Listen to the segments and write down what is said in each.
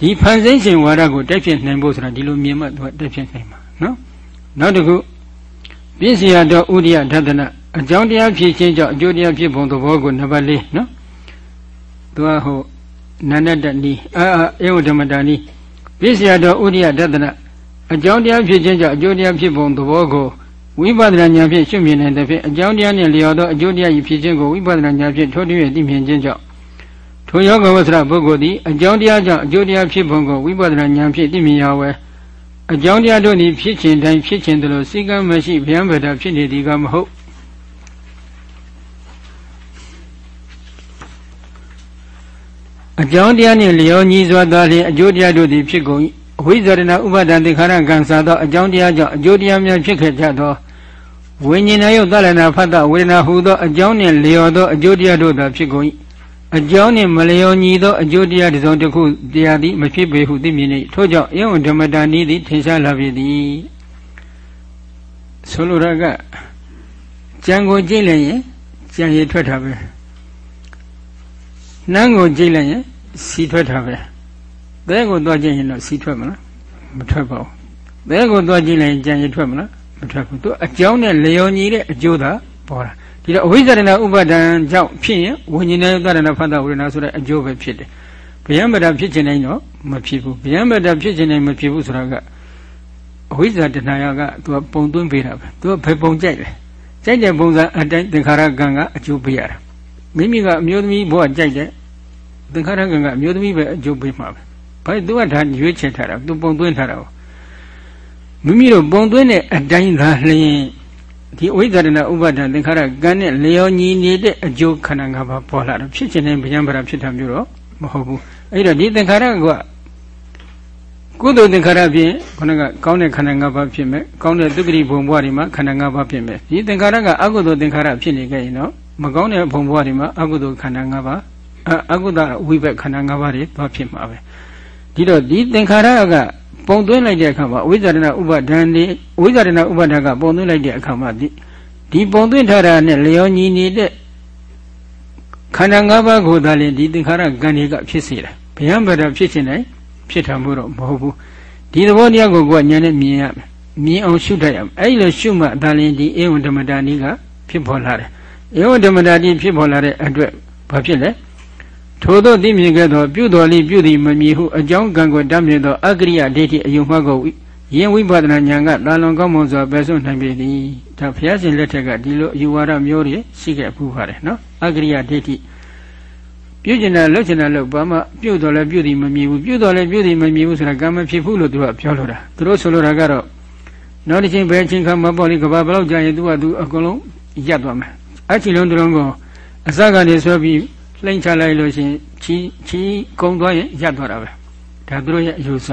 ဒီဖန်ဆင်းရှင်ဝါဒကိုတိုက်ဖြစ်နိုင်ဖို့ဆိုတာဒီလိုမြင်မှသူကတိုက်ဖြစ်နိုင်မှာနော်နောက်တစ်ခုပြည့်စရာတော်ဥရိယဓတနာအကြောင်းတရားဖြစ်ခြင်းကြောင့်အကျိုးတရားဖြစ်ပုံသဘောကိုနံပါတ်၄နော်သူကဟိုနန္ဒတနီအာအေဝဓမ္မတာနီပြည့်စရာတော်ဥရိယဓတနာအကြောင်းတရားဖြစ်ခြင်းကြောင့်အကျိုးတရားဖြစ်ပုံသဘောကိုဝိပဿနာဉာဏ်ဖြင့်ရှုမြင်နိုင်တဲ့ဖြင့်အကြောင်းတရားနှင့်လျော်သောအကျိုးတရား၏ဖြစ်ခြင်းကိုဝိပဿနာဉာဏ်ဖြင့်ထိုးထွင်းသိမြင်ခြင်းကြောင့် ထိုယောဂဝဆရာပုဂ္ဂိုလ်သည်အကြောင်းတရားကြောင့်အကျိုးတရားဖြစ်ပုံကိုဝိပဿနာဉာဏ်ဖြင့်သိမြင်ရဝဲအကြောင်းတရားတို့သည်ဖြစ်ခြင်းတိုင်းဖြစ်ခြင်းတို့စိကံမရှိဗျံပဒဖြစ်နေသည်ကမဟုတ်အကြောင်းတရားနှင့်လျော်ညီစွာသာလျှင်အကျိုးတရားတို့သည်ဖြစ်ကုန်၏အဝိဇ္ဇရဏဥပါဒံသင်္ခါရကံစားသောအကြောင်းတရားကြောင့်အကျိုးတရားများဖြစ်ခဲ့ကြသောဝိညာဉ်ယုတ်သလနာဖတ်တဝေဒနာဟူသောအကြောင်းနှင့်လျော်သောအကျိုးတရားတို့သာဖြစ်ကုန်၏ အကြောင်းနှင့်မလျော်ညီသောအကျိုးတရားတစ်စုံတစ်ခုတရားသည်မဖြစ်ပေဟုသိမြင်၏ထို့ကြောင့်ယုံဓမ္မတာနည်းသည်ထင်ရှားလာပြီသည်ဆိုလိုတာကကြံကိုကြိတ်လိုက်ရင်ကြံရည်ထွက်တာပဲနှမ်းကိုကြိတ်လိုက်ရင်စီထွက်တာပဲသဲကိုသွားကြည့်ရင်တော့စီထွက်မလားမထွက်ပါဘူးသဲကိုသွားကြည့်လိုက်ရင်ကြံရည်ထွက်မလားမထွက်ဘူးသူအကြောင်းနဲ့လျော်ညီတဲ့အကျိုးသာပေါ်တာ ဒီတော့အဝိဇ္ဇရဏဥပါဒံကြောင့်ဖြစ်ရင်ဝိညာဉ်နဲ့သရဏဖတ်တာဝိရဏဆိုတဲ့အကျိုးပဲဖြစ်တယ်ဗျံပဒဖြစ်ခြင်းတိုင်းတော့မဖြစ်ဘူးဗျံပဒဖြစ်ခြင်းတိုင်းမဖြစ်ဘူးဆိုတာကအဝိဇ္ဇာတဏှာကသူကပုံသွင်းပေးတာပဲသူကဘယ်ပုံကြိုက်လဲကြိုက်တဲ့ပုံစံအတိုင်းသင်္ခါရကံကအကျိုးပေးရတာမိမိကအမျိုးသမီးဘဝကြိုက်တဲ့သင်္ခါရကံကအမျိုးသမီးပဲအကျိုးပေးမှာပဲဘာလို့သူကဒါရွေးချယ်ထားတာသူပုံသွင်းထားတာမိမိတို့ပုံသွင်းတဲ့အတိုင်းသာလျှင် ဒီဝိသရဏဥပါဒသင်္ခါရကံနဲ့လျော်ညီနေတဲ့အကျိုးခန္ဓာ၅ပါးပေါ်လာတော့ဖြစ်ခြင်းနဲ့ဗျံပရာဖြစ်တာမျိုးတော့မဟုတ်ဘူးအဲ့တော့ဒီသင်္ခါရကကုသိုလ်သင်္ခါရဖြင့်ခொနကကောင်းတဲ့ခန္ဓာ၅ပါးဖြစ်မယ်ကောင်းတဲ့သုခတိဘုံဘဝတွေမှာခန္ဓာ၅ပါးဖြစ်မယ်ဒီသင်္ခါရကအကုသိုလ်သင်္ခါရဖြစ်နေကြရင်တော့မကောင်းတဲ့ဘုံဘဝတွေမှာအကုသိုလ်ခန္ဓာ၅ပါးအကုသဝိဘက်ခန္ဓာ၅ပါးတွေသွားဖြစ်မှာပဲဒီတော့ဒီသင်္ခါရက ပုံသွင်းလိုက်တဲ့အခါမှာအဝိဇ္ဇာရဏဥပါဒံဒီအဝိဇ္ဇာရဏဥပါဒကပုံသွင်းလိုက်တဲ့အခါမှာဒီဒီပုံသွင်းထားတာနဲ့လျော်ညီနေတဲ့ခန္ဓာ၅ပါးကိုသာလျှင်ဒီသင်္ခါရကံတွေကဖြစ်စေတယ်ဗျံပဒဖြစ်ခြင်းနဲ့ဖြစ်တာမို့တော့မဟုတ်ဘူးဒီသဘောတရားကိုကိုယ်ကဉာဏ်နဲ့မြင်ရမယ်မြင်အောင်ရှုတတ်ရမယ်အဲ့လိုရှုမှသာလျှင်ဒီဧဝံဓမ္မတာနည်းကဖြစ်ပေါ်လာတယ်ဧဝံဓမ္မတာနည်းဖြစ်ပေါ်လာတဲ့အတွက်ဘာဖြစ်လဲ ထိုသောသိမြင်ခဲ့သောပြုတော်လိပြုသည်မမြည်ဟုအကြောင်းကံကိုတတ်မြင်သောအကရိယဒိဋ္ဌိအယုံမှကိုယင်းဝိပဿနာဉာဏ်ကတာလွန်ကောင်းမွန်စွာပဲဆုံးနိုင်ပြီသည်ဒါဘုရားရှင်လက်ထက်ကဒီလိုအယူဝါဒမျိုးတွေရှိခဲ့ပူပါတယ်နော်အကရိယဒိဋ္ဌိပြုကျင်တာလှုပ်ကျင်တာလှုပ်ဘာမှပြုတော်လည်းပြုသည်မမြည်ဘူးပြုတော်လည်းပြုသည်မမြည်ဘူးဆိုတာကံမဖြစ်ဘူးလို့သူကပြောလိုတာသူတို့ဆိုလိုတာကတော့နောက်တစ်ချိန်ဘယ်ချိန်ခါမပေါ်လိကဘာဘလောက်ကြာရင်သူကသူအကုန်လုံးရပ်သွားမယ်အချီလုံးတုံးကိုအစကနေဆွဲပြီး လှိမ့်ချလိုက်လို့ရှိရင်ချီချီကုန်းသွားရင်ရပ်သွားတာပဲဒါသူတို့ရဲ့အယူဆ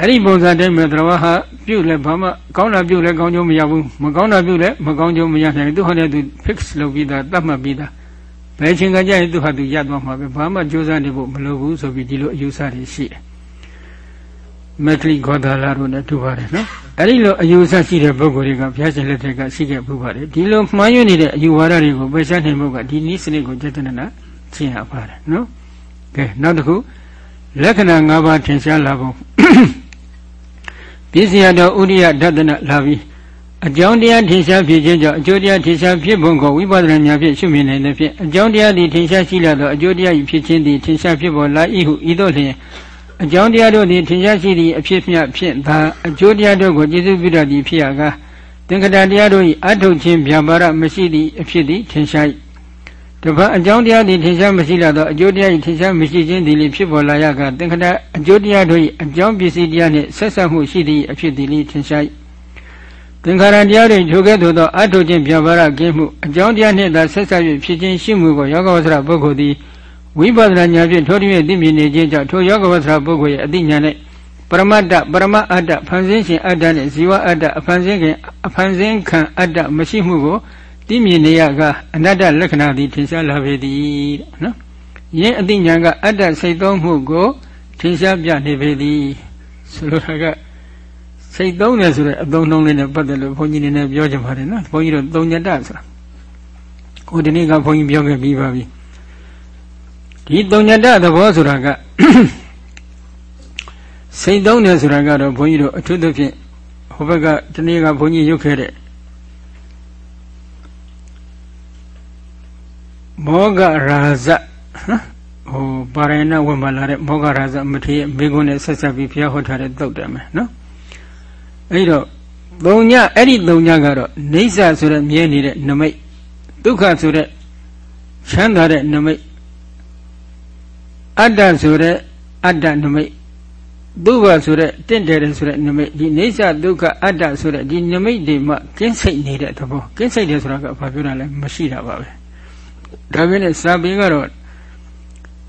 အဲ့ဒီပုံစံတိုင်းမှာသရဝဟာပြုတ်လဲဘာမှကောင်းတာပြုတ်လဲကောင်းကျိုးမရဘူးမကောင်းတာပြုတ်လဲမကောင်းကျိုးမရနိုင်သူဟောတဲ့သူ fix လုပ်ပြီးသားသတ်မှတ်ပြီးသားဘယ်ချိန်ကကြရင်သူဟာသူရပ်သွားမှာပဲဘာမှကြိုးစားနေဖို့မလိုဘူးဆိုပြီးဒီလိုအယူဆတွေရှိတယ် မက်ကလီဂေါဒါလာတို့နဲ့တူပါတယ်နော်အဲ့ဒီလိုအယူဆရှိတဲ့ပုဂ္ဂိုလ်တွေကဘုရားရှင်လက်ထက်ကရှိခဲ့မှုပါတယ်ဒီလိုမှားယွင်းနေတဲ့အယူဝါဒတွေကိုပယ်ရှားနိုင်ဖို့ကဒီနည်းစနစ်ကိုကျင့်တဲ့နာရှင်းရပါတယ်နော်ကဲနောက်တစ်ခုလက္ခဏာ၅ပါးထင်ရှားလာပုံပစ္စယတော်ဥရိယဒသနလာပြီးအကြောင်းတရားထင်ရှားဖြစ်ခြင်းကြောင့်အကျိုးတရားထင်ရှားဖြစ်ပုံကိုဝိပဿနာဉာဏ်ဖြင့်ရှုမြင်နိုင်တဲ့ဖြင့်အကြောင်းတရားသည်ထင်ရှားရှိလာသောအကျိုးတရား၏ဖြစ်ခြင်းသည်ထင်ရှားဖြစ်ပေါ်လာ၏ဟုဤသို့လျှင် အကြောင်းတရားတို့သည်ထင်ရှားရှိသည့်အဖြစ်မြတ်ဖြင့်သာအကျိုးတရားတို့ကိုကျေစုပြုတတ်သည်ဖြစ်ရကားသင်္ကတတရားတို့၏အထုတ်ခြင်းဗျာပါဒမရှိသည့်အဖြစ်သည်ထင်ရှား၏တပတ်အကြောင်းတရားသည်ထင်ရှားမရှိလာသောအကျိုးတရား၏ထင်ရှားမရှိခြင်းသည်လည်းဖြစ်ပေါ်လာရကသင်္ခတအကျိုးတရားတို့၏အကြောင်းပစ္စည်းတရားနှင့်ဆက်ဆက်မှုရှိသည့်အဖြစ်သည်လည်းထင်ရှား၏သင်္ခါရတရားတွေထိုကဲ့သို့သောအထုခြင်းပြဘာရကင်းမှုအကြောင်းတရားနှင့်သာဆက်ဆက်၍ဖြစ်ခြင်းရှိမှုကိုယောဂဝဆရာပုဂ္ဂိုလ်သည် ဝိပဿနာဉာဏ်ဖြင့်ထိုတည်းသိမြင်နေခြင်းကြောင့်ထိုယောဂဝဆရာပုဂ္ဂိုလ်ရဲ့အသိဉာဏ်နဲ့ပရမတ္တပရမအတ္တဖန်ဆင်းရှင်အတ္တနဲ့ဇီဝအတ္တအဖန်ဆင်းခင်အဖန်ဆင်းခံအတ္တမရှိမှုကိုသိမြင်နေရကအနတ္တလက္ခဏာသည်ထင်ရှားလာပေသည်တဲ့နော်ယင်းအသိဉာဏ်ကအတ္တစိတ်သုံးမှုကိုထင်ရှားပြနေပေသည်ဆိုလိုတာကစိတ်သုံးတယ်ဆိုတဲ့အသုံးနှုန်းလေးနဲ့ပတ်သက်လို့ဘုန်းကြီးနေနဲ့ပြောကြပါတယ်နော်ဘုန်းကြီးတို့သုံးညတဆိုတာဟိုဒီနေ့ကဘုန်းကြီးပြောခဲ့ပြီးပါပြီ ဒီသုံးညတသဘောဆိုတာကစိတ်သုံးတယ်ဆိုတာကတော့ဘုန်းကြီးတို့အထူးသဖြင့်ဟိုဘက်ကတနေ့ကဘုန်းကြီးရုပ်ခဲ့တဲ့မောဂရာဇဟိုပါရဏဝမလာတဲ့မောဂရာဇမထေရမိဂုံနဲ့ဆက်ဆက်ပြီးဘုရားဟောထားတဲ့သုတ်တယ်မယ်နော်အဲ့တော့သုံညအဲ့ဒီသုံညကတော့နေဆာဆိုတဲ့မြဲနေတဲ့နမိတ်ဒုက္ခဆိုတဲ့ချမ်းသာတဲ့နမိတ် အတ္တဆိုတဲ့အတ္တနမိတ်ဒုဗ္ဗဆိုတဲ့တင့်တယ်တယ်ဆိုတဲ့နမိတ်ဒီအိစ္ဆဒုက္ခအတ္တဆိုတဲ့ဒီနမိတ်တွေမှကင်းစိတ်နေတဲ့သဘောကင်းစိတ်တယ်ဆိုတာကဘာပြောတာလဲမရှိတာပါပဲဒါပေမဲ့စာပေကတော့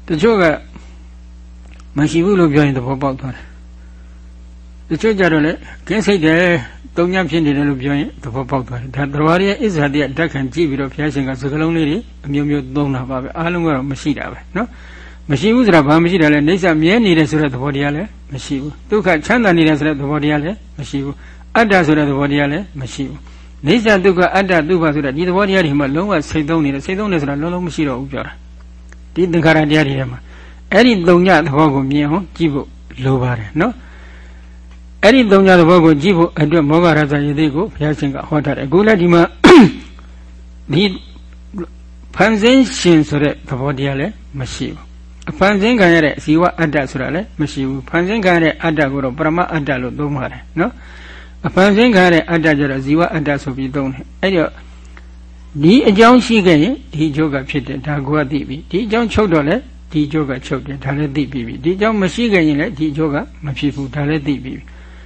တချို့ကမရှိဘူးလို့ပြောရင်သဘောပေါက်သွားတယ်တချို့ကြတော့လေကင်းစိတ်တယ်တုံညံဖြစ်နေတယ်လို့ပြောရင်သဘောပေါက်သွားတယ်ဒါတဘာရဲ့အစ္ဆာတရားဓာတ်ခံကြည့်ပြီးတော့ဘုရားရှင်ကစကလုံးလေးတွေအမျိုးမျိုးသုံးတာပါပဲအားလုံးကတော့မရှိတာပဲနော် မရှိဘူးဆိုတာဘာမရှိတာလဲနေဆမြဲနေတယ်ဆိုတဲ့သဘောတရားလည်းမရှိဘူးဒုက္ခချမ်းသာနေတယ်ဆိုတဲ့သဘောတရားလည်းမရှိဘူးအတ္တဆိုတဲ့သဘောတရားလည်းမရှိဘူးနေဆဒုက္ခအတ္တဒုက္ခဆိုတဲ့ဒီသဘောတရားတွေမှာလုံးဝစိတ်သုံးနေတယ်စိတ်သုံးနေဆိုတာလုံးလုံးမရှိတော့ဘူးပြောတာဒီသင်္ခါရတရားတွေထဲမှာအဲ့ဒီသုံးညသဘောကိုမြင်အောင်ကြည့်ဖို့လိုပါတယ်နော်အဲ့ဒီသုံးညသဘောကိုကြည့်ဖို့အတွက်မောဂရဇာယေတိကိုဘုရားရှင်ကဟောထားတယ်အခုလည်းဒီမှာဒီဖန်ဆင်းရှင်ဆိုတဲ့သဘောတရားလည်းမရှိဘူး အဖန်ဆင်းခံရတဲ့ဇီဝအတ္တဆိုတာလည်းမရှိဘူးဖန်ဆင်းခံရတဲ့အတ္တကိုတော့ပရမအတ္တလို့သုံးပါတယ်နော်အဖန်ဆင်းခံရတဲ့အတ္တကျတော့ဇီဝအတ္တဆိုပြီးသုံးတယ်အဲ့တော့ဒီအကြောင်းရှိခဲ့ရင်ဒီအကျိုးကဖြစ်တယ်ဒါကိုကသိပြီဒီအကြောင်းချုပ်တော့လည်းဒီအကျိုးကချုပ်တယ်ဒါလည်းသိပြီဒီအကြောင်းမရှိခဲ့ရင်လည်းဒီအကျိုးကမဖြစ်ဘူးဒါလည်းသိပြီ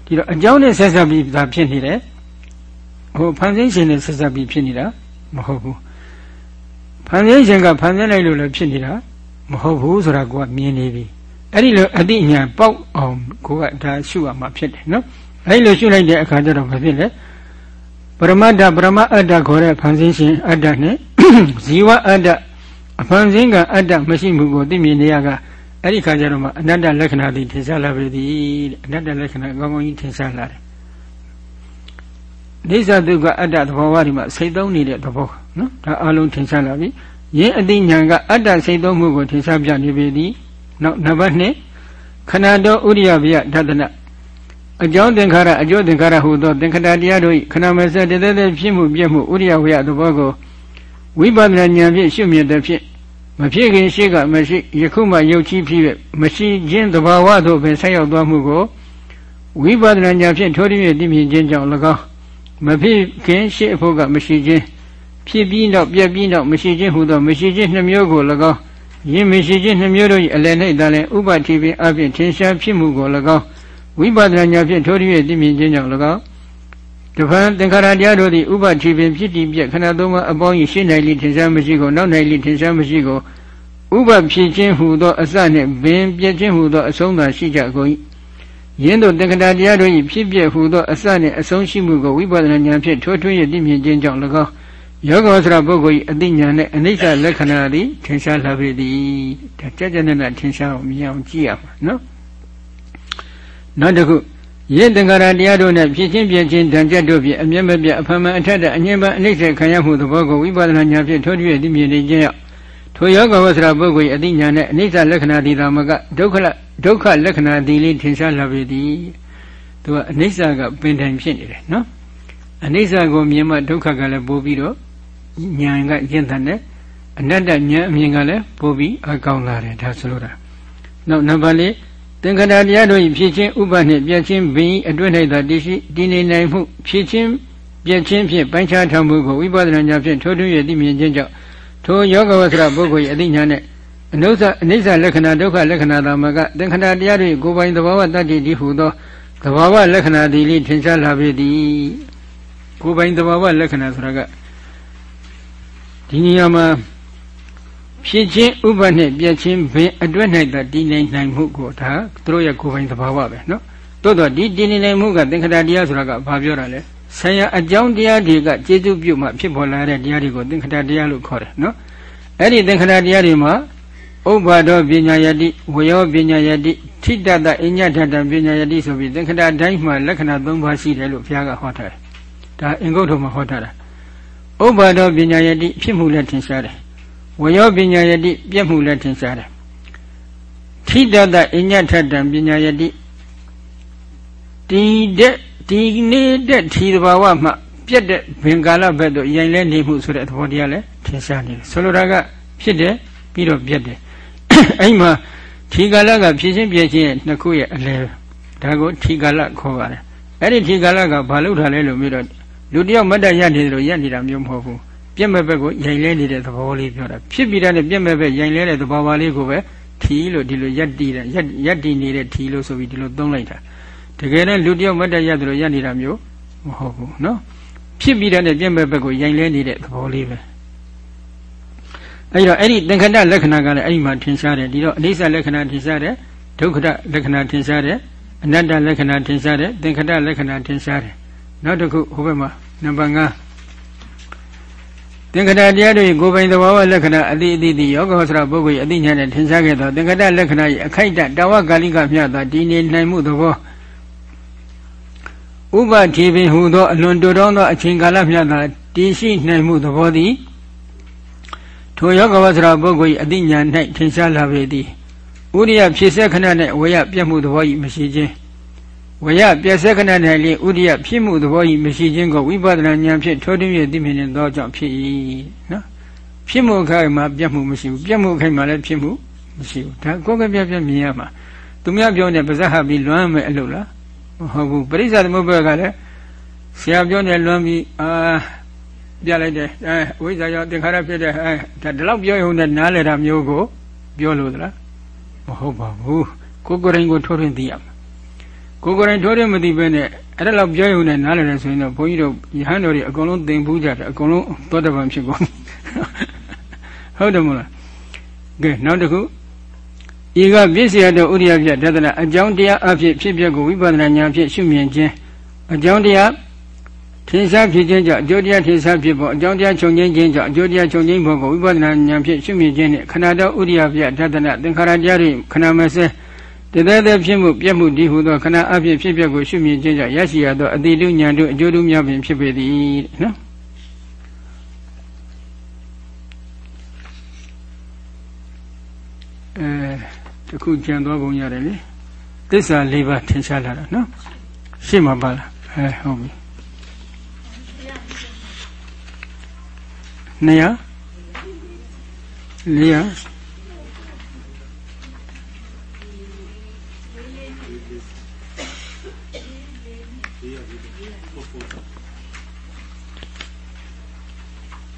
ဒီတော့အကြောင်းနဲ့ဆက်ဆက်ပြီးဒါဖြစ်နေတယ်ဟိုဖန်ဆင်းရှင်နဲ့ဆက်ဆက်ပြီးဖြစ်နေတာမဟုတ်ဘူးဖန်ဆင်းရှင်ကဖန်ဆင်းလိုက်လို့လည်းဖြစ်နေတာ မဟုတ်ဘူးဆိုတာကိုကမြင်နေပြီအဲ့ဒီလိုအတိညာပေါက်အောင်ကိုကဒါရှုရမှာဖြစ်တယ်နော်အဲ့ဒီလိုရှုလိုက်တဲ့အခါကျတော့ဘာဖြစ်လဲပရမတ္တပရမအတ္တခေါ်တဲ့ဖန်ဆင်းရှင်အတ္တနဲ့ဇီဝအတ္တအဖန်ဆင်းကအတ္တမရှိမှုကိုသိမြင်နေရကအဲ့ဒီခါကျတော့မှအနတ္တလက္ခဏာတွေထင်ရှားလာပြီတဲ့အနတ္တလက္ခဏာကောင်းကောင်းကြီးထင်ရှားလာတယ်နေသဒုက္ခအတ္တသဘောဝါဒီမှာစိတ်သုံးနေတဲ့သဘောနော်ဒါအလုံးထင်ရှားလာပြီ ယင်းအတိညာကအတ္တစိတ်သုံးမှုကိုထင်ရှားပြနေပြီဒီနောက်နံပါတ်2ခန္ဓာတော်ဥရိယဗျဓတနာအကြောင်းသင်္ခါရအကျိုးသင်္ခါရဟူသောသင်္ခါရတရားတို့၏ခဏမဆက်တည်းတည်းဖြစ်မှုပြည့်မှုဥရိယဝယသဘောကိုဝိပဿနာဉာဏ်ဖြင့်ရှုမြင်တဲ့ဖြင့်မဖြစ်ခင်ရှိကမရှိယခုမှယုတ်ချီးဖြစ်မရှိခြင်းသဘာဝသို့ပင်ဆက်ရောက်သွားမှုကိုဝိပဿနာဉာဏ်ဖြင့်ထိုးရည်သိမြင်ခြင်းကြောင့်၎င်းမဖြစ်ခင်ရှိအဖို့ကမရှိခြင်း ဖြစ်ပြီးတော့ပြက်ပြီးတော့မရှိခြင်းဟူသောမရှိခြင်းနှမျိုးကို၎င်းယင်းမရှိခြင်းနှမျိုးတို့၏အလယ်၌သာလျှင်ဥပတိပင်အပြင်ထင်ရှားဖြစ်မှုကို၎င်းဝိပဿနာဉာဏ်ဖြင့်ထိုးရည်သိမြင်ခြင်းကြောင့်၎င်းတဖန်သင်္ခါရတရားတို့သည်ဥပတိပင်ဖြစ်တည်ပြက်ခဏသုံးပါးအပေါင်း၏ရှင်းနိုင်လိထင်ရှားမရှိကိုနောက်နိုင်လိထင်ရှားမရှိကိုဥပဖြစ်ခြင်းဟူသောအစနှင့်ပင်ပြက်ခြင်းဟူသောအဆုံးသာရှိကြကုန်၏ယင်းတို့သင်္ခါရတရားတို့၏ဖြစ်ပြက်ဟူသောအစနှင့်အဆုံးရှိမှုကိုဝိပဿနာဉာဏ်ဖြင့်ထိုးထွင်းရသိမြင်ခြင်းကြောင့်၎င်း ယောဂဝဆရာပုဂ္ဂိုလ်၏အသိဉာဏ်နဲ့အနိစ္စလက္ခဏာသည်ထင်ရှားလာပြီသည်ဒါကြကြနဲ့ထင်ရှားအောင်မြင်အောင်ကြည့်ရမှာနော်နောက်တစ်ခုယင်းသင်္ကာရတရားတို့နဲ့ဖြစ်ချင်းပြင်းချင်းဓာတ်ကြတို့ဖြင့်အမျက်မပြတ်အဖမှန်အထက်တဲ့အငြင်းပန်းအနိစ္စခံရမှုသဘောကိုဝိပဿနာဉာဏ်ဖြင့်ထိုးထွင်းသိမြင်နေခြင်းရောက်ထိုယောဂဝဆရာပုဂ္ဂိုလ်၏အသိဉာဏ်နဲ့အနိစ္စလက္ခဏာဒီသာမကဒုက္ခဒုက္ခလက္ခဏာဒီလေးထင်ရှားလာပြီသည်သူကအနိစ္စကပင်တိုင်ဖြစ်နေတယ်နော်အနိစ္စကိုမြင်မှဒုက္ခကလည်းပို့ပြီးတော့ ဉာဏ်ကရင့်တဲ့အနတ္တဉာဏ်အမြင်ကလည်းပို့ပြီးအကောင်းလာတယ်ဒါဆိုလိုတာနောက်နံပါတ်၄သင်္ခါရတရားတို့၏ဖြစ်ခြင်းဥပနှင့်ပြည့်ခြင်းဘင်းအတွင်း၌သာတည်ရှိတည်နေနိုင်မှုဖြစ်ခြင်းပြည့်ခြင်းဖြင့်ပိုင်းခြားထားမှုကိုဝိပဿနာဉာဏ်ဖြင့်ထိုးထွင်းရသိမြင်ခြင်းကြောင့်ထိုယောဂဝဆရာပုဂ္ဂိုလ်၏အသိဉာဏ်နဲ့အနုစ္စအနိစ္စလက္ခဏာဒုက္ခလက္ခဏာသာမကသင်္ခါရတရားတို့ကိုယ်ပိုင်သဘာဝတတ္တိတည်းဟူသောသဘာဝလက္ခဏာသည်လေးထင်ရှားလာပေသည်ကိုယ်ပိုင်သဘာဝလက္ခဏာဆိုတာက ဒီနေရာမှာဖြစ်ခြင်းဥပနဲ့ပြည့်ခြင်းဘင်အတွက်၌သာတည်နေနိုင်မှုကိုဒါသူတို့ရဲ့ကိုယ်ပိုင်သဘာဝပဲနော်တိုးတော့ဒီတည်နေနိုင်မှုကသင်္ခါရတရားဆိုတာကဘာပြောတာလဲဆရာအကြောင်းတရားတွေကကျေစုပြုမှဖြစ်ပေါ်လာတဲ့တရားတွေကိုသင်္ခါရတရားလို့ခေါ်တယ်နော်အဲ့ဒီသင်္ခါရတရားတွေမှာဥပ္ပါဒောပညာယတိဝယောပညာယတိထိတတအညထတပညာယတိဆိုပြီးသင်္ခါရတိုင်းမှာလက္ခဏာ၃ပါးရှိတယ်လို့ဘုရားကဟောထားတယ်ဒါအင်္ဂုတ္တမှာဟောထားတာ ဥပ္ပါဒောပညာယတိဖြစ်မှုလည်းထင်ရှားတယ်ဝယောပညာယတိပြက်မှုလည်းထင်ရှားတယ်ထိတတအညထတံပညာယတိဒီတဲ့ဒီနေတဲ့ထီတဘာဝမှပြက်တဲ့ဘင်ကာလဘက်တော့ရိုင်လဲနေမှုဆိုတဲ့သဘောတရားလည်းထင်ရှားနေတယ်ဆိုလိုတာကဖြစ်တယ်ပြီးတော့ပြက်တယ်အဲ့မှာထီကာလကဖြစ်ချင်းပြက်ချင်းနှစ်ခုရဲ့အလဲဒါကိုထီကာလခေါ်ပါတယ်အဲ့ဒီထီကာလကဘာလို့ထားလဲလို့ပြီးတော့ လူတယောက်မတ်တရနေတယ်လို့ရနေတာမျိုးမဟုတ်ဘူးပြက်မဲ့ဘက်ကိုရိုင်လဲနေတဲ့သဘောလေးပြောတာဖြစ်ပြီးတဲ့ပြက်မဲ့ဘက်ရိုင်လဲတဲ့သဘောပါလေးကိုပဲထီလို့ဒီလိုရက်တည်တဲ့ရက်ရက်တည်နေတဲ့ထီလို့ဆိုပြီးဒီလိုသုံးလိုက်တာတကယ်တော့လူတယောက်မတ်တရတယ်လို့ရနေတာမျိုးမဟုတ်ဘူးနော်ဖြစ်ပြီးတဲ့ပြက်မဲ့ဘက်ကိုရိုင်လဲနေတဲ့သဘောလေးပဲအဲ့တော့အဲ့ဒီသင်္ခတလက္ခဏာကလည်းအဲ့ဒီမှာထင်ရှားတယ်ဒီတော့အနိစ္စလက္ခဏာထင်ရှားတယ်ဒုက္ခတလက္ခဏာထင်ရှားတယ်အနတ္တလက္ခဏာထင်ရှားတယ်သင်္ခတလက္ခဏာထင်ရှားတယ် နောက်တစ်ခုဟိုဘက်မှာနံပါတ်5သင်္ခတတရားတွေကိုယ်ပိုင်သဘာဝလက္ခဏာအတိအတိတိယောဂဟောစရပုဂ္ဂိုလ်အတိညာနဲ့ထင်ရှားခဲ့သောသင်္ခတလက္ခဏာ၏အခိုက်အတန့်တာဝကာလိကမြတ်သာတည်နေနိုင်မှုသဘောဥပတိပင်ဟူသောအလွန်တူတောင်းသောအချိန်ကာလမြတ်သာတည်ရှိနိုင်မှုသဘောသည်ထိုယောဂဝဆရာပုဂ္ဂိုလ်၏အတိညာ၌ထင်ရှားလာပေသည်ဥရိယဖြစ်စေခဏ၌ဝေယပြတ်မှုသဘော၏မရှိခြင်း ဝေယပြတ်စေခဏ၌လျှင်ဥရိယဖြစ်မှုသဘော၏မရှိခြင်းကိုဝိပဿနာဉာဏ်ဖြင့်ထိုးထွင်း၍သိမြင်သောကြောင့်ဖြစ်၏နော်ဖြစ်မှုခိုင်မှာပြတ်မှုမရှိဘူးပြတ်မှုခိုင်မှာလည်းဖြစ်မှုမရှိဘူးဒါကိုယ်ကပြပြမြင်ရမှာသူများပြောနေပါဇက်ဟပြီးလွမ်းမယ်အလုပ်လားမဟုတ်ဘူးပရိစ္ဆသမုပ္ပါကလည်းဆရာပြောနေလွမ်းပြီးအာပြလိုက်တယ်အဲဝိဇ္ဇာရောသင်္ခါရဖြစ်တဲ့အဲဒါဒီလောက်ပြောရုံနဲ့နားလည်တာမျိုးကို ပြောလို့သလားမဟုတ်ပါဘူးကိုကိုယ်တိုင်ကိုထိုးထွင်းသိရမှာ ကိုကိုယ်တိုင်ထိုးထွင်းမသိဘဲနဲ့အဲ့ဒါလောက်ပြောရုံနဲ့နားလည်တယ်ဆိုရင်တော့ဘုန်းကြီးတို့ယဟန်တော်တွေအကုန်လုံးသင်ဘူးကြတယ်အကုန်လုံးသောတပန်ဖြစ်ကုန်ဟုတ်တယ်မလားကဲနောက်တစ်ခုဤကပြည့်စရာတော့ဥရိယပြဒသနာအကြောင်းတရားအဖြစ်ဖြစ်ပျက်ကိုဝိပဿနာဉာဏ်ဖြင့်ရှုမြင်ခြင်းအကြောင်းတရားထင်ရှားဖြစ်ခြင်းကြောင့်အကျိုးတရားထင်ရှားဖြစ်ဖို့အကြောင်းတရားချုပ်ငြိမ်းခြင်းကြောင့်အကျိုးတရားချုပ်ငြိမ်းဖို့ကိုဝိပဿနာဉာဏ်ဖြင့်ရှုမြင်ခြင်းနှင့်ခန္ဓာတော်ဥရိယပြဒသနာသင်္ခါရတရားတွေခန္ဓာမစဲ တည်တဲ့တဲ့ဖြစ်မှုပြက်မှုဒီဟုသောခဏအဖြစ်ဖြစ်ပျက်ကိုရှုမြင်ခြင်းကြောင့်ရရှိရသောအတိတုညာတို့အကျိုးတို့များပင်ဖြစ်ပေသည်နော်အဲတခုကြံသွားပုံရတယ်လေသစ္စာ၄ပါးထင်ရှားလာတာနော်ရှေ့မှာပါလားအဲဟုတ်ပြီ200 400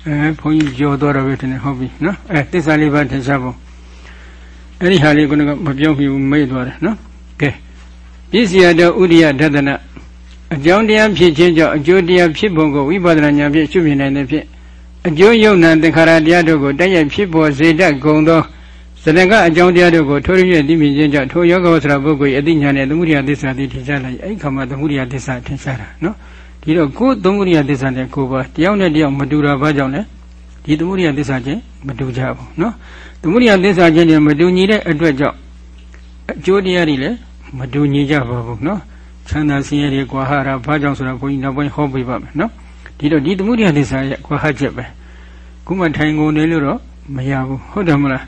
အဲဘုန်းကြီးကြော်တော့တော့ပဲထင်တယ်ဟုတ်ပြီနော်အဲသစ္စာလေးပါးထင်ရှားပုံအဲ့ဒီဟာလေးကမပြောမိဘူးမေ့သွားတယ်နော်ကဲပြည့်စရာတော့ဥဒိယဒသနအကြောင်းတရားဖြစ်ခြင်းကြောင့်အကျိုးတရားဖြစ်ပုံကိုဝိပဿနာဉာဏ်ဖြင့်ရှုမြင်နိုင်တဲ့ဖြင့်အကျိုးယုံနာသင်္ခါရတရားတို့ကိုတိုက်ရိုက်ဖြစ်ပေါ်စေတတ်ကုန်သောစရကအကြောင်းတရားတို့ကိုထိုးရင်းသိမြင်ခြင်းကြောင့်ထိုယောဂဝဆရာပုဂ္ဂိုလ်၏အသိဉာဏ်နဲ့သမုဒိယသစ္စာသိထင်ရှားလာ၏အဲ့ခါမှာသမုဒိယသစ္စာထင်ရှားတာနော် ဒီတော့ကိုယ်သမုဒိယသစ္စာနဲ့ကိုယ်ပါတယောက်နဲ့တယောက်မတူတာဘာကြောင့်လဲဒီသမုဒိယသစ္စာချင်းမတူကြဘူးနော်သမုဒိယသစ္စာချင်းတွေမတူညီတဲ့အတွက်ကြောင့်အကျိုးတရားတွေလည်းမတူညီကြပါဘူးနော်ချမ်းသာဆင်းရဲတွေကွာဟာတာဘာကြောင့်ဆိုတော့ဘုန်းကြီးနောက်ပိုင်းဟောပြပါမယ်နော်ဒီတော့ဒီသမုဒိယသစ္စာရဲ့ကွာဟချက်ပဲခုမှထိုင်ကုန်နေလို့တော့မရဘူးဟုတ်တယ်မလား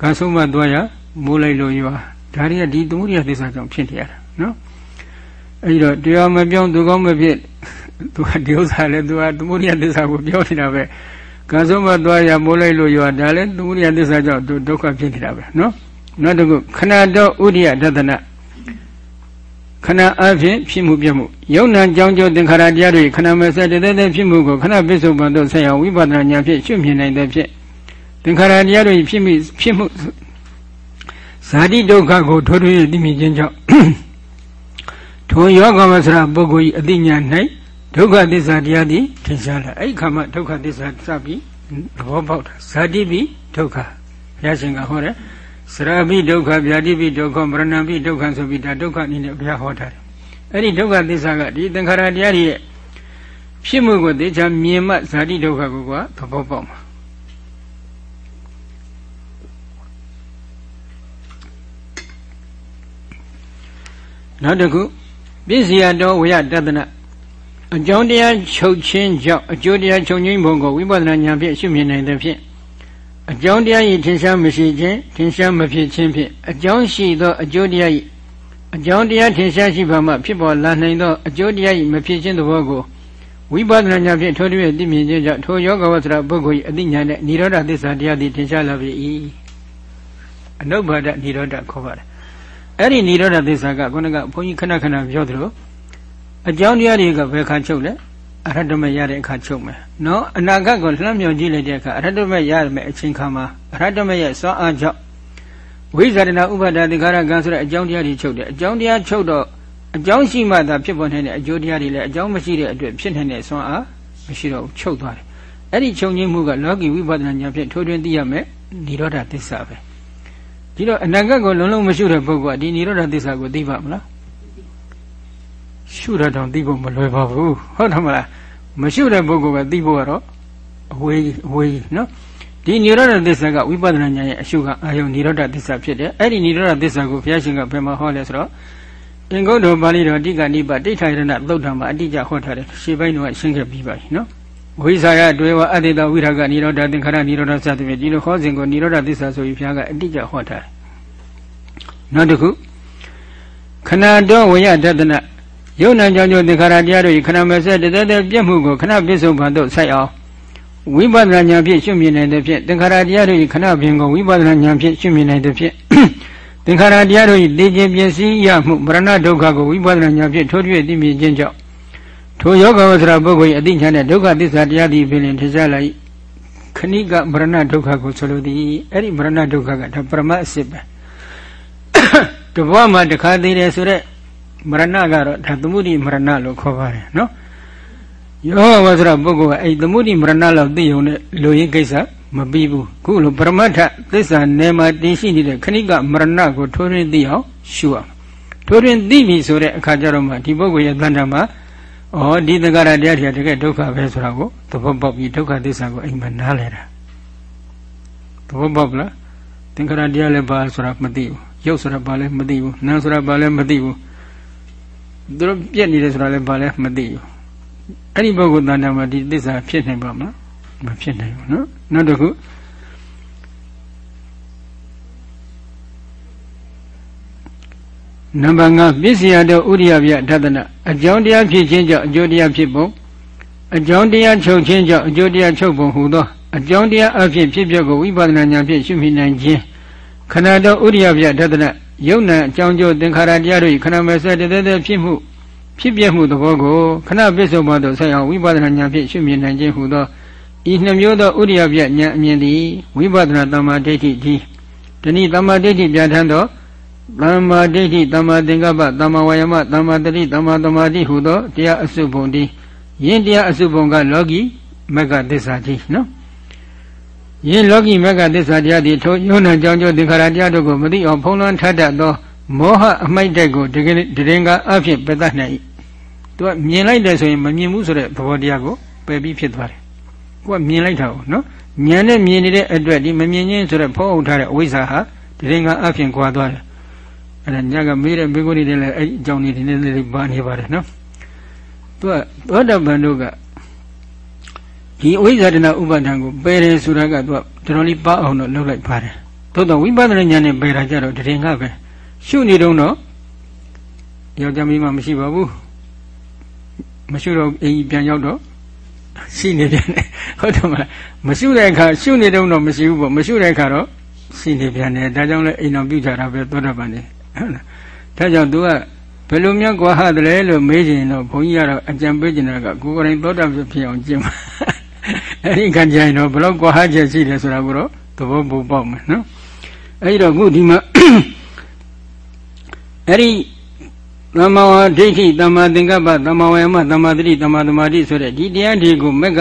ကံဆုံးမသွားရမိုးလိုက်လို့ရွာဒါတွေကဒီသမုဒိယသစ္စာကြောင့်ဖြစ်နေရတာနော်အဲဒီတော့တရားမပြောင်းသူကောင်းမဖြစ် သူကဒီဥစ္စာလဲသူကသမုဒိယသစ္စာကိုပြောနေတာပဲကံဆုံးမသွားရမိုးလိုက်လို့ရွာဒါလည်းသမုဒိယသစ္စာကြောင့်ဒုက္ခဖြစ်နေတာပဲနော်နောက်တစ်ခုခဏတော့ဥဒိယဒသနာခဏအဖြစ်ဖြစ်မှုပြမှုယုံနာကြောင်းကျိုးသင်္ခါရတရားတွေခဏမဆက်တည်းတည်းဖြစ်မှုကိုခဏပစ္စုပန်တို့ဆက်ရောက်ဝိပဿနာဉာဏ်ဖြင့်ရှုမြင်နိုင်တဲ့ဖြင့်သင်္ခါရတရားတွေဖြစ်မှုဖြစ်မှုဇာတိဒုက္ခကိုထိုးထွင်းသိမြင်ခြင်းကြောင့်ထိုယောဂမစရပုဂ္ဂိုလ်၏အတိညာ၌ ဒုက္ခသစ္စာတရားသည်ထင်ရှားလာအဲ့ခါမှဒုက္ခသစ္စာစပြီးသဘောပေါက်တာဇာတိပိဒုက္ခဘုရားရှင်ကဟောတယ်စရပိဒုက္ခဗျာတိပိဒုက္ခမရဏပိဒုက္ခဆိုပြီးဒါဒုက္ခအနေနဲ့ဘုရားဟောထားတယ်အဲ့ဒီဒုက္ခသစ္စာကဒီသင်္ခါရတရားတွေရဲ့ဖြစ်မှုကိုသိချာမြင်မှဇာတိဒုက္ခကိုကသဘောပေါက်မှာနောက်တစ်ခုပစ္စယတော်ဝိယတတနာ အကြောင်းတရားချုပ်ခြင်းကြောင့်အကျိုးတရားချုပ်ခြင်းဘုံကိုဝိပဿနာဉာဏ်ဖြင့်ရှုမြင်နိုင်တဲ့ဖြင့်အကြောင်းတရား၏ထင်ရှားမရှိခြင်းထင်ရှားမဖြစ်ခြင်းဖြင့်အကြောင်းရှိသောအကျိုးတရား၏အကြောင်းတရားထင်ရှားရှိပါမှဖြစ်ပေါ်လာနိုင်သောအကျိုးတရား၏မဖြစ်ခြင်းသဘောကိုဝိပဿနာဉာဏ်ဖြင့်ထိုးထွေးသိမြင်ခြင်းကြောင့်ထိုယောဂဝဆရာပုဂ္ဂိုလ်၏အသိဉာဏ်နှင့်နိရောဓသစ္စာတရားသည်ထင်ရှားလာပြီ။အနုဘာဒနိရောဓခေါ်ပါတယ်။အဲ့ဒီနိရောဓသစ္စာကခုနကဘုန်းကြီးခဏခဏပြောသလို အကြောင်းတရားတွေကဘယ်ခါချုပ်လဲအရဟတမရတဲ့အခါချုပ်မယ်နော်အနာဂတ်ကိုလှမ်းမြောင်ကြည့်လိုက်တဲ့အခါအရဟတမရမယ်အချိန်ခါမှာအရဟတမရဲ့စွမ်းအားကြောင့်ဝိဇာရဏဥပါဒသင်္ခါရကံဆိုတဲ့အကြောင်းတရားတွေချုပ်တယ်အကြောင်းတရားချုပ်တော့အကြောင်းရှိမှသာဖြစ်ပေါ်နိုင်တဲ့အကျိုးတရားတွေလည်းအကြောင်းမရှိတဲ့အတွက်ဖြစ်နိုင်တဲ့စွမ်းအားမရှိတော့ဘူးချုပ်သွားတယ်အဲ့ဒီချုပ်ငင်းမှုကလောကီဝိပဿနာဉာဏ်ဖြင့်ထိုးထွင်းသိရမယ်និရောဓသစ္စာပဲဒီတော့အနာဂတ်ကိုလုံးလုံးမရှိတဲ့ပုဂ္ဂိုလ်ကဒီនិရောဓသစ္စာကိုသိပါမလား ရှုတတ်အောင်သိဖို့မလွယ်ပါဘူးဟုတ်တယ်မလားမရှုတဲ့ပုဂ္ဂိုလ်ကသိဖို့ကတော့အဝေးအဝေးနော်ဒီနိရောဓသစ္စာကဝိပဿနာဉာဏ်ရဲ့အရှုကအာယုန်နိရောဓသစ္စာဖြစ်တယ်အဲ့ဒီနိရောဓသစ္စာကိုဘုရားရှင်ကဘယ်မှာဟောလဲဆိုတော့အင်္ဂုတ္တပါဠိတော်အတိကနိပါတိဋ္ဌာရဏသုတ်တံမှာအတိကျဟောထားတယ်ရှေးပိုင်းတော့ရှင်းခဲ့ပြီးပါပြီနော်ဝိဇာယတွေဝအတ္တိတဝိရကနိရောဓသင်္ခါရနိရောဓသတိဖြင့်ဒီလိုဟောစဉ်ကိုနိရောဓသစ္စာဆိုပြီးဘုရားကအတိကျဟောထားတယ်နောက်တစ်ခုခဏတော်ဝိယတတနာ ယုံနာကြောင့်ကြောင့်သင်္ခါရတရားတို့ဤခဏမဆက်တသက်သက်ပြည့်မှုကိုခဏပြည့်စုံပါတော့ဆိုင်အောင်ဝိပဿနာဉာဏ်ဖြင့်ရှုမြင်နိုင်တဲ့ဖြင့်သင်္ခါရတရားတို့ဤခဏပင်ကိုဝိပဿနာဉာဏ်ဖြင့်ရှုမြင်နိုင်တဲ့ဖြင့်သင်္ခါရတရားတို့ဤသိခြင်းပျက်စီးရမှုမရဏဒုက္ခကိုဝိပဿနာဉာဏ်ဖြင့်ထိုးထွင်းသိမြင်ခြင်းကြောင့်ထိုယောဂဝဆရာပုဂ္ဂိုလ်၏အသိဉာဏ်နဲ့ဒုက္ခသစ္စာတရားသည်ပင်ထင်ရှားလာ၏ခဏိကမရဏဒုက္ခကိုဆိုလိုသည်အဲ့ဒီမရဏဒုက္ခကဒါပရမအစစ်ပဲတဘွားမှာတခါသေးတယ်ဆိုတော့ မရဏကတော့ဒါသမုဒိမရဏလို့ခေါ်ပါတယ်နော်ယောဂဝဆရာပုဂ္ဂိုလ်ကအဲ့သမုဒိမရဏလောက်သိုံနဲ့လူရင်းကိစ္စမပြီးဘူးခုလိုပရမတ္ထသစ္စာနယ်မှာတင်ရှိနေတဲ့ခဏိကမရဏကိုထိုးရင်းသိအောင်ရှုအောင်ထိုးရင်းသိပြီဆိုတဲ့အခါကျတော့မှဒီပုဂ္ဂိုလ်ရဲ့တဏ္ဍာမှာဩဒီသက္ကရာတရားတွေကတကယ်ဒုက္ခပဲဆိုတာကိုသဘောပေါက်ပြီးဒုက္ခသစ္စာကိုအိမ်မှာနားလဲတာသဘောပေါက်လားသင်္ခါရတရားလည်းပါဆိုတာမသိဘူးရုပ်ဆိုတာဘာလဲမသိဘူးနာမ်ဆိုတာဘာလဲမသိဘူး သူတို့ပြက်နေတယ်ဆိုတာလည်းဘာလဲမသိဘူးအဲ့ဒီပုဂ္ဂိုလ်တဏ္ဍာမှာဒီသစ္စာဖြစ်နိုင်ပါမလားမဖြစ်နိုင်ဘူးနော်နောက်တစ်ခုနံပါတ်5ပစ္စယတောဥရိယပြဓတနာအကြောင်းတရားဖြစ်ခြင်းကြောင့်အကျိုးတရားဖြစ်ပုံအကြောင်းတရားချုပ်ခြင်းကြောင့်အကျိုးတရားချုပ်ပုံဟူသောအကြောင်းတရားအဖြစ်ဖြစ်ပျက်ကိုဝိပဿနာဉာဏ်ဖြင့်ရှုမိနိုင်ခြင်းခန္ဓာတော်ဥရိယပြဓတနာ ယုံနာအကြောင်းကျိုးသင်္ခါရတရားတို့၏ခန္ဓာမဲ့ဆက်တည်းတည်းဖြစ်မှုဖြစ်ပျက်မှုသဘောကိုခဏပစ္စုပန်သို့ဆက်အောင်ဝိပဿနာဉာဏ်ဖြင့်ရှုမြင်နိုင်ခြင်းဟူသောဤနှမျိုးသောဥရိယပြဉာဏ်အမြင်သည်ဝိပဿနာတမ္မာဒိဋ္ဌိဒီတဏိတမ္မာဒိဋ္ဌိပြဋ္ဌာန်းသောတမ္မာဒိဋ္ဌိတမ္မာသင်္ကပ္ပတမ္မာဝါယမတမ္မာတတိတမ္မာသမာဓိဟူသောတရားအစုဘုံဒီယင်းတရားအစုဘုံကလောကီမက္ကသစ္စာတိနော် ယင်းလောကီမက္ကသစ္စာတရားသည်ထိုယုံနာကြောင့်ကြောင့်သင်္ခါရတရားတို့ကိုမသိအောင်ဖုံးလွှမ်းထတတ်သောမောဟအမိုက်တက်ကိုတကယ်တရင်ကအဖြစ်ပတတ်နိုင်၏သူကမြင်လိုက်တယ်ဆိုရင်မမြင်ဘူးဆိုတဲ့သဘောတရားကိုပယ်ပြီးဖြစ်သွားတယ်ကိုကမြင်လိုက်တာကိုနော်ဉာဏ်နဲ့မြင်နေတဲ့အတွက်ဒီမမြင်ခြင်းဆိုတဲ့ဖုံးအုပ်ထားတဲ့အဝိဇ္ဇာဟာတရင်ကအဖြစ်ကွာသွားတယ်အဲ့ဒါညကမေးတဲ့မေးခွန်းတွေလည်းအဲ့အကြောင်းတွေဒီနေ့လေးပါနေပါတယ်နော်သူကသောတပန်တို့က ဒီအဝိဇ္ဇာတနာဥပါဒံကိုပယ်တယ်ဆိုတာကသူကတော်တော်လေးပါအောင်တော့လုပ်လိုက်ပါတယ်သို့တော့ဝိပဿနာဉာဏ်နဲ့ပယ်တာကြတော့တရင်ကပဲရှုနေတော့တော့ယောက်ျားမိန်းမမရှိပါဘူးမရှိတော့အိမ်ပြန်ရောက်တော့ရှိနေပြန်တယ်ဟုတ်တယ်မလားမရှုတဲ့အခါရှုနေတော့တော့မရှိဘူးပေါ့မရှုတဲ့အခါတော့ရှိနေပြန်တယ်ဒါကြောင့်လဲအိမ်တော်ပြုကြတာပဲသောတာပန်နေဟုတ်လားဒါကြောင့် तू ကဘယ်လိုများကွာဟတယ်လို့မေးချင်တော့ဘုန်းကြီးကတော့အကြံပေးချင်တာကကိုယ်ကိုယ်တိုင်သောတာပန်ဖြစ်အောင်ကျင့်ပါ အဲ့ဒီခံကြရင်တော့ဘယ်လောက်ကွာဟချက်ရှိတယ်ဆိုတာကိုတော့သဘောပေါက်မယ်နော်အဲ့ဒီတော့ခုဒီမှာအဲ့ဒီသမ္မာဒိဋ္ဌိသမ္မာသင်္ကပ္ပသမ္မာဝါယမသမ္မာတတိသမ္မာသမာဓိဆိုတဲ့ဒီတရားတွေကိုမက်က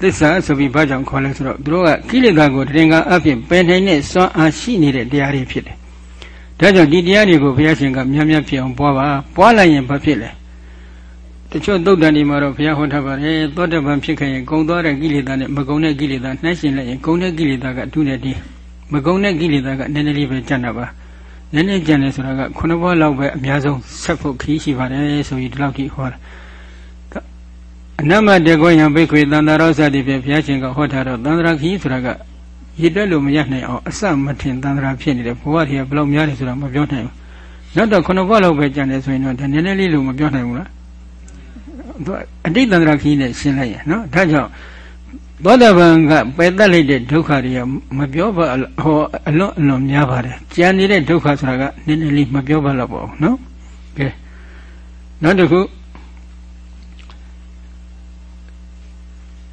သစ္စာဆိုပြီးဘာကြောင့်ခေါ်လဲဆိုတော့သူတို့ကကိလေသာကိုတရင်ကအဖြစ်ပယ်နိုင်တဲ့စွမ်းအားရှိနေတဲ့တရားတွေဖြစ်တယ်။ဒါကြောင့်ဒီတရားတွေကိုဘုရားရှင်ကများများဖြစ်အောင်ပွားပါပွားလိုက်ရင်ဘာဖြစ်လဲ။ တချို့သုတ်တန်ဒီမှာတော့ဘုရားဟောထားပါတယ်သောတပန်ဖြစ်ခဲ့ရင်ဂုံသွားတဲ့ကိလေသာနဲ့မဂုံတဲ့ကိလေသာနှိုင်းရှင်လိုက်ရင်ဂုံတဲ့ကိလေသာကအတူနဲ့ဒီမဂုံတဲ့ကိလေသာကနည်းနည်းလေးပဲကျန်တာပါ။နည်းနည်းကြံတယ်ဆိုတာကခုနှစ်ဘဝလောက်ပဲအများဆုံးဆက်ဖို့ခီးရှိပါတယ်ဆိုပြီးဒီလောက်ကြီးဟောတာအနမတေကောယံဘိခွေတန္တရောစသည်ဖြင့်ဘုရားရှင်ကဟောထားတော့တန္တရာခီးဆိုတာကရည်တက်လို့မရနိုင်အောင်အစမထင်တန္တရာဖြစ်နေတယ်ဘဝတည်းကဘယ်လောက်များတယ်ဆိုတာမပြောနိုင်ဘူးနောက်တော့ခုနှစ်ဘွားလောက်ပဲကြံတယ်ဆိုရင်တော့ဒါနည်းနည်းလေးလို့မပြောနိုင်ဘူးလားသူ အတိတ်တန္တရာခီးနဲ့ရှင်းလိုက်ရနော်ဒါကြောင့်သောတာပန်ကပယ်တတ်လိုက်တဲ့ဒုက္ခတွေကမပြောပါဟောအလွန်အလွန်များပါတယ်ကြံနေတဲ့ဒုက္ခဆိုတာကနည်းနည်းလေးမပြောပါတော့ပါဘူးနော်ကဲနောက်တစ်ခု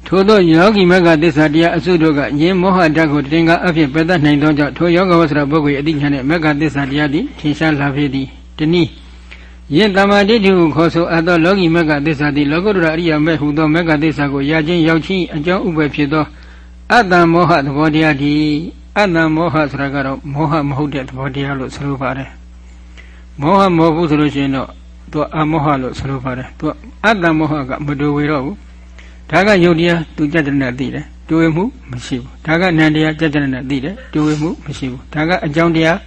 ထို့သောယောဂီမကသစ္စာတရားအစုတို့ကယင်းမောဟဓာတ်ကိုတင်္ဂအဖြစ်ပယ်တတ်နိုင်သောကြောင့်ထိုယောဂဝဆရာပုဂ္ဂိုလ်အတိညာနဲ့မကသစ္စာတရားသည်ထင်ရှားလာဖြစ်သည်တနည်း ယင်းတမ္မာဒိဋ္ဌိကိုခေါ်ဆိုအပ်သောလောကီမကသစ္စာသည်လောကုတ္တရာအရိယာမေဟုသောမကသစ္စာကိုရခြင်းရောက်ခြင်းအကြောင်းဥပ္ပယ်ဖြစ်သောအတ္တမောဟသဘောတရားသည်အတ္တမောဟဆိုတာကတော့မောဟမဟုတ်တဲ့သဘောတရားလို့ဆိုလိုပါတယ်မောဟမဟုတ်ဘူးဆိုလို့ရှိရင်တော့သူအမောဟလို့ဆိုလိုပါတယ်သူအတ္တမောဟကမတူဝေတော့ဘူးဒါကယုတ်တရားသူကြကြနဲ့သိတယ်တွေ့ဝေမှုမရှိဘူးဒါကနန္တရားကြကြနဲ့သိတယ်တွေ့ဝေမှုမရှိဘူးဒါကအကြောင်းတရား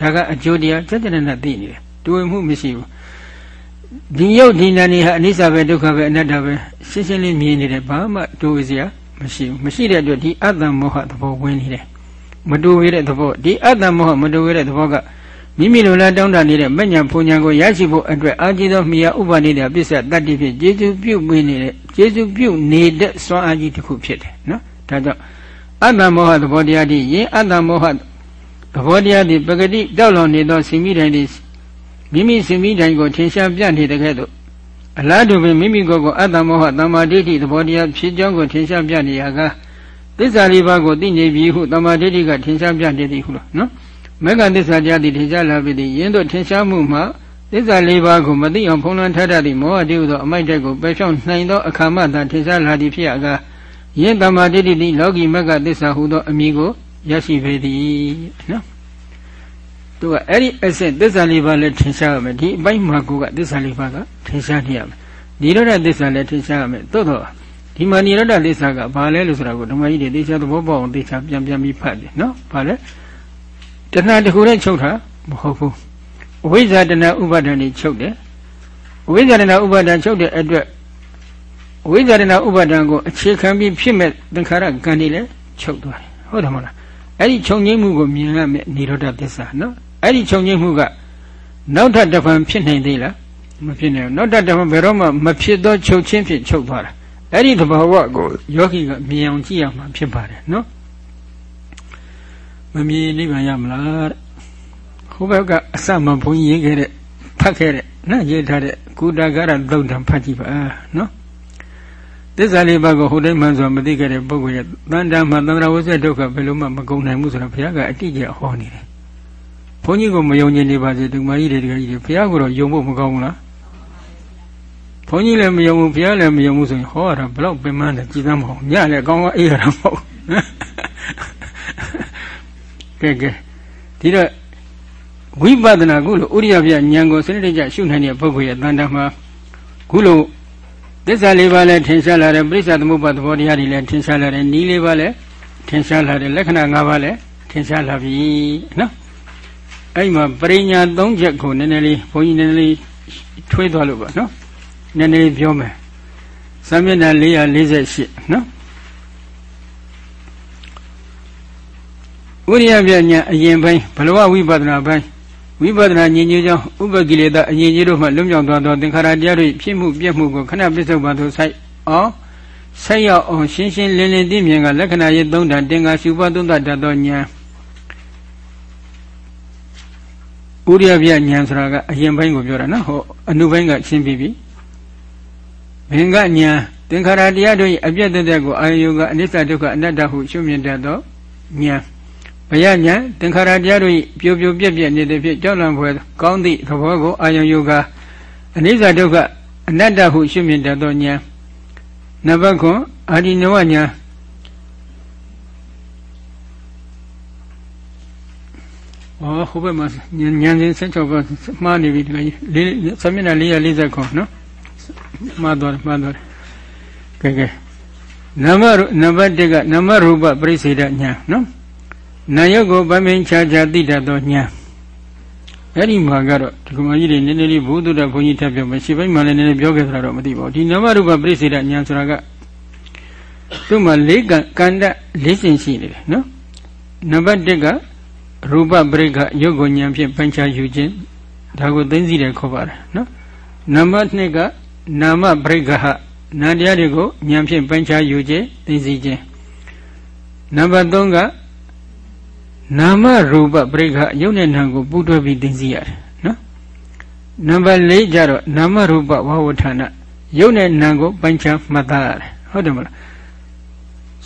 ဒါကအကျိုးတရားကြကြနဲ့သိနေတယ် တွေ့ဝေမှုမရှိဘူးဒီယုတ်ဒီနန္ဒီဟာအနိစ္စပဲဒုက္ခပဲအနတ္တပဲရှင်းရှင်းလေးမြင်နေတယ်ဘာမှတွေ့ဝေစရာမရှိဘူးမရှိတဲ့အတွက်ဒီအတ္တမောဟသဘောဝင်နေတယ်မတူဝေတဲ့သဘောဒီအတ္တမောဟမတူဝေတဲ့သဘောကမိမိလိုလားတောင်းတနေတဲ့မညံဖုန်ညာကိုရရှိဖို့အတွက်အာကြည်သောမိယာဥပနေတဲ့ပစ္စယတတ္တိဖြင့်ကျေစုပြုတ်ပေးနေတဲ့ကျေစုပြုတ်နေတဲ့စွမ်းအားကြီးတစ်ခုဖြစ်တယ်နော်ဒါကြောင့်အတ္တမောဟသဘောတရားဒီယင်အတ္တမောဟသဘောတရားဒီပဂတိတောက်လောင်နေသောစိမိတိုင်းဒီ မိမိစိမိတိုင်းကိုထင်ရှားပြနေတဲ့ကဲ့သို့အလားတူပင်မိမိကိုယ်ကိုအတ္တမောဟတမ္မာဒိဋ္ဌိသဘောတရားဖြစ်ကြောင်းကိုထင်ရှားပြနေရကသစ္စာလေးပါးကိုသိနေပြီဟုတမ္မာဒိဋ္ဌိကထင်ရှားပြနေသည်ဟုလို့နော်မေဃသစ္စာတရားသည်ထင်ရှားလာပြီသည်ယင်းတို့ထင်ရှားမှုမှာသစ္စာလေးပါးကိုမသိအောင်ဖုံးလွှမ်းထားတတ်သည့်မောဟတိဟုသောအမိုက်တက်ကိုပယ်ဖြောင်းနိုင်သောအခါမှသာထင်ရှားလာသည်ဖြစ်ရကားယင်းတမ္မာဒိဋ္ဌိသည်လောကီမေဃသစ္စာဟုသောအမည်ကိုရရှိပေသည်နော် သူကအဲ့ဒီအစစ်သစ္စာလေးပါးလည်းထင်ရှားရမယ်ဒီအပိုင်းမှာကိုကသစ္စာလေးပါးကထင်ရှားနေရမယ်နိရောဓသစ္စာလည်းထင်ရှားရမယ်သို့တော့ဒီမှာနိရောဓသစ္စာကဘာလဲလို့ဆိုတာကိုဓမ္မကြီးတွေသိချာသဘောပေါက်အောင်သိချာပြန်ပြန်ပြီးဖတ်တယ်နော်ဘာလဲတဏှာတစ်ခုနဲ့ချုပ်တာမဟုတ်ဘူးအဝိဇ္ဇာတဏှာဥပါဒဏ်นี่ချုပ်တယ်အဝိဇ္ဇာတဏှာဥပါဒဏ်ချုပ်တဲ့အတွက်အဝိဇ္ဇာတဏှာဥပါဒဏ်ကိုအခြေခံပြီးဖြစ်မဲ့သင်္ခါရကံတွေလည်းချုပ်သွားတယ်ဟုတ်တယ်မဟုတ်လားအဲ့ဒီချုပ်ငိမ့်မှုကိုမြင်ရမယ်និရောဓသစ္စာနော် အဲ့ဒီချုပ်ငိမ့်မှုကနောက်ထပ်တစ်ဖန်ဖြစ်နိုင်သေးလားမဖြစ်နိုင်ဘူးနောက်ထပ်တစ်ဖန်ဘယ်တော့မှမဖြစ်သောချုပ်ချင်းဖြစ်ချုပ်သွားတာအဲ့ဒီသဘာဝကိုယောဂီကမြင်အောင်ကြည့်ရမှာဖြစ်ပါတယ်နော်မမြင်နိဗ္ဗာန်ရမလားတဲ့ဟိုဘက်ကအစမှဘုန်းကြီးရေးခဲ့တဲ့ဖတ်ခဲ့တဲ့နော်ရေးထားတဲ့ကုတကရသုတ်တံဖတ်ကြည့်ပါနော်သစ္စာလေးပါးကိုဟိုတိုင်းမှန်စွာမသိခဲ့တဲ့ပုဂ္ဂိုလ်ရဲ့တန်တမ်းမှာသံဃာဝဆဒုက္ခဘယ်လိုမှမကုန်နိုင်ဘူးဆိုတော့ဘုရားကအတိအကျဟောနေတယ် ဘုန်းကြီးကမယုံကြည်နေပါစေဒီမကြီးတွေတကကြီးတွေဘုရားကတော့ယုံဖို့မကောင်းဘူးလားဘုန်းကြီးလည်းမယုံဘူးဘုရားလည်းမယုံဘူးဆိုရင်ဟောရတာဘလောက်ပင်မတယ်ကြည်သမ်းမဟုတ်ညလည်းကောင်းကောင်းအေးရတာမဟုတ်ကဲကဲဒီတော့ဝိပဿနာကုလို့ဥရိယပြဉာဏ်ကိုစနစ်တကျရှုနိုင်တဲ့ပုဂ္ဂိုလ်ရဲ့တန်တမှာကုလို့သစ္စာလေးပါးလည်းထင်ရှားလာတယ်ပရိစ္ဆသမုပ္ပါသဘောတရားတွေလည်းထင်ရှားလာတယ်နီးလေးပါးလည်းထင်ရှားလာတယ်လက္ခဏာ၅ပါးလည်းထင်ရှားလာပြီနော် အဲ့မှာပရိညာ၃ချက်ကိုနည်းနည်းလေးဘုန်းကြီးနည်းနည်းလေးထွေးသွားလို့ပါနော်နည်းနည်းလေးပြောမယ်စာမျက်နှာ448နော်ဥရိယပြညာအရင်ပိုင်းဘလဝဝိပဿနာပိုင်းဝိပဿနာဉာဏ်ကြီးကြောင့်ဥပကိလေသာအရင်ကြီးတို့မှလွတ်မြောက်သွားသောသင်္ခါရတရားတို့ဖြစ်မှုပြည့်မှုကိုခဏပစ္စုပန်သို့ဆိုင်အောင်ဆက်ရောက်အောင်ရှင်းရှင်းလင်းလင်းသိမြင်ကလက္ခဏာရေးသုံးတာတင်္ဂါရှုပွားသုံးတတ်သောဉာဏ် ဥရိယပြညာဆိုတာကအရင်ပိုင်းကိုပြောတာနော်ဟောအနုပိုင်းကရှင်းပြီးပြီဘင်္ဂညာသင်္ခါရတရားတို့၏အပြည့်တသက်ကိုအာယုကအနိစ္စဒုက္ခအနတ္တဟုရှုမြင်တတ်သောဉာဏ်ဘယညာသင်္ခါရတရားတို့ပြိုပြိုပြက်ပြက်နေတဲ့ဖြစ်ကြောက်လန့်ဖွယ်ကောင်းသည့်သဘောကိုအာယုံယောကအနိစ္စဒုက္ခအနတ္တဟုရှုမြင်တတ်သောဉာဏ်နံပါတ်9အာဒီနဝညာ ဟောဟိုဘက်မှာဉာဏ်စဉ်ဆက်ချောကမှားနေပြီဒီကကြီးလေးစမျက်နှာ440ခေါ်နော်မှားသွားတယ်မှားသွားတယ်ကဲကဲနံပါတ်နံပါတ်1ကနံပါတ်ရူပပရိစေဒညာနော်နာယုတ်ကိုဗမင်းချာချာသိတတ်သောဉာဏ်အဲ့ဒီမှာကတော့ဒီကမကြီးတွေနည်းနည်းလေးဘုဒ္ဓတဘုန်းကြီးထပ်ပြောမရှိဘိုင်းမှလည်းနည်းနည်းပြောခဲ့တာတော့မသိပါဘူးဒီနမရူပပရိစေဒဉာဏ်ဆိုတာကသူ့မှာလေးကကန္တလေးစင်ရှိနေတယ်နော်နံပါတ်1က ရူပပရိက္ခယုတ်ကိုဉာဏ်ဖြင့်ပိုင်းခြားယူခြင်းဒါကိုသိသိတယ်ခေါ်ပါတယ်နော်နံပါတ်2ကနာမပရိက္ခဟနာတရားတွေကိုဉာဏ်ဖြင့်ပိုင်းခြားယူခြင်းသိသိခြင်းနံပါတ်3ကနာမရူပပရိက္ခယုတ်နဲ့နာကိုပူးတွဲပြီးသိသိရတယ်နော်နံပါတ်4ကျတော့နာမရူပဝဝဌာနယုတ်နဲ့နာကိုပိုင်းခြားမှတ်သားရတယ်ဟုတ်တယ်မလား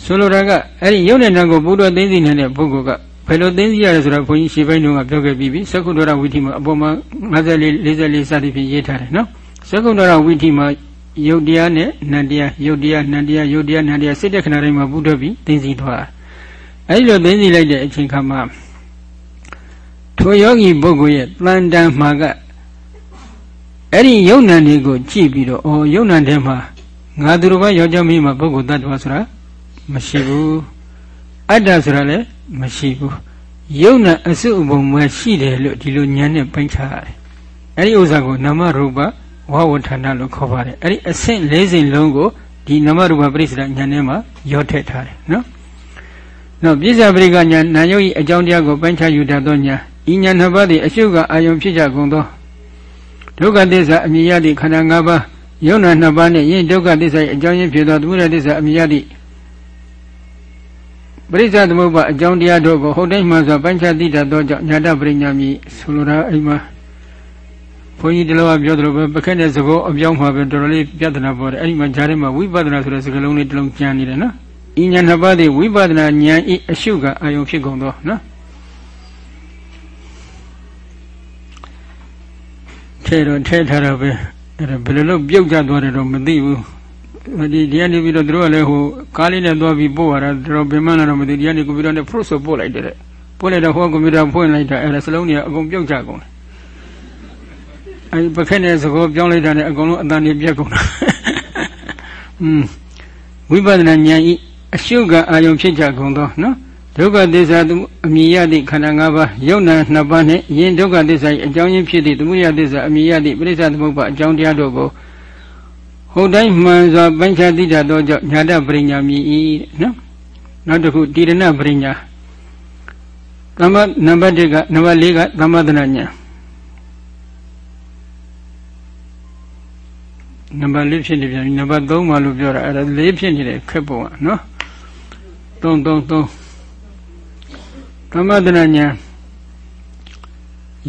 ဆိုလိုတာကအဲ့ဒီယုတ်နဲ့နာကိုပူးတွဲသိသိနေတဲ့ပုဂ္ဂိုလ်က ဘယ်လိုသိသိရတယ်ဆိုတော့ဘုန်းကြီးရှေးပိုင်းတုန်းကပြောခဲ့ပြီးပြီသက္ကုတ္တရဝိသီမှာအပေါ်မှာ54 44စသည်ဖြင့်ရေးထားတယ်နော်သက္ကုတ္တရဝိသီမှာယုတ်တရားနဲ့နန္တရားယုတ်တရားနန္တရားယုတ်တရားနန္တရားစိတ်တဲ့ခဏတိုင်းမှာပူးတွဲပြီးသိသိသွားအဲဒီလိုသိသိလိုက်တဲ့အချိန်ခါမှာထိုယောဂီပုဂ္ဂိုလ်ရဲ့တန်တန်မှာကအဲ့ဒီယုံနံတွေကိုကြည့်ပြီးတော့အော်ယုံနံထဲမှာငါသူတော်ဘာယောက်ျားမင်းမှာပုဂ္ဂိုလ်တ attva ဆိုတာမရှိဘူးအတ္တဆိုတာလည်း မရှိဘူးယုံနာအစုအပုံမှာရှိတယ်လို့ဒီလိုဉာဏ်နဲ့ပိုင်းခြားရတယ်အဲ့ဒီဥစ္စာကိုနာမရူပဝဝဌာနလို့ခေါ်ပါတယ်အဲ့ဒီအဆင့်၄ဆင့်လုံးကိုဒီနာမရူပပရိစ္ဆေဒဉာဏ်ထဲမှာရောထည့်ထားတယ်နော်နောက်ပြစ္ဆပရိကဉာဏ်နာယုတ်ဤအကြောင်းတရားကိုပိုင်းခြားယူတတ်သောဉာဏ်ဤဉာဏ်နှစ်ပါးသည်အရှုကအာယုံဖြစ်ကြကုန်သောဒုက္ခသစ္စာအမြင်ရသည့်ခန္ဓာ၅ပါးယုံနာနှစ်ပါးနှင့်ယင်းဒုက္ခသစ္စာ၏အကြောင်းရင်းဖြစ်သောသမုဒယသစ္စာအမြင်ရသည့် ပရိစ္ဆသမုပ္ပါအကြောင်းတရားတို့ကိုဟုတ်တိုင်းမှဆိုပိုင်းခြားသိတတ်သောကြောင့်ညာတပရိညာမိဆိုလိုတာအိမ်မှာဘုန်းကြီးတလောကပြောသလိုပဲပခက်တဲ့သဘောအပြောင်းမှာပဲတော်တော်လေးပြဿနာပေါ်တယ်အဲ့ဒီမှာဂျားထဲမှာဝိပဿနာဆိုတဲ့စကားလုံးလေးတစ်လုံးကျန်နေတယ်နော်ဤညာနှစ်ပါးသည်ဝိပဿနာဉာဏ်ဤအရှုကအာယုံဖြစ်ကုန်သောနော်ထဲတော့ထဲထားတော့ပဲအဲ့ဒါဘယ်လိုလုပ်ပြုတ်ကြသွားတယ်တော့မသိဘူး ဒီဒီကနေပြီးတော့တို့ကလည်းဟိုကားလေးနဲ့သွားပြီးပို့ရတာတော့ဘယ်မှန်းတော့မသိဒီကနေကွန်ပျူတာနဲ့ pro ဆိုပို့လိုက်တယ်ပို့လိုက်တော့ဟိုကွန်ပျူတာဖွင့်လိုက်တာအဲ့ဒါစလုံးတွေအကုန်ပြုတ်ကြကုန်တယ်အဲ့ပခက်နဲ့သကောပြောင်းလိုက်တာနဲ့အကုန်လုံးအတန်တွေပြက်ကုန်တာอืมဝိပဿနာဉာဏ်ဤအရှုကအာယုံဖြစ်ကြကုန်သောနော်ဒုက္ခသစ္စာသူအမြင်ရသည့်ခန္ဓာ၅ပါးယုံနာနှစ်ပါးနှင့်ယင်းဒုက္ခသစ္စာ၏အကြောင်းရင်းဖြစ်သည့်သမုဒယသစ္စာအမြင်ရသည့်ပရိစ္ဆသမုပ္ပါအကြောင်းတရားတို့ကို ဟုတ်တိုင်းမှန်စွာပိုင်းခြားသိတတ်သောကြောင့်ညာတပရိညာမြည်၏နော်နောက်တစ်ခုတိရဏပရိညာသမ္မနံပါတ်1ကနံပါတ်4ကသမ္မဒနာညာနံပါတ်4ဖြစ်နေပြန်ပြီနံပါတ်3မှလို့ပြောတာအဲ့ဒါ4ဖြစ်နေတယ်ခက်ပုံကနော်3 3 3သမ္မဒနာညာ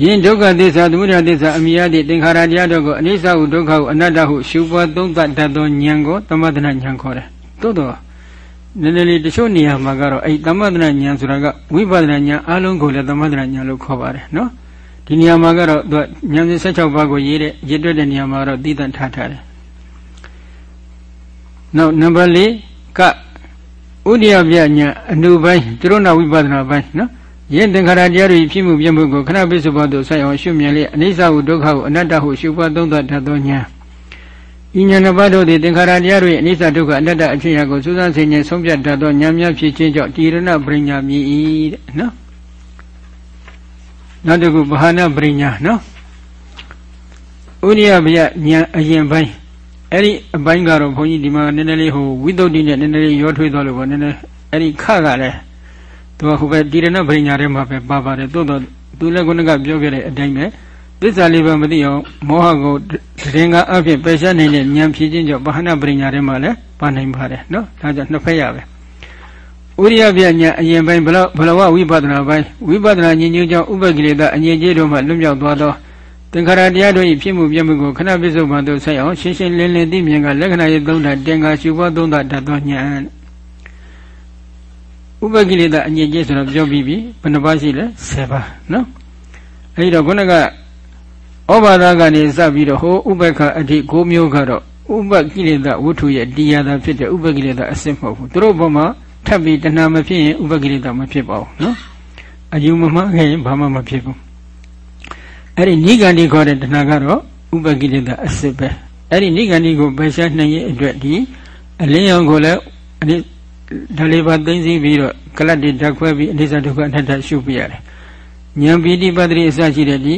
ယင်းဒုက္ခသစ္စာသမုဒယသစ္စာအမိယတိသင်္ခါရတရားတို့ကိုအနိစ္စဟုဒုက္ခဟုအနတ္တဟုရှုပွားသုံးသပ်တတ်သောဉာဏ်ကိုသမထနာဉာဏ်ခေါ်တယ်။သို့တော့နည်းနည်းလေးတချို့နေရာမှာကတော့အဲ့သမထနာဉာဏ်ဆိုတာကဝိပဿနာဉာဏ်အလုံးကိုလည်းသမထနာဉာဏ်လို့ခေါ်ပါတယ်နော်။ဒီနေရာမှာကတော့သူကဉာဏ်စဉ်16ပါးကိုရေးတဲ့ရည်တွက်တဲ့နေရာမှာတော့သိသန့်ထားထားတယ်။နောက်နံပါတ်၄ကဥဒိယပြဉာဏ်အနုပိုင်းသူတို့နာဝိပဿနာပိုင်းနော်။ ယင်းသင်္ခါရတရားတွေဖြစ်မှုပြမှုကိုခဏပိစုဘောသို့ဆက်အောင်ရှုမြင်လျက်အနိစ္စဟုဒုက္ခဟုအနတ္တဟုရှုပွားသုံးသပ်တတ်သောဉာဏ်ဤဉာဏ်နှစ်ပါးတို့သည်သင်္ခါရတရားတွေအနိစ္စဒုက္ခအနတ္တအဖြစ်ရာကိုစူးစမ်းဆင်ခြင်ဆုံးဖြတ်တတ်သောဉာဏ်များဖြစ်ခြင်းကြောင့်တိရဏပရိညာမြည်၏တဲ့နော်နောက်တစ်ခုဗဟာနပရိညာနော်ဥရိယဗျဉာဏ်အရင်ပိုင်းအဲ့ဒီအပိုင်းကတော့ဘုန်းကြီးဒီမှာနည်းနည်းလေးဟိုဝိသုဒ္ဓိနဲ့နည်းနည်းလေးရောထွေးသွားလို့ပေါ့နည်းနည်းအဲ့ဒီခကလည်း သူကဟိုပဲတိရဏပရိညာထဲမှာပဲပါပါတယ်သို့တော့သူလည်းခုနကပြောခဲ့တဲ့အတိုင်းပဲသစ္စာလေးပါမသိအောင်မောဟကိုတရင်ကအဖြစ်ပယ်ရှားနိုင်တဲ့ဉာဏ်ဖြည့်ခြင်းကြောင့်ဘာဟနာပရိညာထဲမှာလည်းပါနိုင်ပါတယ်နော်ဒါကြောင့်နှစ်ဖက်ရပဲဥရိယပြညာအရင်ပိုင်းဘလဘလဝဝိပဿနာပိုင်းဝိပဿနာဉာဏ်ညွှန်းကြောင့်ဥပကိလေသာအငြိကျေးတို့မှလွတ်မြောက်သွားသောသင်္ခါရတရားတို့၏ဖြစ်မှုပြမှုကိုခဏပစ္စုပန်သို့ဆက်အောင်ရှင်းရှင်းလင်းလင်းသိမြင်ကလက္ခဏာရေးသုံးတာတင်္ဂါရှုဘောသုံးတာတတ်သောဉာဏ် ဥပကိလေသာအငြိကြီးဆိုတော့ပြောပြီးပြီဘယ်နှပါးရှိလဲ10ပါးနော်အဲဒီတော့ခုနကဩဘာဒကနေစပြီးတော့ဟိုဥပက္ခအထိ9မျိုးကတော့ဥပကိလေသာဝတ္ထုရဲ့တရားသာဖြစ်တဲ့ဥပကိလေသာအစစ်မဟုတ်ဘူးသူတို့ဘုံမှာထပ်ပြီးတဏှာမဖြစ်ရင်ဥပကိလေသာမဖြစ်ပါဘူးနော်အယူမမှန်ခဲ့ရင်ဘာမှမဖြစ်ဘူးအဲ့ဒီနိဂန္ဒီခေါ်တဲ့တဏှာကတော့ဥပကိလေသာအစစ်ပဲအဲ့ဒီနိဂန္ဒီကိုပယ်ရှားနိုင်ရဲ့အတွက်ဒီအလင်းရောင်ကိုလည်း ဒါလေးပါသိသိပြီးတော့ကလတ်တွေဓာတ်ခွဲပြီးအနိစ္စဒုက္ခအနတ္တရှုပြရတယ်ဉာဏ်ပီတိပတ္တိအစရှိတဲ့ဒီ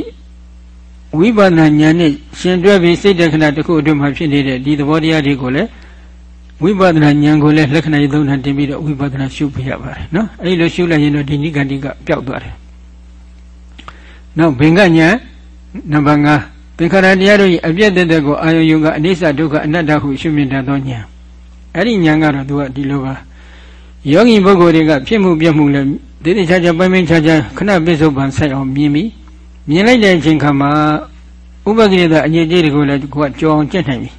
ဝိပဿနာဉာဏ်နဲ့ရှင်တွဲပြီးစိတ်တခဏတစ်ခုအတွင်းမှာဖြစ်နေတဲ့ဒီသဘောတရားတွေကိုလည်းဝိပဿနာဉာဏ်ကိုလည်းလက္ခဏာရေးသုံးဌာန်တင်ပြီးတော့ဝိပဿနာရှုပြရပါတယ်နော်အဲဒီလိုရှုလိုက်ရင်တော့ဒီနိဂန္တိကပျောက်သွားတယ်နောက်ဘင်္ဂဉာဏ်နံပါတ်5သင်္ခါရတရားတို့၏အပြည့်တဲ့တဲ့ကိုအာယုံယုံကအနိစ္စဒုက္ခအနတ္တဟုရှုမြင်တတ်သောဉာဏ်အဲ့ဒီဉာဏ်ကတော့သူကဒီလိုပါ ယောဂီပုဂ္ဂိုလ်တွေကဖြစ်မှုပြမှုလဲတိတိကျကျပိုင်းပိုင်းခြားခြားခဏပိစုံပန်ဆိုင်အောင်မြင်ပြီးမြင်လိုက်တဲ့အချိန်ခါမှာဥပကိရိတာအငြိကြီးတွေကိုလည်းကိုကကြောအောင်ကျင့်နိုင်ပြီ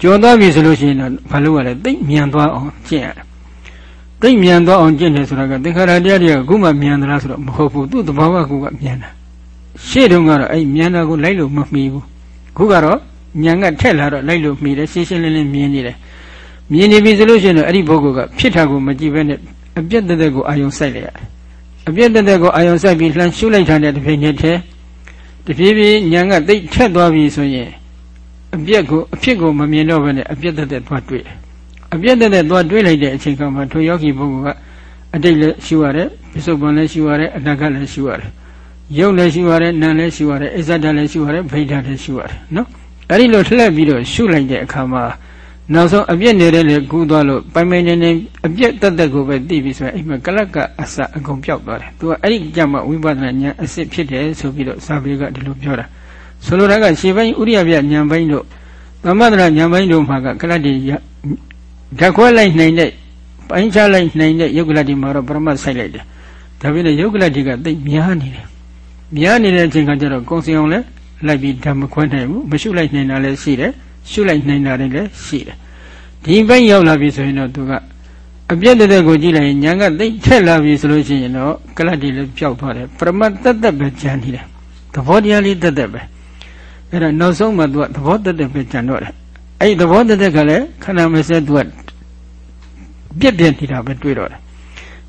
ကြောသွားပြီဆိုလို့ရှိရင်တော့ဘာလို့ရလဲသိမြန်သွားအောင်ကျင့်ရတယ်သိမြန်သွားအောင်ကျင့်တယ်ဆိုတာကသင်္ခါရတရားတွေကအခုမှမြန်သလားဆိုတော့မဟုတ်ဘူးသူ့သဘောကကူကမြန်တာရှေ့တုန်းကတော့အဲ့မြန်တာကိုလိုက်လို့မမှီဘူးခုကတော့ဉာဏ်ကထက်လာတော့လိုက်လို့မှီတယ်ရှင်းရှင်းလင်းလင်းမြင်နေတယ် မြင်နေပြီဆိုလို့ရှိရင်တော့အဲ့ဒီပုဂ္ဂိုလ်ကဖြစ်တာကိုမကြည့်ဘဲနဲ့အပြတ်တက်တက်ကိုအာယုံစိုက်လိုက်ရတယ်အပြတ်တက်တက်ကိုအာယုံစိုက်ပြီးလှမ်းရှုလိုက်တာနဲ့တစ်ဖိနေတည်းတဖြည်းဖြည်းဉာဏ်ကသိထက်သွားပြီဆိုရင်အပြက်ကိုအဖြစ်ကိုမမြင်တော့ဘဲနဲ့အပြက်တက်တက်သွားတွေ့တယ်အပြက်တက်တက်သွားတွေ့လိုက်တဲ့အချိန်ကမှထိုယောဂီပုဂ္ဂိုလ်ကအတိတ်လည်းရှုရတယ်ပစ္စုပန်လည်းရှုရတယ်အနာဂတ်လည်းရှုရတယ်ရုပ်လည်းရှုရတယ်နာမ်လည်းရှုရတယ်အစ္ဆဒလည်းရှုရတယ်ဗိဓာလည်းရှုရတယ်နော်အဲ့ဒီလိုလှည့်ပြီးတော့ရှုလိုက်တဲ့အခါမှာ နောက်ဆုံးအပြစ်နေတဲ့လေကူးသွားလို့ပိုင်ပိုင်နေနေအပြစ်တက်တက်ကိုပဲသိပြီဆိုရင်အိမ်မှာကလတ်ကအစအကုန်ပြောက်သွားတယ်သူကအဲ့ဒီကြမှာဝိပဿနာဉာဏ်အစစ်ဖြစ်တယ်ဆိုပြီးတော့ဇာဘေကဒီလိုပြောတာဆိုလိုတာကရှေးပိုင်းဥရိယပြဉာဏ်ပိုင်းတို့သမထနာဉာဏ်ပိုင်းတို့မှာကကလတ်တွေဓာတ်ခွဲလိုက်နိုင်တဲ့ပိုင်းခြားလိုက်နိုင်တဲ့ယုတ်ကလတ်တွေမှာတော့ပရမတ်ဆိုင်လိုက်တယ်ဒါပေမဲ့ယုတ်ကလတ်တွေကသိများနေတယ်များနေတဲ့အချိန်ကကျတော့ကုံစင်အောင်လဲလိုက်ပြီးဓာတ်မခွဲနိုင်ဘူးမရှုလိုက်နိုင်တာလည်းရှိတယ် ရှုလိုက်နိုင်တာလည်းရှိတယ်ဒီဘက်ရောက်လာပြီဆိုရင်တော့သူကအပြည့်တဲ့တဲ့ကိုကြည့်လိုက်ရင်ညာကသိထက်လာပြီဆိုလို့ရှိရင်တော့ကလတ်တီလည်းပျောက်သွားတယ်ပရမတ်တသက်ပဲကြံနေတယ်သဘောတရားလေးတသက်ပဲအဲ့ဒါနောက်ဆုံးမှသူကသဘောတသက်ပဲကြံတော့တယ်အဲ့ဒီသဘောတသက်ကလည်းခန္ဓာမစက်သူကပြက်ပြက်နေတာပဲတွေ့တော့တယ်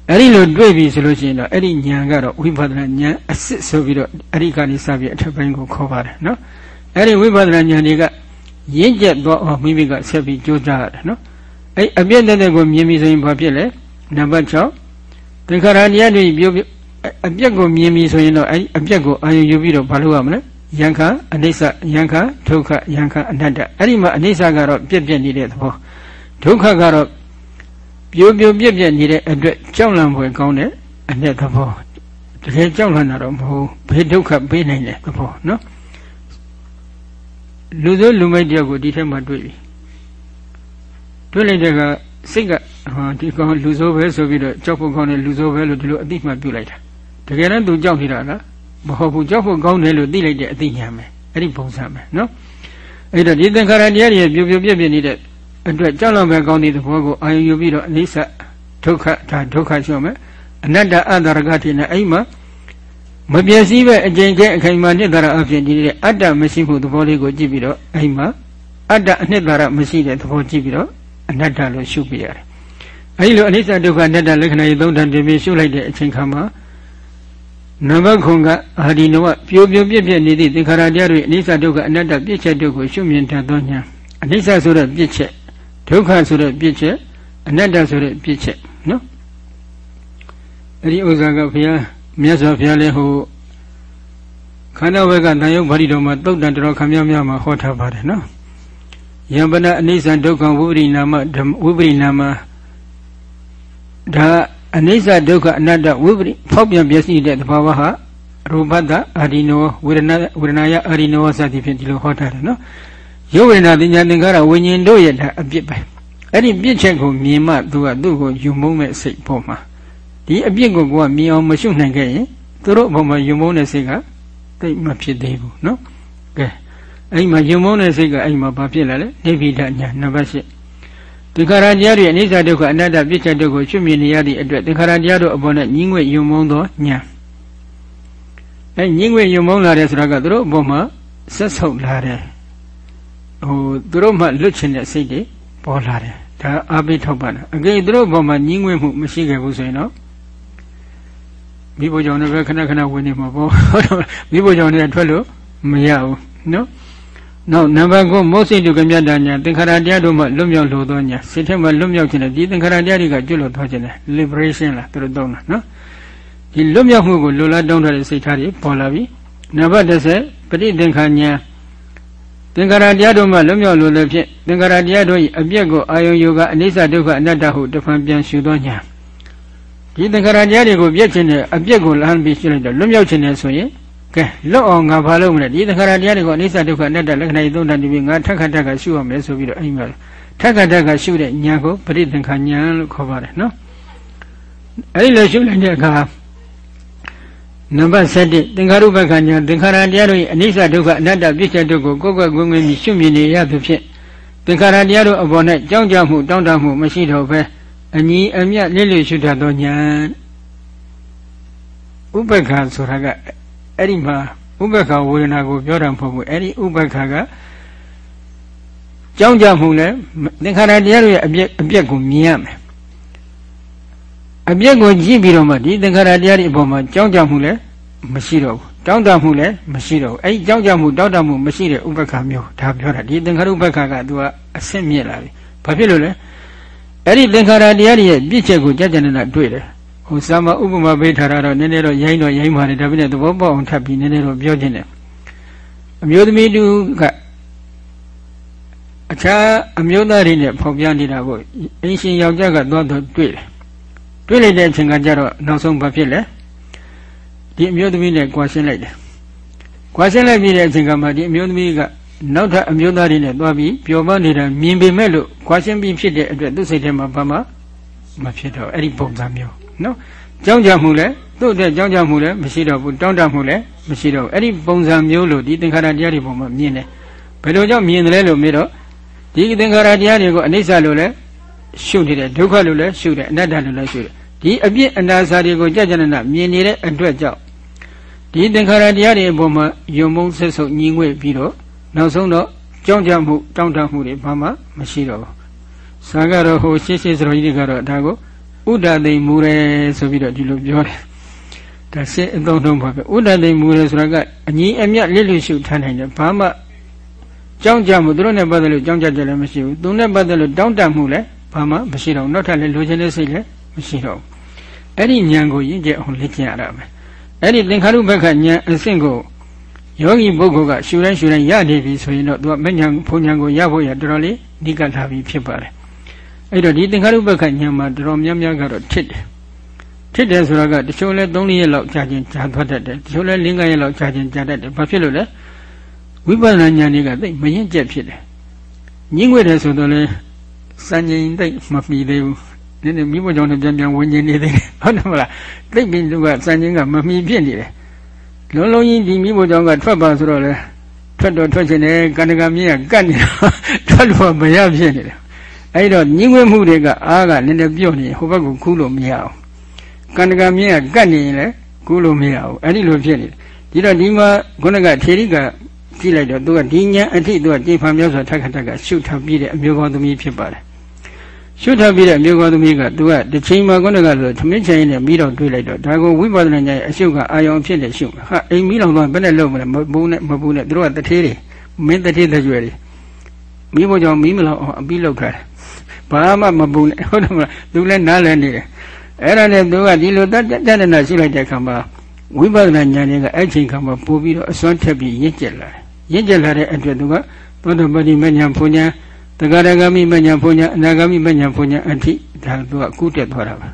အဲ့ဒီလိုတွေ့ပြီဆိုလို့ရှိရင်တော့အဲ့ဒီဉာဏ်ကတော့ဝိပဿနာဉာဏ်အစစ်ဆိုပြီးတော့အဲ့ဒီကနေစပြီးအထက်ပိုင်းကိုခေါ်ပါတယ်နော်အဲ့ဒီဝိပဿနာဉာဏ်တွေက ရင့်ကျက်သွားအောင်မိမိကဆက်ပြီးကြိုးစားရတယ်နော်အဲ့အပြည့်တဲ့တဲ့ကိုမြင်ပြီဆိုရင်ဘာဖြစ်လဲနံပါတ်6သင်္ခါရတရားတွေပြောအပြည့်ကိုမြင်ပြီဆိုရင်တော့အဲ့အပြည့်ကိုအာရုံယူပြီးတော့ဘာလုပ်ရမလဲယံခအနိစ္စယံခဒုက္ခယံခအနတ္တအဲ့ဒီမှာအနိစ္စကတော့ပြည့်ပြည့်နေတဲ့သဘောဒုက္ခကတော့ပြိုပြိုပြည့်ပြည့်နေတဲ့အတွက်ကြောက်လန့်ဖွယ်ကောင်းတဲ့အ내သဘောတကယ်ကြောက်လန့်တာတော့မဟုတ်ဘေးဒုက္ခပေးနိုင်တဲ့သဘောနော် လူစိုးလူမိုက်တယောက်ကိုဒီထက်မှတွေ့ပြီတွေ့လိုက်တဲ့ကစိတ်ကဟာဒီကောင်လူစိုးပဲဆိုပြီးတော့ကြောက်ဖို့ကောင်းတဲ့လူစိုးပဲလို့ဒီလိုအတိမှပြုလိုက်တာတကယ်တော့သူကြောက်နေတာလားမဟုတ်ဘူးကြောက်ဖို့ကောင်းတယ်လို့သိလိုက်တဲ့အသိဉာဏ်ပဲအဲ့ဒီပုံစံပဲနော်အဲ့တော့ဒီသင်္ခါရတရားတွေပြပြပြပြနေတဲ့အတွက်ကြောက်လောက်ပဲကောင်းတဲ့သဘောကိုအာရုံယူပြီးတော့အနိစ္စဒုက္ခဒါဒုက္ခရှုမယ်အနတ္တအတ္တရကတိနဲ့အဲ့မှာ မပြည့်စည်ပဲအကျင့်ကျင့်အခိုင်အမာနှစ်သာရအဖြစ်ဒီတဲ့အတ္တမရှိမှုသဘောလေးကိုကြည့်ပြီးတော့အဲ့မှာအတ္တအနှစ်သာရမရှိတဲ့သဘောကြည့်ပြီးတော့အနတ္တလို့ရှုပြရတယ်အဲဒီလိုအနိစ္စဒုက္ခအနတ္တလက္ခဏာရေးသုံးဌာန်တင်ပြီးရှုလိုက်တဲ့အချိန်ခါမှာနံပါတ်ခွန်ကအာဒီနောပြိုပြိုပြက်ပြက်နေသည့်သင်္ခါရတရားတွေအနိစ္စဒုက္ခအနတ္တပြည့်ချက်တို့ကိုရှုမြင်တတ်သောဉာဏ်အနိစ္စဆိုတဲ့ပြည့်ချက်ဒုက္ခဆိုတဲ့ပြည့်ချက်အနတ္တဆိုတဲ့ပြည့်ချက်နော်အဲဒီဥစ္စာကဘုရား မြတ်စွာဘုရားလည်းဟိုခန္ဓာဘက်ကတန်ယုတ်ဗာတိတော်မှာတုတ်တန်တော်ခမများများမှာဟောထားပါတယ်နော်ယံပနအနိစ္စဒုက္ခဝိပရိနာမဝိပရိနာမဒါအနိစ္စဒုက္ခအနတ္တဝိပရိဖောက်ပြန်ပြည့်စည်တဲ့သဘာဝဟာရူပတ္တအာဒီနောဝေဒနာဝေဒနာယအာဒီနောစသည်ဖြင့်ဒီလိုဟောထားတယ်နော်ရုပ်ဝေဒနာတင်ညာသင်္ခါရဝิญဉ်တို့ရဲ့ဒါအပြစ်ပဲအဲ့ဒီပြစ်ချက်ကိုမြင်မှသူကသူ့ကိုယူမုန်းတဲ့စိတ်ပေါ်မှာ ဒီအပြစ်ကိုကိုကမြင်အောင်မရှုနိုင်ခဲ့ရင်သူတို့အပေါ်မှာယူမုန်းတဲ့စိတ်ကတိတ်မဖြစ်သေးဘူးနော်ကဲအဲ့မှာယူမုန်းတဲ့စိတ်ကအဲ့မှာဘာဖြစ်လာလဲနေဗိဒညာနံပါတ်၈သင်္ခါရတရားတွေအနိစ္စဒုက္ခအနတ္တပြစ်ချက်တို့ကိုရှုမြင်နေရသည့်အတွက်သင်္ခါရတရားတို့အပေါ်နဲ့ညီငွေယုံမုန်းသောညာအဲညီငွေယုံမုန်းလာတယ်ဆိုတာကသူတို့အပေါ်မှာဆက်ဆုပ်လာတယ်ဟိုသူတို့မှလွတ်ချင်တဲ့စိတ်တွေပေါ်လာတယ်ဒါအာဘိထောက်ပါတာအကယ်သူတို့ဘောမှာညင်းငွေ့မှုမရှိခဲ့ဘူးဆိုရင်တော့ မိဖို့ကြောင့်လည်းပဲခဏခဏဝင်နေမှာပေါ့မိဖို့ကြောင့်လည်းထွက်လို့မရဘူးနော်နောက်နံပါတ်9မောစိတ်တုကမြတ်တာညာသင်္ခါရတရားတို့မှလွတ်မြောက်လို့သောညာစိတ်ထဲမှာလွတ်မြောက်ခြင်းနဲ့ဒီသင်္ခါရတရားတွေကကျွတ်လို့သွားခြင်းနဲ့ liberation လားသူတို့တောင်းတာနော်ဒီလွတ်မြောက်မှုကိုလိုလားတောင်းတဲ့စိတ်ထားတွေပေါ်လာပြီနံပါတ်10ပဋိသင်္ခါညာသင်္ခါရတရားတို့မှလွတ်မြောက်လို့လည်းဖြင့်သင်္ခါရတရားတို့၏အပြည့်ကိုအာယုံယောကအနိစ္စဒုက္ခအနတ္တဟုတဖန်ပြန်ရှုသောညာ ဒီသင်္ခါရတရားတွေကိုပြည့်ခြင်းနဲ့အပြည့်ကိုလမ်းပြီးရှုလိုက်တော့လွတ်မြောက်ခြင်းနဲ့ဆိုရင်ကဲလွတ်အောင်ငါဘာလုပ်မလဲဒီသခါရတရားတွေကိုအနိစ္စဒုက္ခအနတ္တလက္ခဏာသုံးတန်ပြီးငါထက်ခါထက်ကရှုရမယ်ဆိုပြီးတော့အဲ့မှာထက်ခါထက်ကရှုတဲ့ဉာဏ်ကိုပရိသင်္ခာဉာဏ်လို့ခေါ်ပါတယ်နော်အဲ့ဒီလိုရှုလိုက်တဲ့အခါနံပါတ်7သင်္ခါရုပ္ပခဉာဏ်သင်္ခါရတရားတို့၏အနိစ္စဒုက္ခအနတ္တပြည့်ချက်တို့ကိုကိုယ်ကွယ်ကွင်းကွင်းရှုမြင်နေရသဖြင့်သင်္ခါရတရားတို့အပေါ်၌ကြောင်းကြမှုတောင်းတမှုမရှိတော့ဘဲ အညီအမျှလစ်လျရှုတတ်သောဉာဏ်ဥပ္ပခဆိုတာကအဲ့ဒီမှာဥပ္ပခဝေဒနာကိုပြောတာမဟုတ်ဘူးအဲ့ဒီဥပ္ပခကကြောင်းကြမှုလဲသင်္ခါရတရားတို့ရဲ့အပြက်အပြက်ကိုမြင်ရမယ်အပြက်ကိုကြည့်ပြီးတော့မှဒီသင်္ခါရတရားတွေအပေါ်မှာကြောင်းကြမှုလဲမရှိတော့ဘူးတောင်းတမှုလည်းမရှိတော့ဘူးအဲ့ဒီကြောင်းကြမှုတောင်းတမှုမရှိတဲ့ဥပ္ပခမျိုးဒါပြောတာဒီသင်္ခါရုပ္ပခကသူကအဆင့်မြင့်လာပြီဘာဖြစ်လို့လဲ အဲ့ဒီသင်္ခါရတရားတွေရဲ့ပြည့်ချက်ကိုကြကြနနာတွေ့တယ်ဟိုစာမဥပမာပေးထားတာတော့နည်းနည်းတော့ရိုင်းတော့ရိုင်းပါတယ်ဒါပေမဲ့သဘောပေါက်အောင်ထပ်ပြီးနည်းနည်းတော့ပြောခြင်းတယ်အမျိုးသမီးတူကအခြားအမျိုးသားတွေနဲ့ဖောက်ပြနေတာကိုအင်းရှင်ယောက်ျားကသွားတော့တွေ့တယ်တွေ့လိုက်တဲ့အချိန်ကကျတော့နောက်ဆုံးဘာဖြစ်လဲဒီအမျိုးသမီးနဲ့ကြွားရှင်းလိုက်တယ်။ကြွားရှင်းလိုက်ပြီးတဲ့အချိန်ကမှဒီအမျိုးသမီးက နောက်ထပ်အမျိုးသားတွေနဲ့သွားပြီးပျော်ပါနေတာမြင်ပေမဲ့လို့ကြွားရှင်းပြီးဖြစ်တဲ့အတွက်သူ့စိတ်ထဲမှာဘာမှမဖြစ်တော့အဲ့ဒီပုံစံမျိုးနော်။ကြောင်းကြမှုလည်းသူ့အတွက်ကြောင်းကြမှုလည်းမရှိတော့ဘူးတောင်းတမှုလည်းမရှိတော့ဘူးအဲ့ဒီပုံစံမျိုးလို့ဒီသင်္ခါရတရားတွေပုံမှာမြင်တယ်။ဘယ်လိုကြောင့်မြင်တယ်လဲလို့မေးတော့ဒီသင်္ခါရတရားတွေကိုအနိစ္စလို့လည်းရှုနေတယ်ဒုက္ခလို့လည်းရှုတယ်အနတ္တလို့လည်းရှုတယ်ဒီအပြစ်အနာစာတွေကိုကြကြနနမြင်နေတဲ့အတွက်ကြောင့်ဒီသင်္ခါရတရားတွေအပေါ်မှာယုံမုန်းဆက်ဆုပ်ညီငွေ့ပြီးတော့ နောက်ဆုံးတော့ကြောင်းကြမှုတောင်းတမှုတွေဘာမှမရှိတော့ဘူး။ဇာကတော့ဟိုရှေ့ရှေ့စတော်ကြီးတွေကတော့ဒါကိုဥဒ္ဒသိမူရဲဆိုပြီးတော့ဒီလိုပြောတယ်။ဒါရှင်းအသုံးထုံးပါပဲ။ဥဒ္ဒသိမူရဲဆိုတာကအညီအမျှလစ်လျရှုထားနိုင်တယ်ဘာမှကြောင်းကြမှုသူတို့နဲ့ပတ်သက်လို့ကြောင်းကြကြလည်းမရှိဘူး။သူနဲ့ပတ်သက်လို့တောင်းတမှုလည်းဘာမှမရှိတော့ဘူး။နောက်ထပ်လည်းလိုချင်တဲ့စိတ်လည်းမရှိတော့ဘူး။အဲ့ဒီဉာဏ်ကိုရင့်ကျက်အောင်လေ့ကျင့်ရတာပဲ။အဲ့ဒီသင်္ခါရုပ္ပခဉာဏ်အဆင့်ကို ယောဂီပုဂ္ဂိုလ်ကရှုတိုင်းရှုတိုင်းရနေပြီဆိုရင်တော့သူကမဉဏ်ဘုံဉဏ်ကိုရဖို့ရတော်တော်လေးနိကထားပြီးဖြစ်ပါတယ်အဲ့တော့ဒီသင်္ခါရုပ္ပခဉာဏ်မှာတော်တော်များများကတော့ထစ်တယ်ထစ်တယ်ဆိုတာကတချို့လဲ3ရက်လောက်ကြာခြင်းကြာသွားတတ်တယ်တချို့လဲ5ရက်လောက်ကြာခြင်းကြာတတ်တယ်ဘာဖြစ်လို့လဲဝိပဿနာဉာဏ်တွေကသိမရင်ကျက်ဖြစ်တယ်ညင်းွေတယ်ဆိုတော့လဲစံချိန်သိမမီသေးဘူးနည်းနည်းမိဖို့ကြောင့်လည်းပြန်ပြန်ဝင်ကျင်နေသေးတယ်ဟုတ်တယ်မလားသိပြီသူကစံချင်းကမမီဖြစ်နေတယ် လုံးလုံးကြီးဒီမိဖို့ကြောင့်ကထွက်ပါဆိုတော့လေထွက်တော့ထွက်ချင်တယ်ကန္တကမြင်းကကတ်နေတော့ထွက်လို့မရဖြစ်နေတယ်အဲ့တော့ညင်းဝဲမှုတွေကအားကနည်းနည်းပြော့နေဟိုဘက်ကခူးလို့မရအောင်ကန္တကမြင်းကကတ်နေရင်လည်းကူးလို့မရဘူးအဲ့ဒီလိုဖြစ်နေတယ်ဒီတော့ဒီမှာခုနကထေရိကကြည့်လိုက်တော့သူကဒီညာအထိသူကကြိမ်ဖန်မျိုးဆိုထက်ခတ်ထက်ကရှုထပ်ပြီးတဲ့အမျိုးကောင်းသမီးဖြစ်ပါတယ် ရှုထပ်ပြီးတဲ့မျိုးကောသမီးကသူကတစ်ချိန်မှာခုနကဆိုသမင်းချိန်နဲ့ပြီးတော့တွေးလိုက်တော့ဒါကိုဝိပဿနာဉာဏ်အရှုကအာယုံဖြစ်တဲ့ရှုဟာအိမ်မီးလောင်တော့ဘယ်နဲ့လုံးမလဲမပူးနဲ့မပူးနဲ့သူတို့ကတထေးတွေမင်းတထေးတကြွယ်တွေမိဖို့ကြောင့်မီးမလောင်အောင်အပြီးလောက်ထားတယ်ဘာမှမပူးနဲ့ဟုတ်တယ်မလားသူလည်းနားလည်းနေတယ်အဲ့ဒါနဲ့သူကဒီလိုတတ်တတ်နာရှုလိုက်တဲ့အခါမှာဝိပဿနာဉာဏ်တွေကအဲ့ချိန်ခါမှာပို့ပြီးတော့အစွမ်းထက်ပြီးရင့်ကျက်လာတယ်ရင့်ကျက်လာတဲ့အတွက်သူကသောတပတိမဉ္ဇဉ်ဘုံဉာဏ် တဂရဂမိမညာဘုံညာအနာဂမိမညာဘုံညာအထိဒါသူကကုတက်သွားတာပါ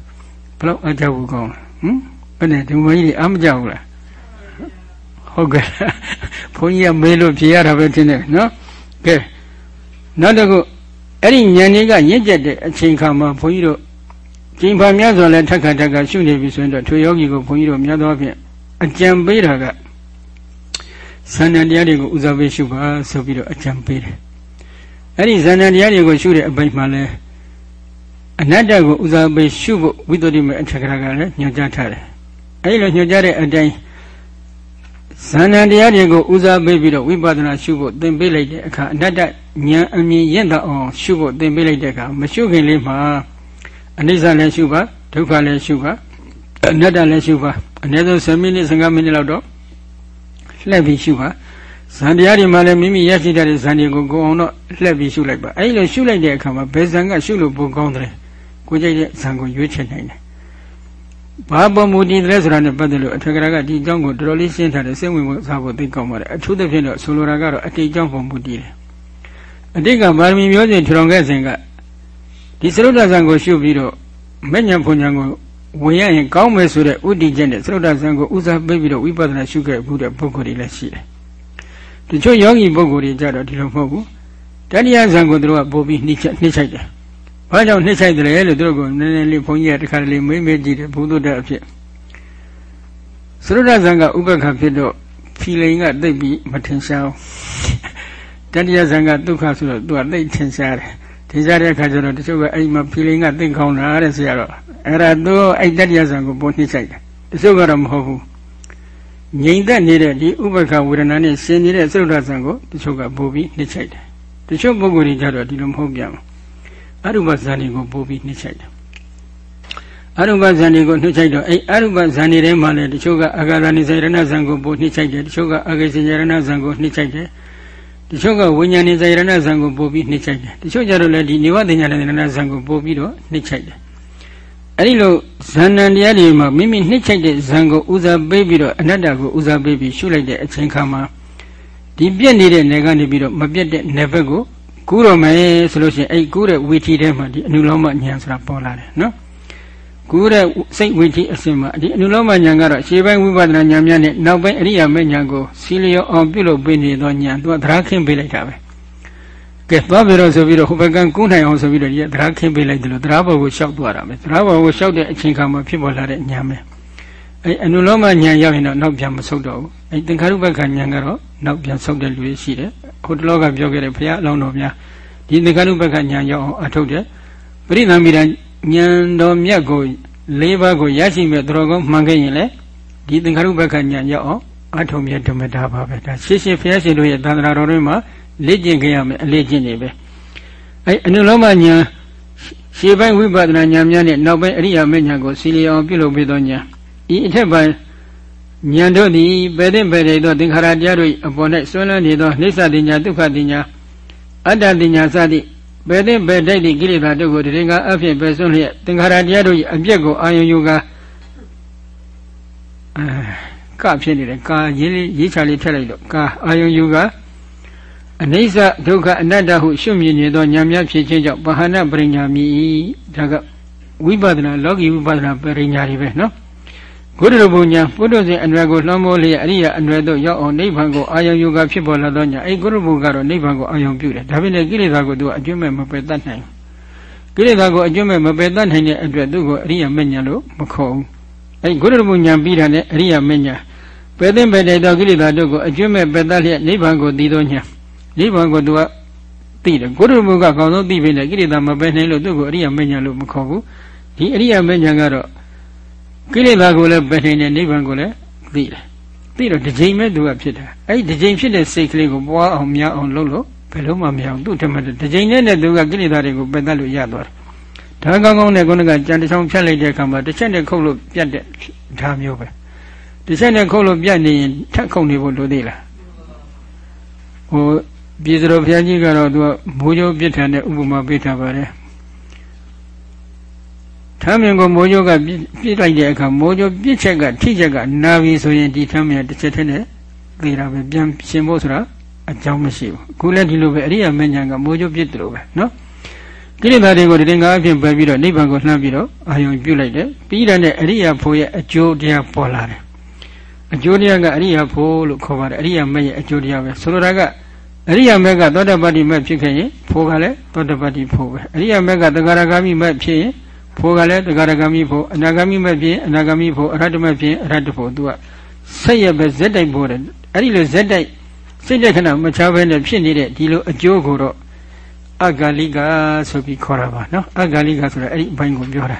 ဘလို့အကြောက်ဘူးကောင်းဟမ်ဘယ်နဲ့ဒီမကြီးအမကြောက်ဘူးလားဟုတ်ကဲ့ဘုန်းကြီးကမေးလို့ဖြေရတာပဲထင်တယ်နော်ကဲနောက်တစ်ခုအဲ့ဒီဉာဏ်ကြီးကရင့်ကျက်တဲ့အချိန်ခါမှာဘုန်းကြီးတို့ကျင်ဖန်များစွာလဲထက်ခါထက်ခါရှုနေပြီဆိုရင်တော့ထွေယောဂီကိုဘုန်းကြီးတို့များသောအားဖြင့်အကြံပေးတာကသန္တန်တရားတွေကိုဦးစားပေးရှုပါဆိုပြီးတော့အကြံပေးတယ် အဲ့ဒီဇန္နတရားတွေကိုရှုတဲ့အပိုင်းမှာလဲအနတ္တကိုဦးစားပေးရှုဖို့ဝိသုဒ္ဓိမေအထက်ကရာကလည်းညွှန်ကြားထားတယ်အဲ့ဒီလိုညွှန်ကြားတဲ့အတိုင်းဇန္နတရားတွေကိုဦးစားပေးပြီးတော့ဝိပဿနာရှုဖို့သင်ပေးလိုက်တဲ့အခါအနတ္တဉာဏ်အမြင်ရင့်တအောင်ရှုဖို့သင်ပေးလိုက်တဲ့အခါမရှုခင်လေးမှာအနိစ္စလည်းရှုပါဒုက္ခလည်းရှုပါအနတ္တလည်းရှုပါအနည်းဆုံး10မိနစ်15မိနစ်လောက်တော့လှည့်ပြီးရှုပါ ဇန်တရားတွေမှာလည်းမိမိရရှိတဲ့ဇန်တွေကိုကိုအောင်တော့လှက်ပြီးရှုလိုက်ပါအဲဒီလိုရှုလိုက်တဲ့အခါမှာဘယ်ဇန်ကရှုလို့ပိုကောင်းတယ်ကိုကြိုက်တဲ့ဇန်ကိုရွေးချယ်နိုင်တယ်ဘာပေါ်မူတည်တယ်ဆိုတာနဲ့ပတ်သက်လို့အထက်ကရာကဒီအကြောင်းကိုတော်တော်လေးရှင်းထားတယ်စိတ်ဝင်စားဖို့သိကောင်းပါတယ်အထူးသဖြင့်တော့ဆိုလိုတာကတော့အတိတ်အကြောင်းပေါ်မူတည်တယ်အတိတ်ကပါရမီမျိုးစဉ်ထူထောင်ခဲ့စဉ်ကဒီသရုပ်ဒဇန်ကိုရှုပြီးတော့မဉ္ဇဉ်ဖွဉ္ဇဉ်ကိုဝင်ရရင်ကောင်းမယ်ဆိုတဲ့ဥတည်ချက်နဲ့သရုတ်တဇံကိုဥစားပေးပြီးတော့ဝိပဿနာရှုခဲ့ဘူးတဲ့ပုဂ္ဂိုလ်တွေလည်းရှိတယ် တချို့ယောဂီပုဂ္ဂိုလ်တွေကြတော့ဒီလိုမဟုတ်ဘူးတတိယဇံကိုသူတို့ကပို့ပြီးနှိမ့်ချက်နှိမ့်ချိုက်တယ်ဘာကြောင့်နှိမ့်ချိုက်တယ်လို့သူတို့ကနည်းနည်းလေးဘုန်းကြီးကတခါတလေမေးမေးကြည့်တယ်ဘုသူတ္တအဖြစ်သရုတ်တဇံကဥပ္ပခဖြစ်တော့ဖီလိန်ကသိပ်ပြီးမထင်ရှားဘူးတတိယဇံကဒုက္ခဆိုတော့သူကသိပ်ထင်ရှားတယ်ထင်ရှားတဲ့အခါကျတော့တချို့ကအဲ့မှာဖီလိန်ကသိပ်ကောင်းတာတဲ့ဆရာတော့အဲ့ဒါသူအဲ့တတိယဇံကိုပို့နှိမ့်ချိုက်တယ်တချို့ကတော့မဟုတ်ဘူး ငြိမ်သက်နေတဲ့ဒီဥပ္ပခဝေဒနာနဲ့ရှင်နေတဲ့သရုပ်ဒဇံကိုတချို့ကပို့ပြီးနှိမ့်ချိုက်တယ်တချို့ပုဂ္ဂိုလ်တွေကြတော့ဒီလိုမဟုတ်ပြန်ဘူးအရုပဇန်တွေကိုပို့ပြီးနှိမ့်ချိုက်တယ်အရုပဇန်တွေကိုနှိမ့်ချိုက်တော့အဲ့အရုပဇန်တွေထဲမှာလည်းတချို့ကအာဂါသနိစေရဏဇန်ကိုပို့နှိမ့်ချိုက်တယ်တချို့ကအာဂေစေရဏဇန်ကိုနှိမ့်ချိုက်တယ်တချို့ကဝိညာဉ်နေစေရဏဇန်ကိုပို့ပြီးနှိမ့်ချိုက်တယ်တချို့ကြတော့လည်းဒီနေဝတညာနေရဏဇန်ကိုပို့ပြီးတော့နှိမ့်ချိုက်တယ် အဲ့ဒီလိုဇန်နံတရားတွေမှာမိမိနှိမ့်ချိုက်တဲ့ဇန်ကိုဦးစားပေးပြီးတော့အနတ္တကိုဦးစားပေးပြီးရှုလိုက်တဲ့အချိန်ခါမှာဒီပြက်နေတဲ့နယ်ကနေပြီးတော့မပြက်တဲ့နယ်ဘက်ကိုကူးတော့မယ်ဆိုလို့ရှိရင်အဲ့ကူးတဲ့ဝီထီထဲမှာဒီအနုလောမဉာဏ်ဆိုတာပေါ်လာတယ်နော်ကူးတဲ့စိတ်ဝီထီအစဉ်မှာဒီအနုလောမဉာဏ်ကတော့ရှေးပိုင်းဝိပဿနာဉာဏ်များနဲ့နောက်ပိုင်းအရိယာမေဉာဏ်ကိုစီလျောအောင်ပြုလုပ်ပေးနေသောဉာဏ်သူကသရခင်းပေးလိုက်တာပဲ ကဲသွားပြီတော့ဆိုပြီးတော့ဟိုဘက်ကကူးနိုင်အောင်ဆိုပြီးတော့ဒီသရခင်းပေးလိုက်တယ်လို့သရဘောကိုရှောက်သွားတာပဲသရဘောကိုရှောက်တဲ့အချိန်ခါမှာဖြစ်ပေါ်လာတဲ့ဉာဏ်ပဲအဲအနုလောမဉာဏ်ရောက်ရင်တော့နောက်ပြန်မဆုတ်တော့ဘူးအဲသင်္ခါရုပ္ပခဉာဏ်ကတော့နောက်ပြန်ဆုတ်တဲ့လူတွေရှိတယ်ဟိုတလောကပြောခဲ့တဲ့ဘုရားအလောင်းတော်များဒီသင်္ခါရုပ္ပခဉာဏ်ရောက်အောင်အထုတ်တယ်ပရိသမီရဉာဏ်တော်မြတ်ကို၄ပါးကိုရရှိမဲ့တော်ကောင်းမှန်ခဲ့ရင်လေဒီသင်္ခါရုပ္ပခဉာဏ်ရောက်အောင်အထုံမြတ်ဓမ္မတာပါပဲဒါရှင်းရှင်းဘုရားရှင်တို့ရဲ့သံဃာတော်တွေမှာ လေ့ကျင့်ကြရမယ်အလေ့ကျင့်နေပဲအဲအနုလောမဉာဏ်ရှေးပိုင်းဝိပဿနာဉာဏ်များနဲ့နောက်ပိုင်းအရိယာမေဉာဏ်ကိုစီလျောင်ပြုလုပ်ပေးသောဉာဏ်ဤအထက်ပိုင်းဉာဏ်တို့သည်ပယ်တဲ့ပယ်တဲ့သောသင်္ခါရတရားတို့အပေါ်၌ဆွမ်းလန်းနေသောနှိစ္စတင်ညာဒုက္ခတင်ညာအတ္တတင်ညာစသည့်ပယ်တဲ့ပယ်တဲ့ကိလေသာတို့ကိုတရင်ကအဖြစ်ပယ်စွန့်လျက်သင်္ခါရတရားတို့၏အပြက်ကိုအာယုံယူကာအဲကဖြစ်နေတယ်ကာရေးလေးရေးချလေးထည့်လိုက်တော့ကာအာယုံယူကာ အနိစ္စဒုက္ခအနတ္တဟုရှုမြင်နေသောဉာဏ်များဖြစ်ခြင်းကြောင့်ပဟာနပရိညာမြည်ဒါကဝိပဿနာလောကီဝိပဿနာပရိညာတွေပဲနော်ဂုတ္တရဘုံညာပုထုဇဉ်အနွယ်ကိုလွှမ်းမိုးလျက်အရိယာအနွယ်သို့ရောက်အောင်နိဗ္ဗာန်ကိုအာယုံယူကဖြစ်ပေါ်လာသောညာအဲဂုတ္တဘုံကတော့နိဗ္ဗာန်ကိုအာယုံပြုတယ်ဒါပေမဲ့ကိလေသာကိုသူကအကျွမ်းမဲ့မပယ်တတ်နိုင်ကိလေသာကိုအကျွမ်းမဲ့မပယ်တတ်နိုင်တဲ့အတွက်သူ့ကိုအရိယာမဉ္ဇဉ်လို့မခေါ်ဘူးအဲဂုတ္တဘုံညာပြီးတာနဲ့အရိယာမဉ္ဇဉ်ပယ်သိမ့်ပယ်တဲ့သောကိလေသာတို့ကိုအကျွမ်းမဲ့ပယ်တတ်လျက်နိဗ္ဗာန်ကိုတည်သောညာ နိဗ္ဗာန်ကိုသူကသိတယ်ဂုတ္တဘုံကကောင်းဆုံးသိပြီလေကိလေသာမပယ်နိုင်လို့သူ့ကိုအရိယာမဉ္ဇဉ်လို့မခေါ်ဘူးဒီအရိယာမဉ္ဇဉ်ကတော့ကိလေသာကိုလည်းပယ်နိုင်တယ်နိဗ္ဗာန်ကိုလည်းသိတယ်သိတော့တစ်ချိန်မဲ့သူကဖြစ်တာအဲ့ဒီတစ်ချိန်ဖြစ်တဲ့စိတ်ကလေးကိုပွားအောင်များအောင်လုပ်လို့ဘယ်လုံးမှမရအောင်သူ့ထက်မှတစ်ချိန်နဲ့နဲ့သူကကိလေသာတွေကိုပယ်တတ်လို့ရသွားတယ်ဒါကောင်းကောင်းနဲ့ခုနကကြံတစ်ချောင်းဖြတ်လိုက်တဲ့အခါမှာတစ်ချက်နဲ့ခုတ်လို့ပြတ်တဲ့ဓာမျိုးပဲတစ်ချက်နဲ့ခုတ်လို့ပြတ်နေရင်ထက်ခုတ်နေဖို့လိုသေးလားဟို ပြည်စတော်ဘုရားကြီးကတော့သူကမိုးကြိုးပြစ်ထန်တဲ့ဥပမာပေးထားပါတယ်ထမ်းမြင်ကိုမိုးကြိုးကပြစ်လိုက်တဲ့အခါမိုးကြိုးပြစ်ချက်ကထိချက်ကနာပြီဆိုရင်ဒီထမ်းမြင်တစ်ချက်တည်းနဲ့သေတာပဲပြန်ရှင်ဖို့ဆိုတာအကြောင်းမရှိဘူးအခုလည်းဒီလိုပဲအရိယာမဉ္ဇဉ်ကမိုးကြိုးပြစ်တယ်လို့ပဲနော်ကိလေသာတွေကိုတင်္ဂါအဖြစ်ပယ်ပြီးတော့နိဗ္ဗာန်ကိုလှမ်းပြီးတော့အာယုံပြုလိုက်တယ်ပြီးတဲ့အရိယာဖို့ရဲ့အကျိုးတရားပေါ်လာတယ်အကျိုးတရားကအရိယာဖို့လို့ခေါ်ပါတယ်အရိယာမရဲ့အကျိုးတရားပဲဆိုလိုတာက အရိယာမေကသောတပတ္တိမဖြစ်ခဲ့ရင်ဖို့ကလည်းသောတပတ္တိဖို့ပဲအရိယာမေကသဂရဂါမိမဖြစ်ရင်ဖို့ကလည်းသဂရဂါမိဖို့အနာဂါမိမဖြစ်ရင်အနာဂါမိဖို့အရဟတမဖြစ်ရင်အရဟတဖို့သူကဆက်ရပဲဇက်တိုက်ဖို့တယ်အဲ့ဒီလိုဇက်တိုက်စိတ်တဲ့ခဏမချဘဲနဲ့ဖြစ်နေတဲ့ဒီလိုအကျိုးကိုတော့အဂါလိကဆိုပြီးခေါ်တာပါနော်အဂါလိကဆိုတာအဲ့ဒီအပိုင်းကိုပြောတာ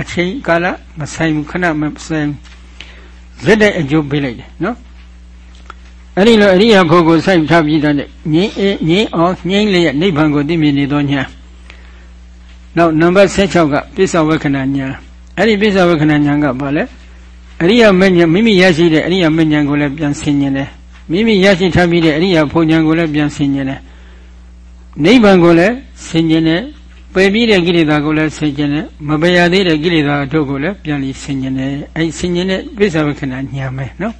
အချိန်ကာလမဆိုင်ဘူးခဏမဆိုင်ဇက်တိုက်အကျိုးပေးလိုက်တယ်နော် အဲ့ဒီလိုအရိယာဖို့ကိုစိုက်ထားပြီးတဲ့ငြိမ်းငြိမ်းအောင်ငြိမ်းလျက်နိဗ္ဗာန်ကိုသိမြင်နေသောညာနောက်နံပါတ်16ကပိဿဝေခဏညာအဲ့ဒီပိဿဝေခဏညာကဘာလဲအရိယာမဉ္ဇဉ်မိမိရရှိတဲ့အရိယာမဉ္ဇဉ်ကိုလည်းပြန်ဆင်ញင်တယ်မိမိရရှိထားပြီးတဲ့အရိယာဖို့ဉဏ်ကိုလည်းပြန်ဆင်ញင်တယ်နိဗ္ဗာန်ကိုလည်းဆင်ញင်တယ်ပယ်ပြီးတဲ့ကိလေသာကိုလည်းဆင်ញင်တယ်မပယ်ရသေးတဲ့ကိလေသာတို့ကိုလည်းပြန်ပြီးဆင်ញင်တယ်အဲ့ဆင်ញင်တဲ့ပိဿဝေခဏညာမယ်နော်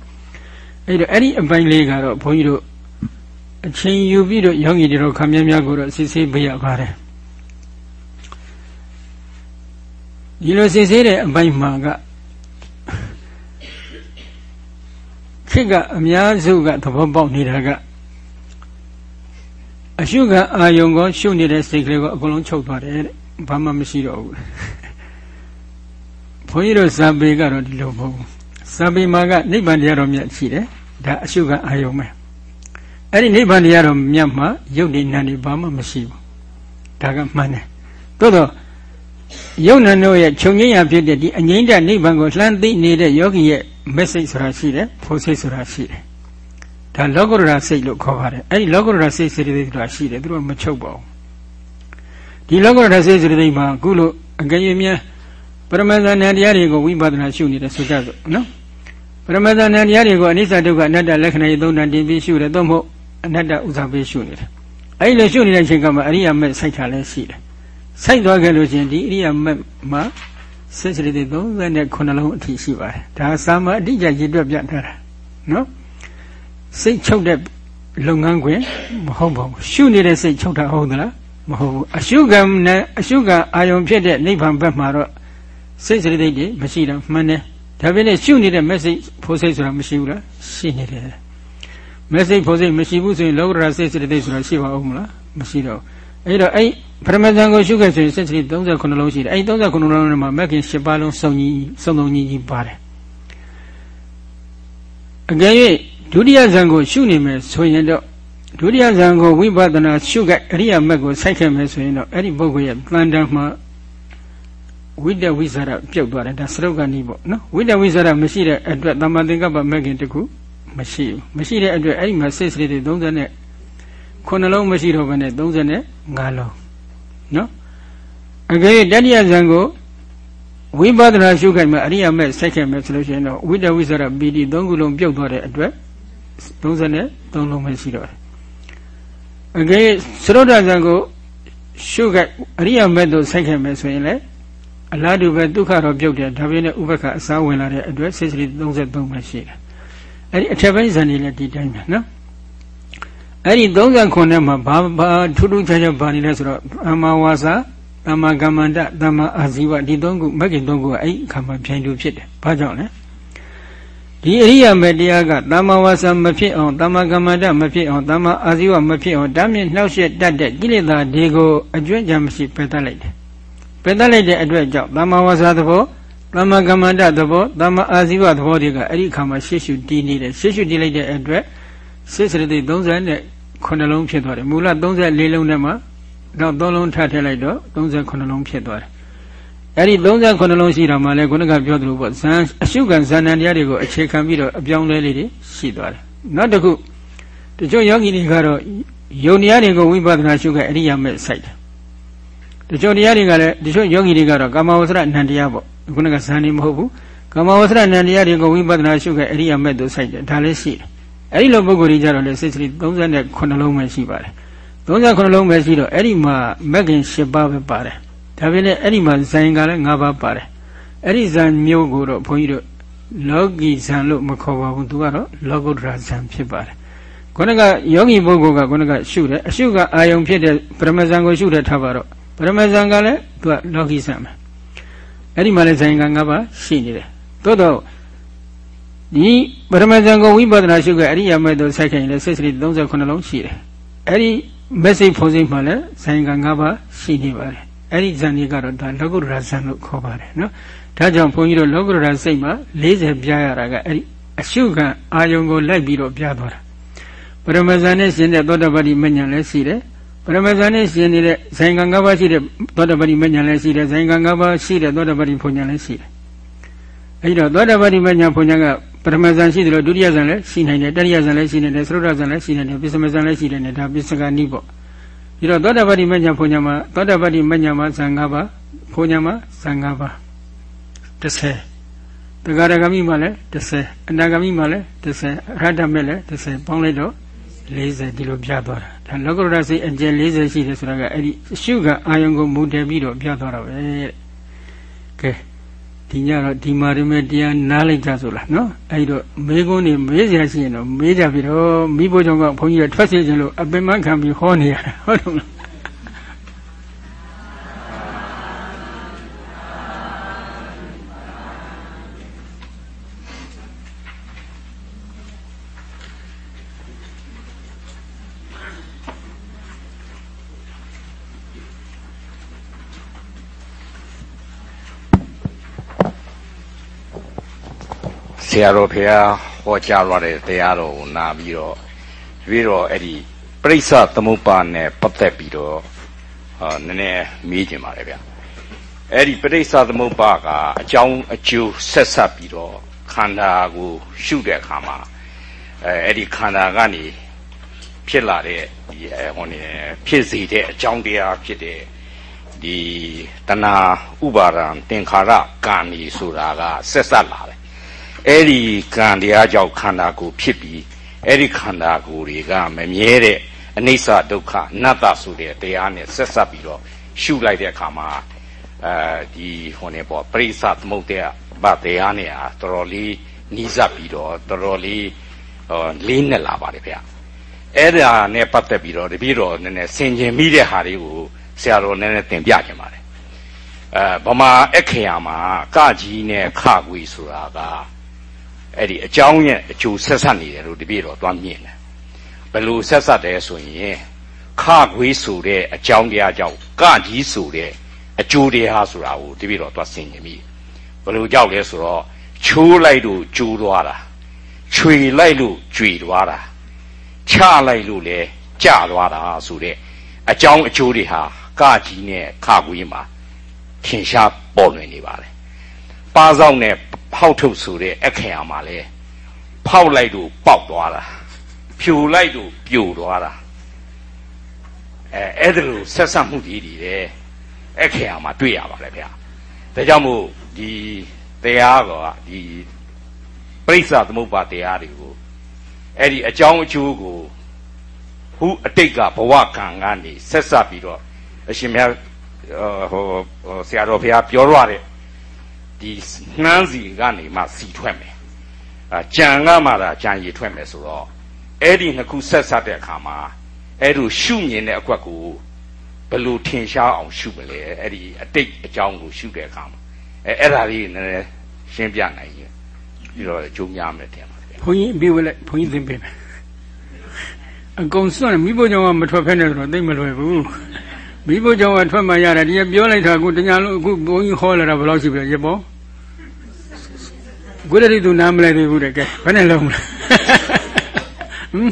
အဲ့တော့အဲ့ဒီအပိုင်းလေးကတော့ဘုန်းကြီးတို့အချိန်ယူပြီးတော့ယောဂီတွေတော့ခမည်းများကိုတော့စစ်ဆေးပေးရပါတယ်ဒီလိုစစ်ဆေးတဲ့အပိုင်းမှာကခေတ်ကအများစုကသဘောပေါက်နေတာကအရှုခံအာယုံကိုရှုနေတဲ့စိတ်ကလေးကိုအကုန်လုံးချုပ်သွားတယ်တဲ့ဘာမှမရှိတော့ဘူးဘုန်းကြီးတို့ဇာပေကတော့ဒီလိုမဟုတ်ဘူး ဇာပေမှာကနိဗ္ဗာန်တရားတော်မြတ်ရှိတယ်ဒါအရှုခံအာယုံပဲအဲ့ဒီနိဗ္ဗာန်တရားတော်မြတ်မှာယုတ်ဒီနံဒီဘာမှမရှိဘူးဒါကမှန်တယ်သို့တော့ယုံနံတို့ရဲ့ခြုံငင်းရဖြစ်တဲ့ဒီအငိမ့်တဲ့နိဗ္ဗာန်ကိုလှမ်းသိနေတဲ့ယောဂီရဲ့ message ဆိုတာရှိတယ်ဖို့စိတ်ဆိုတာရှိတယ်ဒါလောကုတ္တရာစိတ်လို့ခေါ်ပါတယ်အဲ့ဒီလောကုတ္တရာစိတ်စေတသိက်ဆိုတာရှိတယ်သူတို့မချုပ်ပါဘူးဒီလောကုတ္တရာစိတ်စေတသိက်မှာအခုလို့အကယ်၍များပရမဇ္ဇဏတရားတွေကိုဝိပဿနာရှုနေတယ်ဆိုကြစို့နော် ပရမဇ္ဇဏတရားတွေကိုအနိစ္စဒုက္ခအနတ္တလက္ခဏာရေးသုံးတန်တင်ပြီးရှုတယ်သို့မဟုတ်အနတ္တဥစ္စာပေးရှုနေတယ်အဲ့ဒီလိုရှုနေတဲ့အချိန်ကမှအရိယာမဲ့စိုက်တာလည်းရှိတယ်စိုက်သွားခဲ့လို့ရှင်ဒီအရိယာမဲ့မှာစိတ်စရိတ်39လုံးအထိရှိပါတယ်ဒါသာမအတိအကျရည်တွက်ပြထားတာနော်စိတ်ချုပ်တဲ့လုပ်ငန်းခွင်မဟုတ်ပါဘူးရှုနေတဲ့စိတ်ချုပ်တာဟုတ်သလားမဟုတ်ဘူးအရှုကံနဲ့အရှုကံအာယုံဖြစ်တဲ့နိဗ္ဗာန်ဘက်မှာတော့စိတ်စရိတ်တွေမရှိတော့မှန်တယ် ဒါပေမဲ့ရှုနေတဲ့ message ဖို့စိတ်ဆိုတာမရှိဘူးလားရှိနေတယ် message ဖို့စိတ်မရှိဘူးဆိုရင်လောကရာစိတ်စရိတ်ဆိုတာရှိပါဦးမလားမရှိတော့အဲ့တော့အဲ့ပရမဇန်ကိုရှုခဲ့ဆိုရင်စိတ်စရိတ်39လုံးရှိတယ်အဲ့39လုံးထဲမှာမက်ကင်10ပါးလုံးစုံကြီးစုံစုံကြီးကြီးပါတယ်အကယ်၍ဒုတိယဇန်ကိုရှုနေမယ်ဆိုရင်တော့ဒုတိယဇန်ကိုဝိပဿနာရှုခဲ့အရိယာမက်ကိုစိုက်ခဲ့မယ်ဆိုရင်တော့အဲ့ဒီပုဂ္ဂိုလ်ရဲ့တန်တမ်းမှာ ဝိတ္တဝိဇာရပြုတ်သွားတယ်ဒါစရုပ်ကနည်းပေါ့နော်ဝိတ္တဝိဇာရမရှိတဲ့အတွက်တမ္မာသင်္ကပ္ပမက်ကင်တခုမရှိဘူးမရှိတဲ့အတွက်အဲ့ဒီမှာစိတ်စရိတ်တွေ30နဲ့ခုနှလုံးမရှိတော့ဘဲနဲ့35လုံးနော်အကယ်တတိယဇန်ကိုဝိပဿနာရှုခိုင်မှာအရိယာမဲ့စိုက်ခဲ့မယ်ဆိုလို့ရှိရင်တော့ဝိတ္တဝိဇာရပီတိ၃ခုလုံးပြုတ်သွားတဲ့အတွက်33လုံးပဲရှိတော့တယ်အကယ်သရုဒ္ဒဇံကိုရှုခိုက်အရိယာမဲ့တို့စိုက်ခဲ့မယ်ဆိုရင်လည်း အလားတူပဲဒုက္ခတော့ပြုတ်တယ်ဒါပေမဲ့ဥပ္ပခအစားဝင်လာတဲ့အတွက်စိတ်စရိ33ပဲရှိတယ်အဲ့ဒီအထက်ပိုင်းဇန်နေလည်းဒီတိုင်းပဲနော်အဲ့ဒီ39နဲ့မှာဘာဘာထူးထူးခြားခြားဘာနေလဲဆိုတော့အမဝါစာတမ္မာကမ္မန္တတမ္မာအာဇီဝဒီသုံးခုမဂ္ဂင်သုံးခုကအဲ့အခါမှာဖြိုင်တူဖြစ်တယ်ဘာကြောင့်လဲဒီအရိယာမေတရားကတမ္မာဝါစာမဖြစ်အောင်တမ္မာကမ္မန္တမဖြစ်အောင်တမ္မာအာဇီဝမဖြစ်အောင်ဓာမြင့်နှောက်ယှက်တတ်တဲ့ကိလေသာတွေကိုအကျွမ်းကြံမရှိပယ်တတ်လိုက်တယ် ပယ်တတ်လိုက်တဲ့အတွက်ကြောင့်တမ္မာဝါစာသဘောတမ္မာကမ္မန္တသဘောတမ္မာအာဇီဝသဘောတွေကအဲ့ဒီအခါမှာရှေ့ရှုတည်နေတယ်ရှေ့ရှုတည်လိုက်တဲ့အတွက်စိတ်စရတိ30နဲ့9လုံးဖြစ်သွားတယ်မူလ34လုံးနဲ့မှနောက်3လုံးထပ်ထည့်လိုက်တော့39လုံးဖြစ်သွားတယ်အဲ့ဒီ39လုံးရှိတာမှလည်းခုနကပြောသလိုပေါ့ဇန်အရှုခံဇာဏတရားတွေကိုအခြေခံပြီးတော့အပြောင်းလဲလေးတွေရှိသွားတယ်နောက်တစ်ခုတချို့ယောဂီတွေကတော့ယုံတရားတွေကိုဝိပဿနာရှုခဲ့အရိယာမဲ့စိုက်တယ် တချို့တရားတွေကလည်းတချို့ယောဂီတွေကတော့ကာမဝဆရအနန္တရားပေါ့ခုနကဇန်နေမဟုတ်ဘူးကာမဝဆရအနန္တရားတွေကိုဝိပဿနာရှုခဲ့အရိယာမဲ့တို့စိုက်တယ်ဒါလည်းရှိတယ်အဲ့ဒီလိုပုဂ္ဂိုလ်ကြီးကြတော့လေစိတ်စရိ39လုံးပဲရှိပါတယ်39လုံးပဲရှိတော့အဲ့ဒီမှာမဂ္ဂင်10ပါးပဲပါတယ်ဒါပေမဲ့အဲ့ဒီမှာဇန်ကလည်း5ပါးပါတယ်အဲ့ဒီဇန်မျိုးကိုတော့ဘုန်းကြီးတို့လောကီဇန်လို့မခေါ်ပါဘူးသူကတော့လောကုတ္တရာဇန်ဖြစ်ပါတယ်ခုနကယောဂီပုဂ္ဂိုလ်ကခုနကရှုတယ်အရှုကအာယုံဖြစ်တဲ့ပရမဇန်ကိုရှုတယ်ထားပါတော့ ပရမဇန်ကလည်းသူကလောကီဇန်ပဲအဲ့ဒီမှာလည်းဇန်က5ပါးရှိနေတယ်သို့တော့ဒီပရမဇန်ကိုဝိပဿနာရှုခဲ့အရိယာမေတ္တဆိုင်ခင်လည်းစိတ်စရိ39လုံးရှိတယ်အဲ့ဒီ message ဖုန်းစိတ်မှာလည်းဇန်က၅ပါးရှိနေပါတယ်အဲ့ဒီဇန်တွေကတော့ဒါလောကုတ္တရာဇန်လို့ခေါ်ပါတယ်နော်ဒါကြောင့်ဘုန်းကြီးတို့လောကုတ္တရာစိတ်မှာ40ပြားရတာကအဲ့ဒီအရှုခံအာယုံကိုလိုက်ပြီးတော့ပြားသွားတာပရမဇန်နဲ့ရှင်တဲ့သောတပတိမဉ္ဇဉ်လည်းရှိတယ် ပရမဇန်နဲ့ရှင်နေတဲ့ဇန်က၅ပါးရှိတဲ့သောတပတိမဉ္ဇဉ်လည်းရှိတယ်ဇန်က၅ပါးရှိတဲ့သောတပတိဘုံဉ္ဇဉ်လည်းရှိတယ်အဲ့တော့သောတပတိမဉ္ဇဉ်ဘုံဉ္ဇဉ်ကပထမဇန်ရှိတယ်လို့ဒုတိယဇန်လည်းရှိနိုင်တယ်တတိယဇန်လည်းရှိနိုင်တယ်သရုပ်ဇန်လည်းရှိနိုင်တယ်ပစ္စမဇန်လည်းရှိနိုင်တယ်ဒါပစ္စကနိပေါ့ဒီတော့သောတာပတိမညာဘုံညာမှာသောတာပတိမညာမှာဇန်၅ပါးဘုံညာမှာဇန်၅ပါး30တဂရဂမိမှာလည်း30အနာဂမိမှာလည်း30အရဟတမေလည်း30ပေါင်းလိုက်တော့ 40ဒီလိုပြသွားတာဒါလောကရစိတ်အကျယ်40ရှိတယ်ဆိုတာကအဲ့ဒီရှုကအာယုံကိုမူတည်ပြီးတော့ပြသွားတာပဲတဲ့ကဲဒီညတော့ဒီမာရမဲတရားနားလိုက်ကြဆိုလားနော်အဲ့တော့မေကုန်းနေမေးစရာရှိရင်တော့မေးကြပြီတော့မိဖို့ကြောင့်ကဘုန်းကြီးကထွက်စေခြင်းလို့အပင်မခံပြီးဟောနေရတာဟုတ်တယ်မလား ရာတော်ဖရာဟောကြားရတဲ့တရားတော်ကိုနာပြီးတော့ပြီးတော့အဲ့ဒီပရိစ္ဆသမုပ္ပါနဲ့ပတ်သက်ပြီးတော့အာနည်းနည်းမေးကြပါလေဗျအဲ့ဒီပရိစ္ဆသမုပ္ပါကအကြောင်းအကျိုးဆက်ဆက်ပြီးတော့ခန္ဓာကိုရှုတဲ့အခါမှာအဲအဲ့ဒီခန္ဓာကနေဖြစ်လာတဲ့ဒီဟိုနေဖြစ်စေတဲ့အကြောင်းတရားဖြစ်တဲ့ဒီတဏှာဥပါဒံသင်္ခါရကံဤဆိုတာကဆက်ဆက်လာတယ် အဲ့ဒီကံတရားကြောင့်ခန္ဓာကိုယ်ဖြစ်ပြီးအဲ့ဒီခန္ဓာကိုယ်တွေကမမြဲတဲ့အနိစ္စဒုက္ခအနတ္တဆိုတဲ့တရားနဲ့ဆက်ဆက်ပြီးတော့ရှုလိုက်တဲ့အခါမှာအဲဒီဟိုနေပေါ့ပရိစ္ဆသမုတ်တဲ့ဗတရားနဲ့ဟာတော်တော်လေးနီးစပ်ပြီးတော့တော်တော်လေးဟောလေးနဲ့လာပါတယ်ဗျအဲ့ဒါနဲ့ပတ်သက်ပြီးတော့တပည့်တော်နည်းနည်းဆင်ခြင်မိတဲ့ဟာတွေကိုဆရာတော်နည်းနည်းသင်ပြခြင်းပါတယ်အဲဗမာအခရာမှာကကြီးနဲ့ခကွေဆိုတာက အဲ့ဒီအကြောင်းရဲ့အကျိုးဆက်ဆက်နေတယ်လို့တပည့်တော်သွားမြင်တယ်ဘယ်လိုဆက်ဆက်တယ်ဆိုရင်ခခွေးဆိုတဲ့အကြောင်းတရားကြောင့်ကကြီးဆိုတဲ့အကျိုးတရားဆိုတာကိုတပည့်တော်သွားဆင်ခြင်မိဘယ်လိုကြောက်လဲဆိုတော့ချိုးလိုက်လို့ကျိုးသွားတာခြွေလိုက်လို့ကြွေသွားတာချလိုက်လို့လဲကြသွားတာဆိုတဲ့အကြောင်းအကျိုးတွေဟာကကြီးနဲ့ခခွေးမှာထင်ရှားပေါ်လွင်နေပါလေပါဆောင်နဲ့ ဖောက်ထုတ်ဆိုတဲ့အခရာမှာလဲဖောက်လိုက်လို့ပေါက်သွားတာဖြိုလိုက်လို့ပြိုသွားတာအဲအဲ့ဒါလိုဆက်ဆက်မှုတွေတွေတဲ့အခရာမှာတွေ့ရပါလေဗျာဒါကြောင့်မို့ဒီတရားကဒီပရိစ္ဆသမုပ္ပါတရားတွေကိုအဲ့ဒီအကြောင်းအကျိုးကိုဟုအတိတ်ကဘဝကံကနေဆက်ဆက်ပြီးတော့အရှင်မြတ်ဟိုဆရာတော်ဘုရားပြောရတဲ့ ဒီနှမ်းစီကနေမှစီထွက်မယ်အာကြံကမှသာကြံရည်ထွက်မယ်ဆိုတော့အဲ့ဒီနှစ်ခုဆက်ဆက်တဲ့အခါမှာအဲ့လိုရှုမြင်တဲ့အကွက်ကိုဘယ်လိုထင်ရှားအောင်ရှုမလဲအဲ့ဒီအတိတ်အကြောင်းကိုရှုတဲ့အခါမှာအဲအဲ့ဒါလေးနည်းနည်းရှင်းပြနိုင်ရင်ပြီးတော့ကျုံများမယ်တင်ပါဗျာဘုန်းကြီးပြီးဝလိုက်ဘုန်းကြီးသင်ပေးမယ်အကုန်စွန့်မိဖို့ကြောင့်မထွက်ဖက်နဲ့ဆိုတော့သိမလွယ်ဘူး မိဖို့ကြောင့်ထွက်မှရတယ်ဒီပြောလိုက်တာအခုတညာလုံးအခုဘုန်းကြီးဟောလာတာဘယ်လောက်ရှိပြီရပေါ့ကိုရတိသူနားမလဲသေးဘူးတဲ့ကဲဘယ်နဲ့လုံးမလဲဟမ်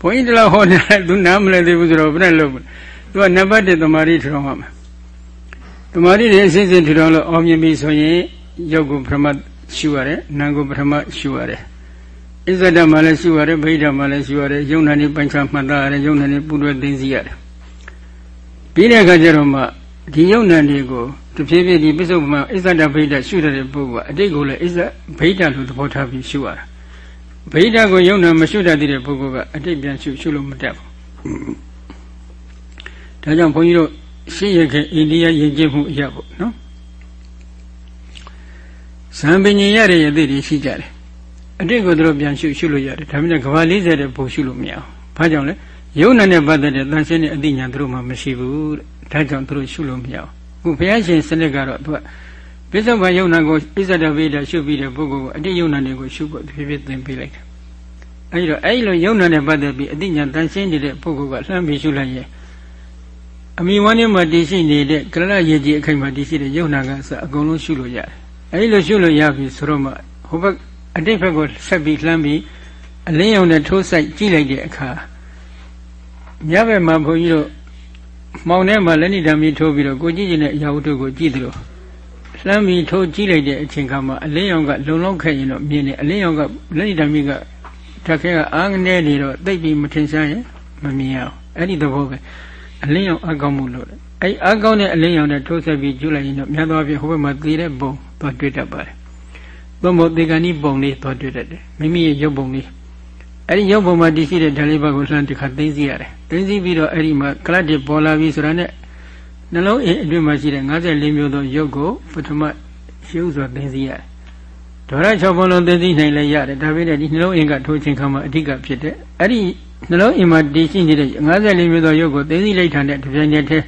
ဘုန်းကြီးတလားဟောနေတယ်သူနားမလဲသေးဘူးဆိုတော့ဘယ်နဲ့လုံးမလဲသူကနံပါတ်1တမာရီထထောင်ရမှာတမာရီတွေအစဉ်စဉ်ထထောင်လို့အောင်မြင်ပြီဆိုရင်ရုပ်ကိုပထမရှုရတယ်နာမ်ကိုပထမရှုရတယ်ဣဇဒမှာလည်းရှုရတယ်ဗိဓမှာလည်းရှုရတယ်ယုံနာနေပိုင်းခြားမှတ်သားရတယ်ယုံနာနေပူတွဲသိသိရတယ် ပြီးတဲ့အခါကျတော့မှဒီယုံနာတွေကိုတဖြည်းဖြည်းဒီပစ္စုပန်ဣဇဒဗိဓရှုတဲ့ပုဂ္ဂိုလ်ကအတိတ်ကိုလည်းဣဇဗိဓလို့သဘောထားပြီးရှုရတာဗိဓကိုယုံနာမရှုတတ်တဲ့ပုဂ္ဂိုလ်ကအတိတ်ပြန်ရှုရှုလို့မတတ်ဘူးဒါကြောင့်ဘုန်းကြီးတို့ရှင်းရခဲ့အိန္ဒိယယဉ်ကျေးမှုအရာပေါ့နော်ဇံပင်ញရရဲ့အသည့်တွေရှိကြတယ်အတိတ်ကိုတို့ပြန်ရှုရှုလို့ရတယ်ဒါပေမဲ့ကဘာ40တဲ့ဘုံရှုလို့မရအောင်ဘာကြောင့်လဲ ယုံနာနဲ့ပတ်သက်တဲ့တန်ရှင်းတဲ့အသိဉာဏ်တို့မှမရှိဘူးတဲ့ဒါကြောင့်တို့ရှုလို့မရအောင်ခုဘုရားရှင်စနစ်ကတော့သူကပိဿဗယုံနာကိုဣဇဒဗေဒရှုပြီးတဲ့ပုဂ္ဂိုလ်ကိုအတိတ်ယုံနာတွေကိုရှုဖို့ဖြည်းဖြည်းသင်ပေးလိုက်တယ်အဲဒီတော့အဲဒီလိုယုံနာနဲ့ပတ်သက်ပြီးအသိဉာဏ်တန်ရှင်းနေတဲ့ပုဂ္ဂိုလ်ကလှမ်းပြီးရှုလိုက်ရင်အမိဝမ်းထဲမှာတည်ရှိနေတဲ့ကရဏရည်ကြီးအခိုက်မှာတည်ရှိတဲ့ယုံနာကအစအကုန်လုံးရှုလို့ရတယ်အဲဒီလိုရှုလို့ရပြီဆိုတော့မှဟိုဘက်အတိတ်ဘက်ကိုဆက်ပြီးလှမ်းပြီးအလင်းရောင်နဲ့ထိုးဆိုင်ကြည့်လိုက်တဲ့အခါ မြတ်ဘက်မှာဘုန်းကြီးတို့မောင်ထဲမှာလက်ဏိဓာမီထိုးပြီးတော့ကိုကြည့်ကျင်တဲ့အရာဝတ္ထုကိုကြည့်သလိုလှမ်းပြီးထိုးကြည့်လိုက်တဲ့အချိန်ခါမှာအလင်းရောင်ကလုံလောက်ခဲ့ရင်တော့မြင်တယ်အလင်းရောင်ကလက်ဏိဓာမီကဓာတ်ခဲကအားငနေနေတော့တိတ်ပြီးမထင်ရှားရင်မမြင်ရအောင်အဲ့ဒီသဘောပဲအလင်းရောင်အကောင်းမှုလို့အဲ့အကောင်းတဲ့အလင်းရောင်နဲ့ထိုးဆက်ပြီးကျူလိုက်ရင်တော့များသောအားဖြင့်ဟိုဘက်မှာသေတဲ့ပုံသွားတွေ့တတ်ပါတယ်။သို့မဟုတ်သေကဏီပုံလေးသွားတွေ့တတ်တယ်။မိမိရဲ့ရုပ်ပုံလေး အဲ့ဒီရုပ်ပုံမှာတည်ရှိတဲ့ဓာတ်လေးပါးကိုလှမ်းတစ်ခါသိသိရတယ်။သိသိပြီးတော့အဲ့ဒီမှာကလတ်တွေပေါ်လာပြီဆိုတာနဲ့နှလုံးအိမ်အတွင်းမှာရှိတဲ့54မျိုးသောရုပ်ကိုပထမရှုစွာသိသိရတယ်။ဒေါရ6ဘုံလုံးသိသိနိုင်လည်းရတယ်။ဒါပေမဲ့ဒီနှလုံးအိမ်ကထိုးခြင်းခါမှာအဓိကဖြစ်တဲ့အဲ့ဒီနှလုံးအိမ်မှာတည်ရှိနေတဲ့54မျိုးသောရုပ်ကိုသိသိလိုက်တာနဲ့တပြိုင်တည်း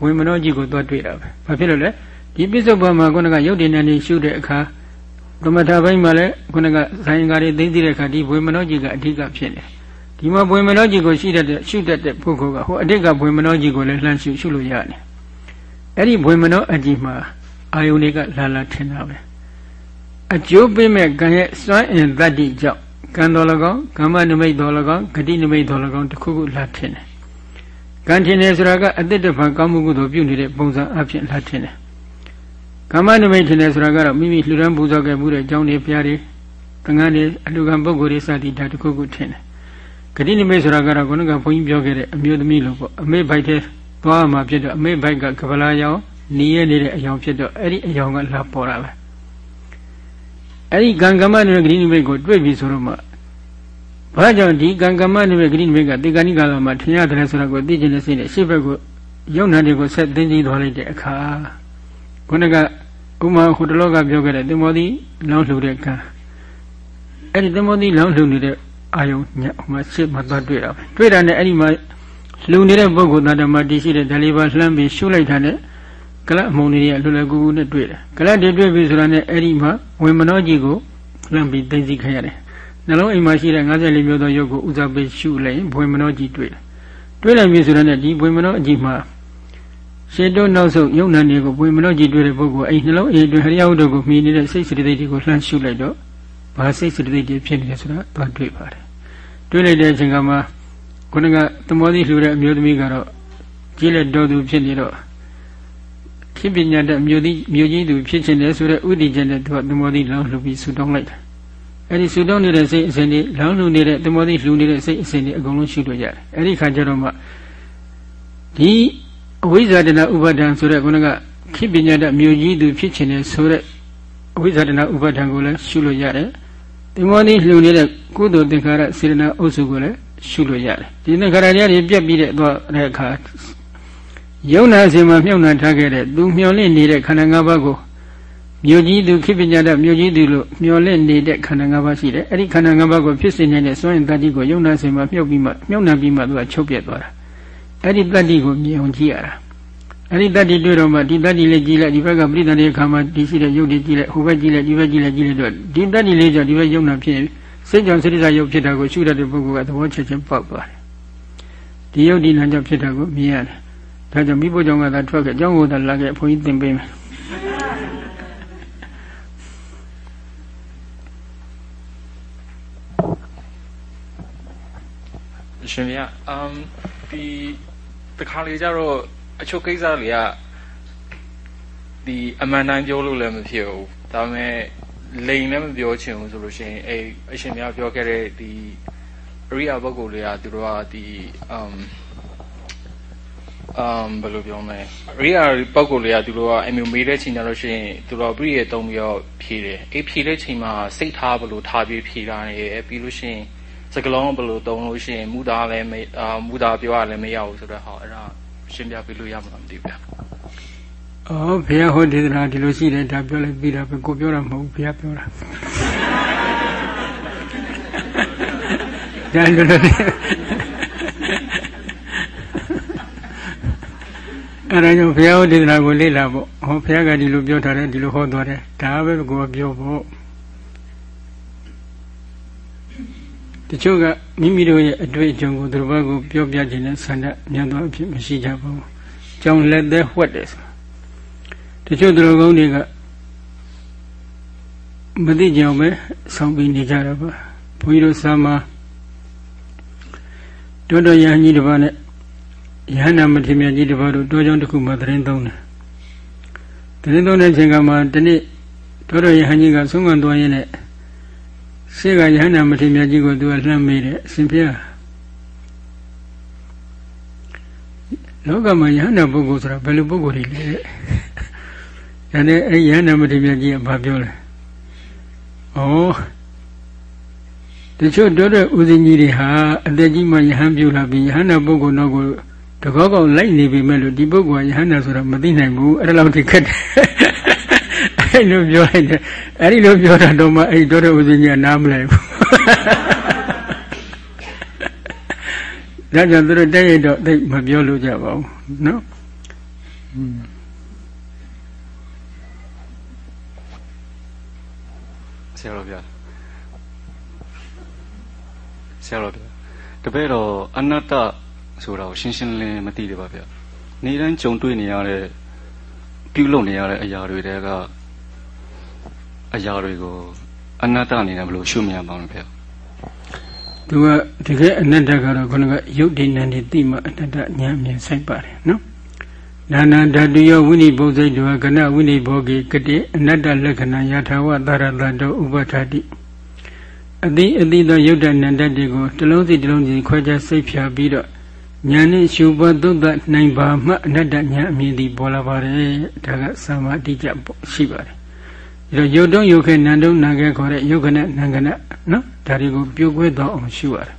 ဝိမနောကြီးကိုသွားတွေ့တာပဲ။ဘာဖြစ်လို့လဲ။ဒီပစ္စုပန်မှာခုနကရုပ်တည်နေရှုတဲ့အခါ သမထဘိုင်းမှာလည်းခုနကဇာယင်္ဂါတွေသိသိတဲ့အခါဒီဝိမနောကြီးကအဓိကဖြစ်နေ။ဒီမှာဝိမနောကြီးကိုရှိတတ်တဲ့ရှုတတ်တဲ့ပုဂ္ဂိုလ်ကဟိုအတိတ်ကဝိမနောကြီးကိုလည်းလှမ်းရှုရှုလို့ရတယ်။အဲ့ဒီဝိမနောအကြီးမှာအာယုန်တွေကလာလာထင်တာပဲ။အအကျိုးပေးမဲ့ကံရဲ့စွမ်းအင်တတ္တိကြောင့်ကံတော်၎င်းကမ္မနမိတ်တော်၎င်းဂတိနမိတ်တော်၎င်းတစ်ခုခုလှထင်တယ်ကံထင်တယ်ဆိုတာကအတိတ်တဖန်ကောင်းမှုကုသိုလ်ပြုနေတဲ့ပုံစံအဖြစ်လှထင်တယ် ကမ္မနမိတ်ထင်တယ်ဆိုတာကတော့မိမိလှူဒန်းပူဇော်ခဲ့မှုတဲ့အကြောင်းတွေဖျားတွေတန်ခါးတွေအလူကံပုဂ္ဂိုလ်တွေစသည်ဒါတစ်ခုခုထင်တယ်ဂတိနမိတ်ဆိုတာကတော့ခုနကဘုန်းကြီးပြောခဲ့တဲ့အမျိုးသမီးလို့ပေါ့အမေဘိုက်တဲ့သွားမှာဖြစ်တော့အမေဘိုက်ကကပလာရောင်နေရနေတဲ့အယောင်ဖြစ်တော့အဲ့ဒီအယောင်ကလာပေါ်တာပဲအဲ့ဒီကံကမ္မနဲ့ဂရိနိမိတ်ကိုတွေ့ပြီဆိုတော့မှဘာကြောင့်ဒီကံကမ္မနဲ့ဂရိနိမိတ်ကတေကာနိကာလမှာထင်ရတယ်ဆိုတာကိုသိချင်တဲ့စိတ်နဲ့ရှေ့ဘက်ကိုယုံနာတွေကိုဆက်သိသိသွားလိုက်တဲ့အခါခုနက ဥမာဟိုတလောကပြောခဲ့တဲ့သင်္ဘောသီလောင်းလှူတဲ့ကံအဲ့ဒီသင်္ဘောသီလောင်းလှူနေတဲ့အာယုံညဟိုမှာရှေ့မှာသွားတွေ့တာပဲတွေ့တာနဲ့အဲ့ဒီမှာလှူနေတဲ့ပုဂ္ဂိုလ်သားတော်မှာတည်ရှိတဲ့ဓာလီပါလှမ်းပြီးရှုလိုက်တာနဲ့ကလအမုံတွေကလွယ်လွယ်ကူကူနဲ့တွေ့တယ်ကလတွေတွေ့ပြီဆိုတာနဲ့အဲ့ဒီမှာဝင်မနှောကြီးကိုလှမ်းပြီးသိသိခဲ့ရတယ်နှလုံးအိမ်မှာရှိတဲ့54မျိုးသောရုပ်ကိုဦးစားပေးရှုလိုက်ရင်ဘွေမနှောကြီးတွေ့တယ်တွေ့လိုက်ပြီဆိုတာနဲ့ဒီဘွေမနှောအကြည့်မှာ ရှေတုနောက်ဆုံးယုံနာနေကိုဘွေမနှောကြီးတွေ့တဲ့ပုဂ္ဂိုလ်အဲ့နှလုံးအိမ်အတွင်းဟရိယဝတ္တကိုမြင်နေတဲ့စိတ်စိတ္တိတွေကိုလှမ်းရှုလိုက်တော့ဘာစိတ်စိတ္တိတွေဖြစ်နေလဲဆိုတာသွားတွေ့ပါတယ်တွေ့လိုက်တဲ့အချိန်ကမှခုနကသမောသီလှူတဲ့အမျိုးသမီးကတော့ကြီးလက်တော်သူဖြစ်နေတော့ခေပညာတဲ့မြို့ကြီးမြို့ကြီးသူဖြစ်ခြင်းတယ်ဆိုတဲ့ဥဒိကျတဲ့သူကသမောသီလောင်းလှူပြီးဆူတောင်းလိုက်တာအဲ့ဒီဆူတောင်းနေတဲ့စိတ်အစဉ်တွေလောင်းလှူနေတဲ့သမောသီလှူနေတဲ့စိတ်အစဉ်တွေအကုန်လုံးရှိလို့ရတယ်အဲ့ဒီခါကျတော့မှဒီ အဝိဇ္ဇာတနာဥပါဒံဆိုတဲ့ခုနကခေပညာတဲ့မြို့ကြီးသူဖြစ်ခြင်းတယ်ဆိုတဲ့အဝိဇ္ဇာတနာဥပါဒံကိုလည်းရှုလို့ရတယ်သမောသီလှူနေတဲ့ကုသိုလ်သင်္ခါရစေတနာအုပ်စုကိုလည်းရှုလို့ရတယ်ဒီသင်္ခါရတရားတွေပြက်ပြီးတဲ့တော့တဲ့အခါယုံနာစဉ်မှာမြုပ်နှံထားခဲ့တဲ့သူမျောလင့်နေတဲ့ခန္ဓာ၅ပါးကိုမြို့ကြီးသူခိပညာတမြို့ကြီးသူလို့မျောလင့်နေတဲ့ခန္ဓာ၅ပါးရှိတယ်အဲ့ဒီခန္ဓာ၅ပါးကိုဖြစ်စေနေတဲ့စွန့်ရင်တတိကိုယုံနာစဉ်မှာမြုပ်ပြီးမှမြုပ်နှံပြီးမှသူကချုပ်ပြက်သွားတာ အဲ့ဒီတတိကိုမြင်အောင်ကြည့်ရတာအဲ့ဒီတတိတွေ့တော့မှဒီတတိလေးကြည့်လိုက်ဒီဘက်ကပရိသတ်တွေခါမှာဒီရှိတဲ့ယုတ်တွေကြည့်လိုက်ဟိုဘက်ကြည့်လိုက်ဒီဘက်ကြည့်လိုက်ကြည့်လိုက်တော့ဒီတတိလေးကြောင့်ဒီဘက်ယုံနာဖြစ်စိတ်ကြောင့်စိတ္တယုတ်ဖြစ်တာကိုရှုတတ်တဲ့ပုဂ္ဂိုလ်ကသဘောချက်ချင်းပေါက်သွားတယ်ဒီယုတ်ဒီနာကြောင့်ဖြစ်တာကိုမြင်ရတယ်ဒါကြောင့်မိဖို့ကြောင့်ကသာထွက်ခဲ့အကြောင်းကိုသာလာခဲ့ဘုန်းကြီးသင်ပေးမယ်ရှင်ဗျာအမ်ဒီ တခါလေကျတော့အချုပ်ကိစ္စတွေကဒီအမှန်တိုင်းပြောလို့လည်းမဖြစ်ဘူးဒါပေမဲ့လိန်လည်းမပြောချင်ဘူးဆိုလို့ရှိရင်အဲအရှင်များပြောခဲ့တဲ့ဒီအရိယာပုဂ္ဂိုလ်တွေကသူတို့ကဒီအမ်အမ်ဘယ်လိုပြောမလဲရိယာပောက်ကိုလေးကသူတို့ကအမျိုးမေးတဲ့ချိန်ကျတော့ရှင်သူတို့ပြည့်ရတုံးပြီးတော့ဖြေတယ်အေးဖြေတဲ့ချိန်မှာစိတ်ထားဘယ်လိုထားပြီးဖြေတာနေပြီးလို့ရှင် စကလုံးဘယ်လိုတုံးလို့ရှင်မူသားလည်းမအာမူသားပြောရလည်းမရဘူးဆိုတော့ဟောအဲ့ဒါရှင်းပြပေးလို့ရမှာမသိဘူးဗျာအော်ဘုရားဟောဒေသနာဒီလိုရှိတယ်ဒါပြောလိုက်ပြီးတာပဲကိုပြောတာမဟုတ်ဘုရားပြောတာဒါလိုလိုအဲဒါကြောင့်ဘုရားဟောဒေသနာကိုလေ့လာဖို့ဟောဘုရားကဒီလိုပြောထားတယ်ဒီလိုဟောသွားတယ်ဒါပဲကိုယ်ပြောဖို့ တချို့ကမိမိတို့ရဲ့အတွေ့အကြုံကိုသူတို့ဘက်ကိုပြောပြခြင်းနဲ့ဆန္ဒမြတ်သောအဖြစ်မရှိကြပါဘူး။ကြောင်လက်သက်ဝှက်တယ်ဆိုတချို့သူတို့ကောင်းတွေကမသိကြအောင်ပဲဆောင်းပြီးနေကြတော့ပါဘုန်းကြီးတို့စာမှာတော်တော်ရဟန်းကြီးတစ်ပါးနဲ့ယဟန္တာမထေရမြတ်ကြီးတပါးတို့တောကြောင့်တစ်ခုမှသတင်းသုံးတယ်သတင်းသုံးတဲ့အချိန်ကမှတနေ့တော်တော်ယဟန်ကြီးကဆုံးခံသွားရင်းနဲ့ ရှေ့ကယဟန္တာမထေရမြတ်ကြီးကိုသူကလှမ်းမေးတယ်အရှင်ဘုရားလောကမှာယဟန္တာပုဂ္ဂိုလ်ဆိုတာဘယ်လိုပုဂ္ဂိုလ်တွေလဲတဲ့။ဒါနဲ့အဲယဟန္တာမထေရမြတ်ကြီးကဘာပြောလဲ။ဩတချို့တော်တဲ့ဦးဇင်းကြီးတွေဟာအသက်ကြီးမှယဟန်ပြုလာပြီးယဟန္တာပုဂ္ဂိုလ်တော့ကိုတကောကောလိုက်နေပြီမဲ့လို့ဒီပုဂ္ဂိုလ်ကယဟန္တာဆိုတာမသိနိုင်ဘူးအဲ့ဒါလောက်ထိခက်တယ် အဲ့လိုပြောလိုက်တယ်အဲ့ဒီလိုပြောတာတော့မှအဲ့တော်တဲ့ဦးဇင်းကြီးကနားမလဲဘူးဒါကြောင့်သူတို့တဲ့ရတော့သိမပြောလို့ကြပါဘူးနော်ဆရာတော်ဗျာဆရာတော်ဗျာတပည့်တော်အနတ္တဆိုတာကိုရှင်းရှင်းလင်းလင်းမသိတယ်ပါဗျ။နေတိုင်းကြုံတွေ့နေရတဲ့ပြုလုပ်နေရတဲ့အရာတွေတဲက အရာတွေကိုအနတ္တအနေနဲ့ဘယ်လိုရှုမြင်ပါမလဲဗျာသူကတကယ်အနတ္တကတော့ခုနကယုတ်တိနန္ဒီတိမအနတ္တဉာဏ်မြင်ဆိုင်ပါတယ်နော်နာနာဓာတုယောဝိနိဘုဇိတောကနဝိနိဘောဂေကတိအနတ္တလက္ခဏာယထာဝသရတတောဥပဋ္ဌာတိအတိအတိသောယုတ်တနန္တတွေကိုတစ်လုံးစီတစ်လုံးစီခွဲခြားစိတ်ဖြာပြီးတော့ဉာဏ်နဲ့ရှုပွားသုဒ္ဓနိုင်ပါမှအနတ္တဉာဏ်အမြင်သည်ပေါ်လာပါတယ်ဒါကသမာဓိကြရှိပါတယ် ဒါတော့ယုတ်တုံးယုတ်ခဲနန္တုံးနံခဲခေါ်တဲ့ယုတ်ခဏနံခဏနော်ဒါတွေကိုပြိုကွဲတော့အောင်ရှုရတယ်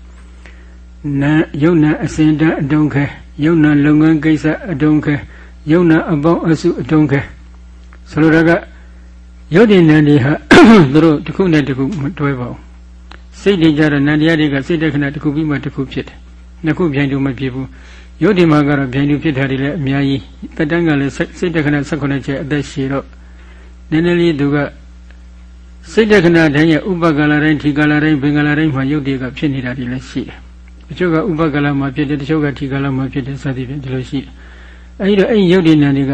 နံယုတ်နံအစင်တအတုံးခဲယုတ်နံလုပ်ငန်းကိစ္စအတုံးခဲယုတ်နံအပေါင်းအစုအတုံးခဲဆိုလိုတာကယုတ်ဒီနံဒီဟာသူတို့တစ်ခုနဲ့တစ်ခုမတွဲပါဘူးစိတ်တွေကြတော့နံတရားတွေကစိတ်တခဏတစ်ခုပြီးမှတစ်ခုဖြစ်တယ်နှစ်ခုပြိုင်တူမဖြစ်ဘူးယုတ်ဒီမှာကတော့ပြိုင်တူဖြစ်တာတွေလည်းအများကြီးတက်တန်းကလည်းစိတ်တခဏ16ချက်အသက်ရှည်တော့ နည်းနည်းလေးသူကစိတ်တခဏတိုင်းရဲ့ဥပကလတိုင်းထီကလတိုင်းဘင်္ဂလာတိုင်းမှာယုတ်တွေကဖြစ်နေတာတွေလည်းရှိတယ်။တချို့ကဥပကလမှာဖြစ်တယ်တချို့ကထီကလမှာဖြစ်တယ်စသည်ဖြင့်ဒီလိုရှိတယ်။အဲဒီတော့အဲဒီယုတ်တွေနံတွေက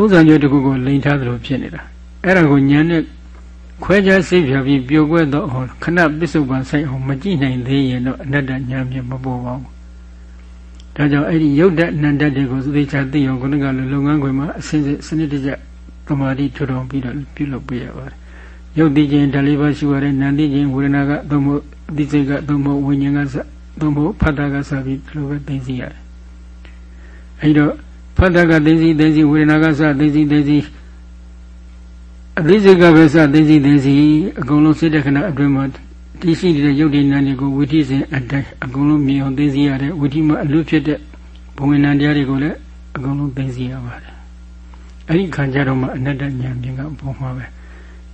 ဥစ္စာမျိုးတစ်ခုကိုလိန်ထားသလိုဖြစ်နေတာ။အဲ့ဒါကိုညာနဲ့ခွဲခြားစိတ်ဖြာပြီးပျော်ကွက်တော့အောင်ခဏပစ္စုပန်ဆိုင်အောင်မကြည့်နိုင်သေးရင်တော့အနတ္တညာမြင်မပေါ်ပါဘူး။ဒါကြောင့်အဲ့ဒီယုတ်တနန္တတွေကိုသေချာသိအောင်ခုနကလိုလုပ်ငန်းခွင်မှာအစဉ်စနစ်တကျ သမာဓိထူထောင်ပြီးတော့ပြုလုပ်ပေးရပါတယ်။ယုတ်တိခြင်းဓာလေးပါးရှိရတဲ့နန္တိခြင်းဝေဒနာကသုံးဖို့အသိစိတ်ကသုံးဖို့ဝိညာဉ်ကစသုံးဖို့ဖတ်တာကစပြီးဒီလိုပဲသိသိရတယ်။အဲဒီတော့ဖတ်တာကသိသိသိသိဝေဒနာကစသိသိသိသိအသိစိတ်ကပဲစသိသိသိသိအကုန်လုံးစိတ်တခဏအတွင်းမှာတည်ရှိနေတဲ့ယုတ်တိနန္တိကိုဝိသိစဉ်အတိုင်းအကုန်လုံးမြင်အောင်သိသိရတယ်ဝိသိမှာအလွတ်ဖြစ်တဲ့ဘဝဉာဏ်တရားတွေကိုလည်းအကုန်လုံးသိသိရပါတယ်။ အဲဒီခံကြတော့မှအနတ္တဉာဏ်မြင်ကပေါ်မှာပဲ။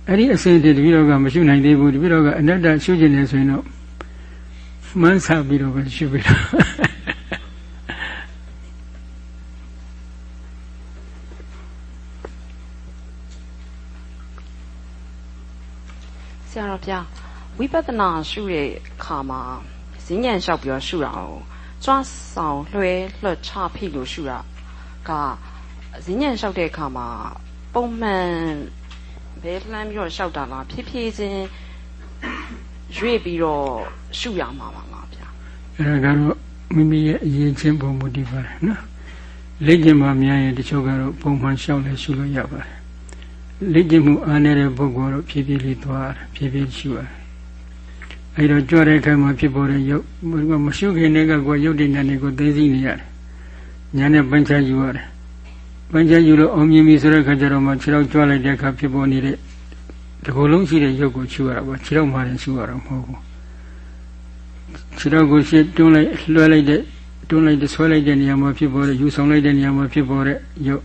အဲ့ဒီအစဉ်တည်းတပည့်တော်ကမရှုနိုင်သေးဘူးတပည့်တော်ကအနတ္တရှုကျင်နေဆိုရင်တော့မှန်းဆပြီးတော့ပဲရှုပြီးတော့ဆရာတော်ပြဝိပဿနာရှုတဲ့ခါမှာဈဉ္ဉံလျှောက်ပြီးတော့ရှုတာကိုကြွားဆောင်လွှဲလွှတ်ချဖိလို့ရှုတာက ဈဉ္ဉံလျှောက်တဲ့ခါမှာပုံမှန်ဘဲလှမ်းပြီးတော့ရှောက်တာလားဖြည်းဖြည်းချင်းရွေ့ပြီးတော့ရှုရမှာပါလားဗျာအဲ့ဒါကတော့မိမိရဲ့အရေးချင်းပုံမူတည်ပါတယ်နော်လက်ကျင်မှာများရင်တချို့ကတော့ပုံမှန်ရှောက်လဲရှုလို့ရပါတယ်လက်ကျင်မှုအားနေတဲ့ပုဂ္ဂိုလ်တော့ဖြည်းဖြည်းလေးသွားတယ်ဖြည်းဖြည်းရှုရတယ်အဲ့တော့ကြွတဲ့အခါမှာဖြစ်ပေါ်တဲ့ရုပ်မရှုခင်တည်းကကိုယ်ရုပ်တည်နေကိုသိသိနေရတယ်ညာနဲ့ပန်းချယူရတယ် ပန်းချယူလို့အောင်မြင်ပြီဆိုတဲ့အခါကျတော့မှခြေထောက်ကြွလိုက်တဲ့အခါဖြစ်ပေါ်နေတဲ့ဒီကိုယ်လုံးရှိတဲ့ရုပ်ကိုချူရတာပေါ့ခြေထောက်မှလည်းချူရတာမဟုတ်ဘူးခြေထောက်ကိုရှင်းတွန်းလိုက်လွှဲလိုက်တဲ့တွန်းလိုက်တဲ့ဆွဲလိုက်တဲ့နေရာမှာဖြစ်ပေါ်တဲ့ယူဆောင်လိုက်တဲ့နေရာမှာဖြစ်ပေါ်တဲ့ရုပ်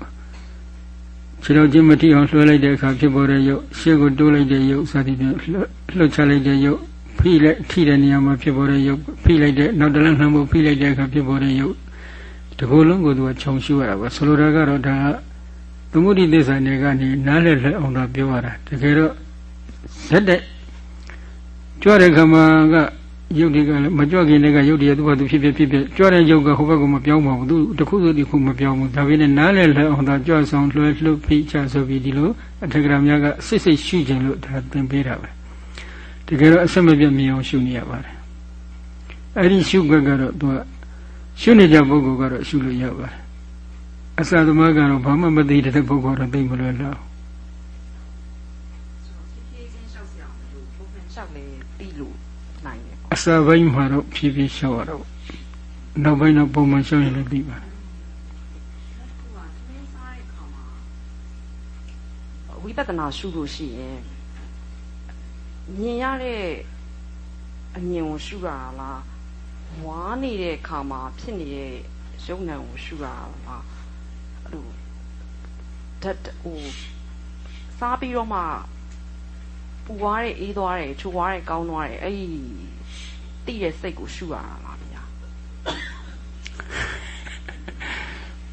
ခြေထောက်ချင်းမထိအောင်လွှဲလိုက်တဲ့အခါဖြစ်ပေါ်တဲ့ရုပ်ရှေ့ကိုတိုးလိုက်တဲ့ရုပ်စသည်ဖြင့်လှုပ်ချလိုက်တဲ့ရုပ်ဖိလိုက်ထိတဲ့နေရာမှာဖြစ်ပေါ်တဲ့ရုပ်ဖိလိုက်တဲ့နောက်တလန့်နှမ်းမှုဖိလိုက်တဲ့အခါဖြစ်ပေါ်တဲ့ရုပ် တကူလုံးကိုသူကခြုံရှုရတာပဲဆိုလိုတာကတော့ဒါသမုဒိသစ္စာတွေကနေနားလည်လက်အောင်တော့ပြောရတာတကယ်တော့ဇက်တဲ့ကြွတဲ့ခါမှာကယုတ်တွေကလည်းမကြွခင်တည်းကယုတ်တွေသူ့ဘာသူဖြစ်ဖြစ်ဖြစ်ဖြစ်ကြွတဲ့ယုတ်ကဟိုဘက်ကမပြောင်းပါဘူးသူတခုဆိုဒီခုမပြောင်းဘူးဒါပေမဲ့နားလည်လက်အောင်တော့ကြွဆောင်လွှဲလှုပ်ဖိချဆိုပြီးဒီလိုအထက်ကရာများကစစ်စစ်ရှိခြင်းလို့ဒါသင်ပေးတာပဲတကယ်တော့အဆက်မပြတ်မြင်အောင်ရှုနေရပါတယ်အဲ့ဒီရှုခွက်ကတော့သူက ရှုနေကြပုဂ္ဂိုလ်ကတော့ရှုလို့ရပါတယ်အစသမားကတော့ဘာမှမသိတဲ့ပုဂ္ဂိုလ်တော့သိမလွယ်လောက်အစပိုင်းမှာတော့ဖြည်းဖြည်းရှောက်ရတော့နောက်ပိုင်းတော့ပုံမှန်ရှောက်ရင်လည်းပြီးပါတယ်ဝိပဿနာရှုလို့ရှိရင်မြင်ရတဲ့အမြင်ကိုရှုရလား ဝါနေတဲ့ခါမှာဖြစ်နေတဲ့ရုပ်နာကိုရှုရလားအဲ့လိုဓာတ်ဟိုစားပြီးတော့မှပူသွားတယ်အေးသွားတယ်ချိုသွားတယ်ကောင်းသွားတယ်အဲ့ဒီတိတဲ့စိတ်ကိုရှုရတာလားဗျာ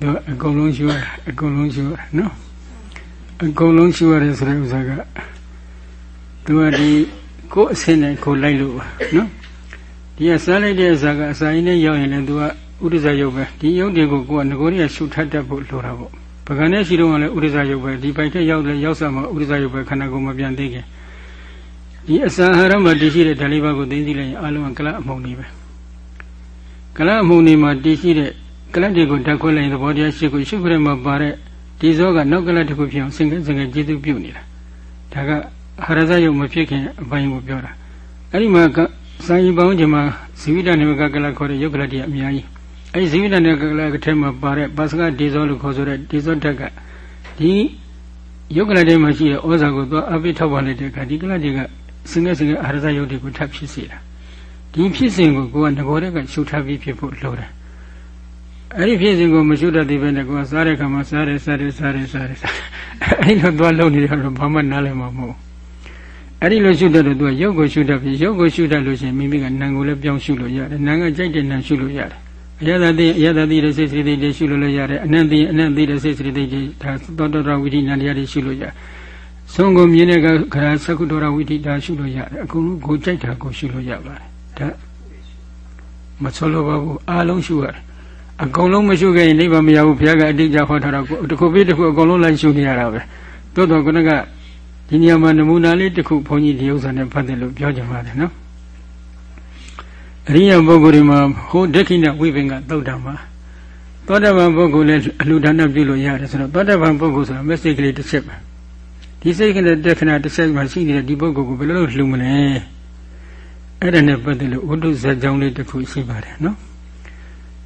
တော့အကုန်လုံးရှုရအကုန်လုံးရှုရနော်အကုန်လုံးရှုရတယ်ဆိုတဲ့ဥစ္စာကသူကဒီကိုယ်အစင်းနဲ့ကိုယ်လိုက်လို့ပါနော် ဒီကစားလိုက်တဲ့အစာကအစာရင်းနဲ့ရောက်ရင်လည်းသူကဥဒိစ္စယုတ်ပဲဒီယုတ်တွေကိုကိုယ်ကငကိုရရှုထတ်တတ်ဖို့လိုတာပေါ့ပကံနဲ့ရှိတော့ကလည်းဥဒိစ္စယုတ်ပဲဒီပိုက်ထက်ရောက်လဲရောက်စမှာဥဒိစ္စယုတ်ပဲခန္ဓာကိုယ်မပြန်သေးခင်ဒီအစံအာဟာရမှာတည်ရှိတဲ့ဓာတ်လေးပါးကိုသိသိလိုက်ရင်အလုံးကကလအမှုန်နေပဲကလအမှုန်နေမှာတည်ရှိတဲ့ကလတ်တွေကိုဓာတ်ခွဲလိုက်ရင်သဘောတရားရှိကိုရှုခရမှာပါတဲ့ဒီဇောကနောက်ကလတ်တစ်ခုဖြစ်အောင်စင်ကစင်ကကျေစုပြုတ်နေတာဒါကအာရဇယုံမဖြစ်ခင်အပိုင်းကိုပြောတာအဲ့ဒီမှာ စာရင်ပေါင်းချိန်မှာဇီဝိတနေကကလခေါ်တဲ့ယုတ်ကလတ်တွေအများကြီးအဲ့ဒီဇီဝိတနေကကလကထဲမှာပါတဲ့ပါစကဒီဇောလို့ခေါ်ဆိုတဲ့ဒီဇောဓာတ်ကဒီယုတ်ကလတ်ထဲမှာရှိတဲ့ဩဇာကိုသွားအပိထောက်ပါလိုက်တဲ့အခါဒီကလတ်တွေကစင်ကစင်ကအာရဇယုတ်တွေကိုထပ်ဖြစ်စေတာဒီဖြစ်စဉ်ကိုကိုကငကိုတဲ့ကရှုထားပြီးဖြစ်ဖို့လိုတယ်အဲ့ဒီဖြစ်စဉ်ကိုမရှုတတ်သေးပဲနဲ့ကိုကစားတဲ့ခါမှာစားတယ်စားတယ်စားတယ်စားတယ်အဲ့လိုသွားလုံနေတယ်တော့ဘာမှနားလည်မှာမဟုတ် အဲ့ဒီလိုရှုတတ်တော့သူကရုပ်ကိုရှုတတ်ပြီးရုပ်ကိုရှုတတ်လို့ရှိရင်မိမိကနာမ်ကိုလည်းပြောင်းရှုလို့ရတယ်နာမ်ကကြိုက်တဲ့နာမ်ရှုလို့ရတယ်အယတတိအယတတိတဲ့စိတ်စိတ်တွေရှုလို့လည်းရတယ်အနန္တိအနန္တိတဲ့စိတ်စိတ်တွေဒါသောတတော်ဝိဓိနန္တရားတွေရှုလို့ရတယ်ဆုံးကိုမြင်တဲ့ကခရာသကုတော်ဝိဓိဒါရှုလို့ရတယ်အကုန်လုံးကိုကြိုက်တာကိုရှုလို့ရပါတယ်ဒါမဆိုလိုပါဘူးအားလုံးရှုရတယ်အကုန်လုံးမရှုခဲ့ရင်နိဗ္ဗာန်မရဘူးဘုရားကအတိတ်ကဟောထားတော့တစ်ခုပြီးတစ်ခုအကုန်လုံးလိုက်ရှုနေရတာပဲသို့တော်ခုနက ဒီနေရာမှာနမူနာလေးတစ်ခုဘုန်းကြီးဒီဥစ္စာနဲ့ဖတ်တယ်လို့ပြောကြပါတယ်နော်အရိယပုဂ္ဂိုလ်တွေမှာဟိုဒက္ခိဏဝိပင်ကသုတ်တံမှာသောတပန်ပုဂ္ဂိုလ်လည်းအလှူဒါနပြုလို့ရတယ်ဆိုတော့သောတပန်ပုဂ္ဂိုလ်ဆိုတာ message ကလေးတစ်ချက်ပဲဒီစိတ်ကလေးတက်ခဏတစ်ချက်မှရှိနေတဲ့ဒီပုဂ္ဂိုလ်ကိုဘယ်လိုလုပ်လှူမလဲအဲ့ဒါနဲ့ပတ်သက်လို့ဝတ္ထုဇာတ်ကြောင်းလေးတစ်ခုရှိပါတယ်နော်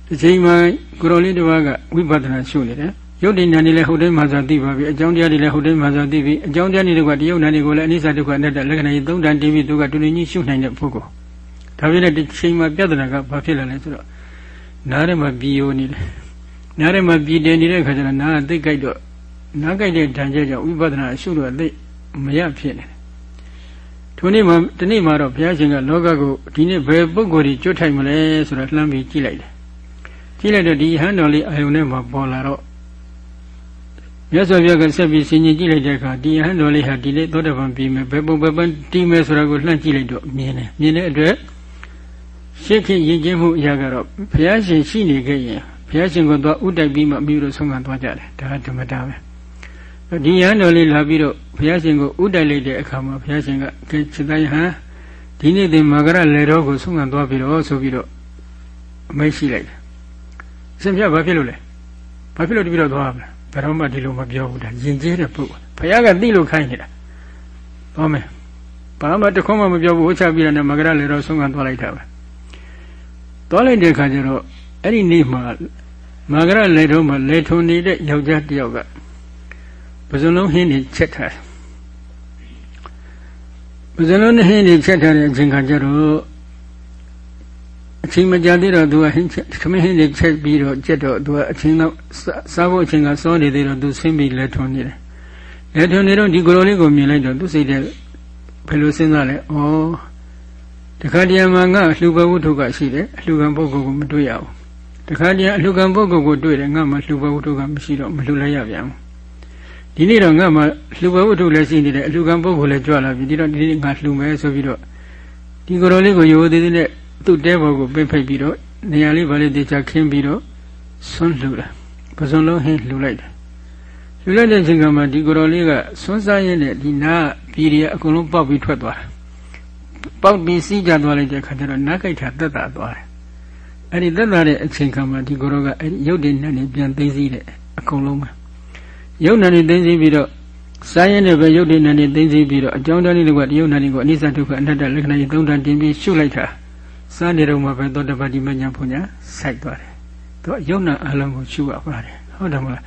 ဒီချိန်မှာကိုရောလေးတစ်ပါးကဝိပဿနာရှုနေတယ် ရုပ်တည်နာနေလဲဟုတ်တယ်မှဆိုသိပါပြီအကြောင်းတရားတွေလည်းဟုတ်တယ်မှဆိုသိပြီအကြောင်းတရားတွေကတရုပ်နာတွေကိုလည်းအနိစ္စဒုက္ခအနတ္တလက္ခဏာကြီးသုံးတန်တင်ပြီးသူကတူတူကြီးရှုနိုင်တဲ့ပုဂ္ဂိုလ်ဒါပြည့်တဲ့ဒီချိန်မှာပြဿနာကဘာဖြစ်လာလဲဆိုတော့နားထဲမှာပြီးယိုနေတယ်နားထဲမှာပြီးတင်နေတဲ့အခါကျတော့နားကသိကြိုက်တော့နားကြိုက်တဲ့ဓာန်ကျကြောင့်ဝိပဿနာရှုလို့သိမရဖြစ်နေတယ်ထိုနေ့မှာဒီနေ့မှာတော့ဘုရားရှင်ကလောကကိုဒီနေ့ဘယ်ပုဂ္ဂိုလ်ကြီးကျွတ်ထိုင်မလဲဆိုတော့လှမ်းပြီးကြည့်လိုက်တယ်ကြည့်လိုက်တော့ဒီဟန်တော်လေးအာယုန်ထဲမှာပေါ်လာတော့ မြတ်စွာဘုရားကဆက်ပြီးဆင်ញင်ကြည့်လိုက်တဲ့အခါဒီဟန်တော်လေးဟာဒီနေ့သောတပန်ပြီးမယ်ဘယ်ပုံဘယ်ပန်းတီးမယ်ဆိုတာကိုလှမ်းကြည့်လိုက်တော့မြင်တယ်မြင်တဲ့အတွက်ရှစ်ခေတ်ရင်ကျင်းမှုအရာကတော့ဘုရားရှင်ရှိနေခဲ့ရင်ဘုရားရှင်ကသွားဥတိုက်ပြီးမှအမျိုးတို့ဆုံးခံသွားကြတယ်ဒါကဓမ္မတာပဲဒီဟန်တော်လေးလာပြီးတော့ဘုရားရှင်ကိုဥတိုက်လိုက်တဲ့အခါမှာဘုရားရှင်ကကဲစိတ္တယဟန်ဒီနေ့တင်မာဂရလေတော်ကိုဆုံးခံသွားပြီးတော့ဆိုပြီးတော့အမိတ်ရှိလိုက်တယ်အရှင်ဘုရားဘာဖြစ်လို့လဲဘာဖြစ်လို့တပည့်တော်သွားမလဲ ဘယ်တော့မှဒီလိုမပြောဘူးဒါယဉ်ကျေးတဲ့ပုဂ္ဂိုလ်ဘုရားကသိလို့ခိုင်းနေတာသွားမယ်ဘာမှတခွန်းမှမပြောဘူးဟိုချပြီးတော့မဂရလေတော်ဆုံးခံသွားလိုက်တာပဲသွားလိုက်တဲ့အခါကျတော့အဲ့ဒီနေ့မှာမာဂရလေတော်မှာလေထုံနေတဲ့ယောက်ျားတစ်ယောက်ကပဇွန်လုံးဟင်းနေချက်ထားပဇွန်လုံးဟင်းနေချက်ထားတဲ့အချိန်ခါကျတော့ အချိန်မကြာသေးတော့သူကဟင်းချက်ခမင်းဟင်းတွေချက်ပြီးတော့ကြက်တော့သူကအချိန်တော့စားဖို့အချိန်ကစောနေသေးတော့သူဆင်းပြီးလက်ထွန်နေတယ်လက်ထွန်နေတော့ဒီကိုလိုလေးကိုမြင်လိုက်တော့သူစိတ်ထဲဘယ်လိုစဉ်းစားလဲဩတခါတည်းမှာငါလှူပဝုထုကရှိတယ်အလှူကံပုဂ္ဂိုလ်ကိုမတွေ့ရဘူးတခါတည်းအလှူကံပုဂ္ဂိုလ်ကိုတွေ့တယ်ငါမှလှူပဝုထုကမရှိတော့မလှူလိုက်ရပြန်ဘူးဒီနေ့တော့ငါမှလှူပဝုထုလည်းရှိနေတယ်အလှူကံပုဂ္ဂိုလ်လည်းကြွလာပြီဒီတော့ဒီနေ့ငါလှူမယ်ဆိုပြီးတော့ဒီကိုလိုလေးကိုရိုးသေးသေးနဲ့ သူ့တဲဘော်ကိုပိတ်ဖိတ်ပြီးတော့နေရာလေးဗာလေးတေချာခင်းပြီးတော့ဆွန်းလှူတာပစုံလုံးဟင်းလှူလိုက်တယ်လှူလိုက်တဲ့အချိန်ကမှဒီကိုယ်တော်လေးကဆွန်းစားရင်းနဲ့ဒီနားပြည်ရီအကုန်လုံးပေါက်ပြီးထွက်သွားတယ်ပေါက်ပြီးစီးကြသွားလိုက်တဲ့ခါကျတော့နားကြိုက်တာတက်တာသွားတယ်အဲ့ဒီတက်တာတဲ့အချိန်ခါမှာဒီကိုယ်တော်ကအဲ့ဒီရုပ်တည်နဲ့နေပြန်သိသိတဲ့အကုန်လုံးပဲရုပ်နဲ့နေသိသိပြီးတော့စာရင်နဲ့ပဲရုပ်တည်နဲ့နေသိသိပြီးတော့အကြောင်းတရားလေးတွေကတရုပ်နဲ့ကိုအနိစ္စဒုက္ခအနတ္တလက္ခဏာကြီးသုံးတန်တင်ပြီးရှုလိုက်တာ စားနေတော့မှပဲသောတပတိမညာဖွညာစိုက်သွားတယ်သူယုံနာအလုံးကိုရှုရပါတယ်ဟုတ်တယ်မလား